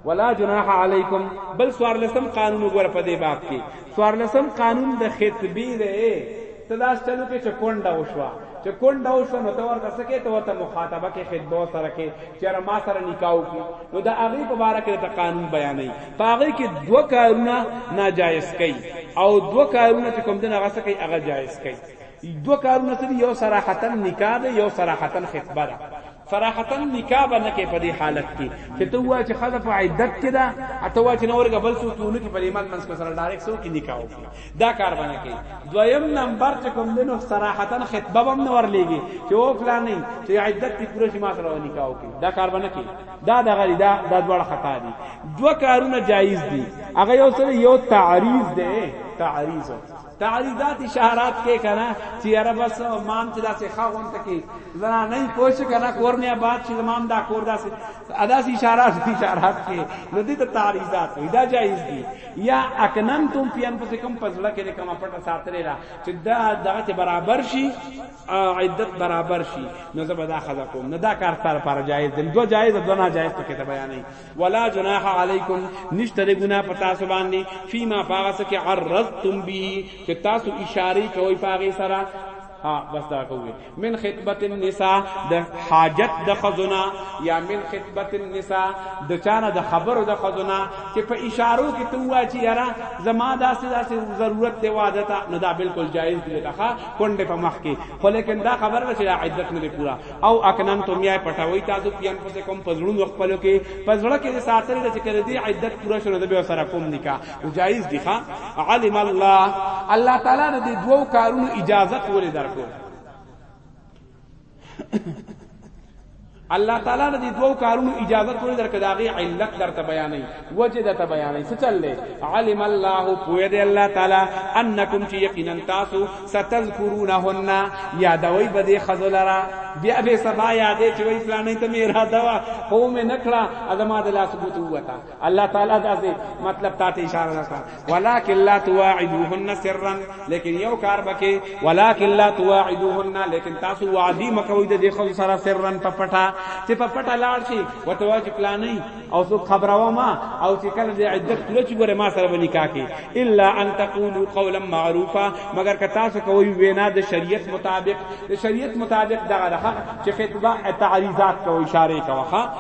ولا جناح علیکم بل سوار لسم قانون وګوره په دې باب کې سوار لسم قانون د خطبی دی تداس چلو کې چکونډه وشوا چکونډه وشوا نو تور کسه کې تو ته مخاطبه کې خطبه سره کې چر ما سره نکاح وکي نو دا هغه په بار کې ته قانون بیانې پاغه کې دوه کارونه ناجایز کوي او دوه کارونه چې کوم دین هغه سره کې هغه جایز کوي دوه کارونه سره یو صراحتا نکاح دی یو صراحتا خطبه ده صراحتا نکاح به نه کې په دې حالت کې چې ته وا چې خزه په عدت کې ده اته وا چې نورګه بل څوک یو نه کې په ایمان منځ کې سره ډایرکټ سو کې نکاح وکړي دا کار باندې کې دویم نمبر چې کوم دینو صراحتا خطبه هم نه ورلېږي چې او پلان نه چې عدت کې پوره شما سره نکاح وکړي دا کار باندې کې دا د غری دا د دوړه خطا دي دوه کارونه جایز دي هغه یو سره یو تعریض دی تعریض تعریضات اشارات کې کنه چې یاره بس مام چې داسې ښه غونته کې زنا نه پوه شي کنه کور مې آباد چې مام دا کور داسې ادا سي اشارات دي اشارات کې نو دې ته تعریضات وي دا جایز دي یا اکنن تم فی انفسکم پزړه کې کومه پټه ساتره را چې دا دغه ته برابر شي عدت برابر شي نو زه به دا خدا کوم نه دا کار تر پر جایز دي دوه جایز دوه ناجایز پکې ته بیانې ولا جناح علیکم نشته د ګنا په تاسو باندې فيما فاغس کې عرضتم به چې تاسو اشاره کوي پاغه سره ها بس دا کوي من خطبت النساء د حاجت د خزنا یا من خطبت النساء د چانه د خبرو د خزنا چې په اشارو کې تو واچي یاره زما داسې داسې ضرورت دی واده ته نو دا بالکل جایز دی ښا کونډه په مخ کې خو لیکن دا خبره چې عدت نه پورا او اکنن تو میای پټاوي تاسو پیان پس کوم پزړون وخت پلو کې پزړه کې ساتل د ذکر دی عدت پوره شونه د به سره کوم نکاح نو جایز دی ښا علم الله الله تعالی د دوو کارونو اجازه ولې درکو الله تعالی د دوو کارونو اجازه ولې درکړه دا غي علت درته بیانې وجه د ته بیانې څه چل دی علم الله پوهه دی الله تعالی انکم چې یقینا تاسو ستذکرونهن یادوي به دې خذلرا بیا به سبا یادې چې وی پلانې ته میرا دوا هو مې نکړه ادمه د لاس بوتو وتا الله تعالی دا سه مطلب ته اشاره وکړه ولكن لا تواعدوهن سرا لیکن یو کار بکې ولكن لا تواعدوهن لیکن تاسو وعدی مکوئ د دې خو سره سرا په پټا چې په پټا لاړ شي وته وا چې پلان نه او سو خبروا ما او چې کله د عدت کله چې ګره ما سره بنی کاکي الا ان تقولوا قولا معروفا مگر که تاسو کوئ وینا د شریعت مطابق د شریعت مطابق دغه حق چې خطبه تعریضات کوي اشاره کوي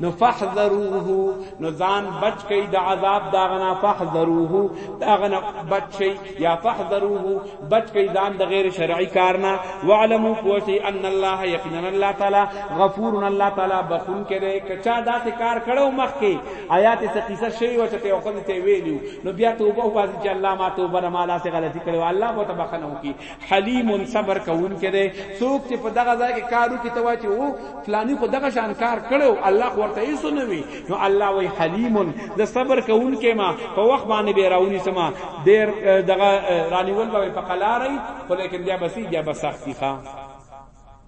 نو فحذروه نو ځان بچ کئ د عذاب داغنا فحذروه داغنا بچ شي یا فحذروه بچ کئ ځان د غیر شرعي کارنا وعلموا پوسی ان الله یقینا الله تعالی غفور الله تعالی بخون کړي کچا داسې کار کړو مخ کې آیات څه قصه شي او ته وخت ته ویلو نو بیا توبه واسي چې الله ما توبه نه مالا سه غلطي کړو الله مو ته بخنه وکي حلیم صبر کوونکی دی څوک چې په دغه ځای کې کارو کې توا چې وو فلانی خو دغه شان کار کړو الله خو ورته یې سنوي نو الله وی حلیم د صبر کوونکی ما په وخت باندې به راونی سما ډیر دغه رانیول به په قلاري خو لیکن بیا بسی بیا بسختی ښا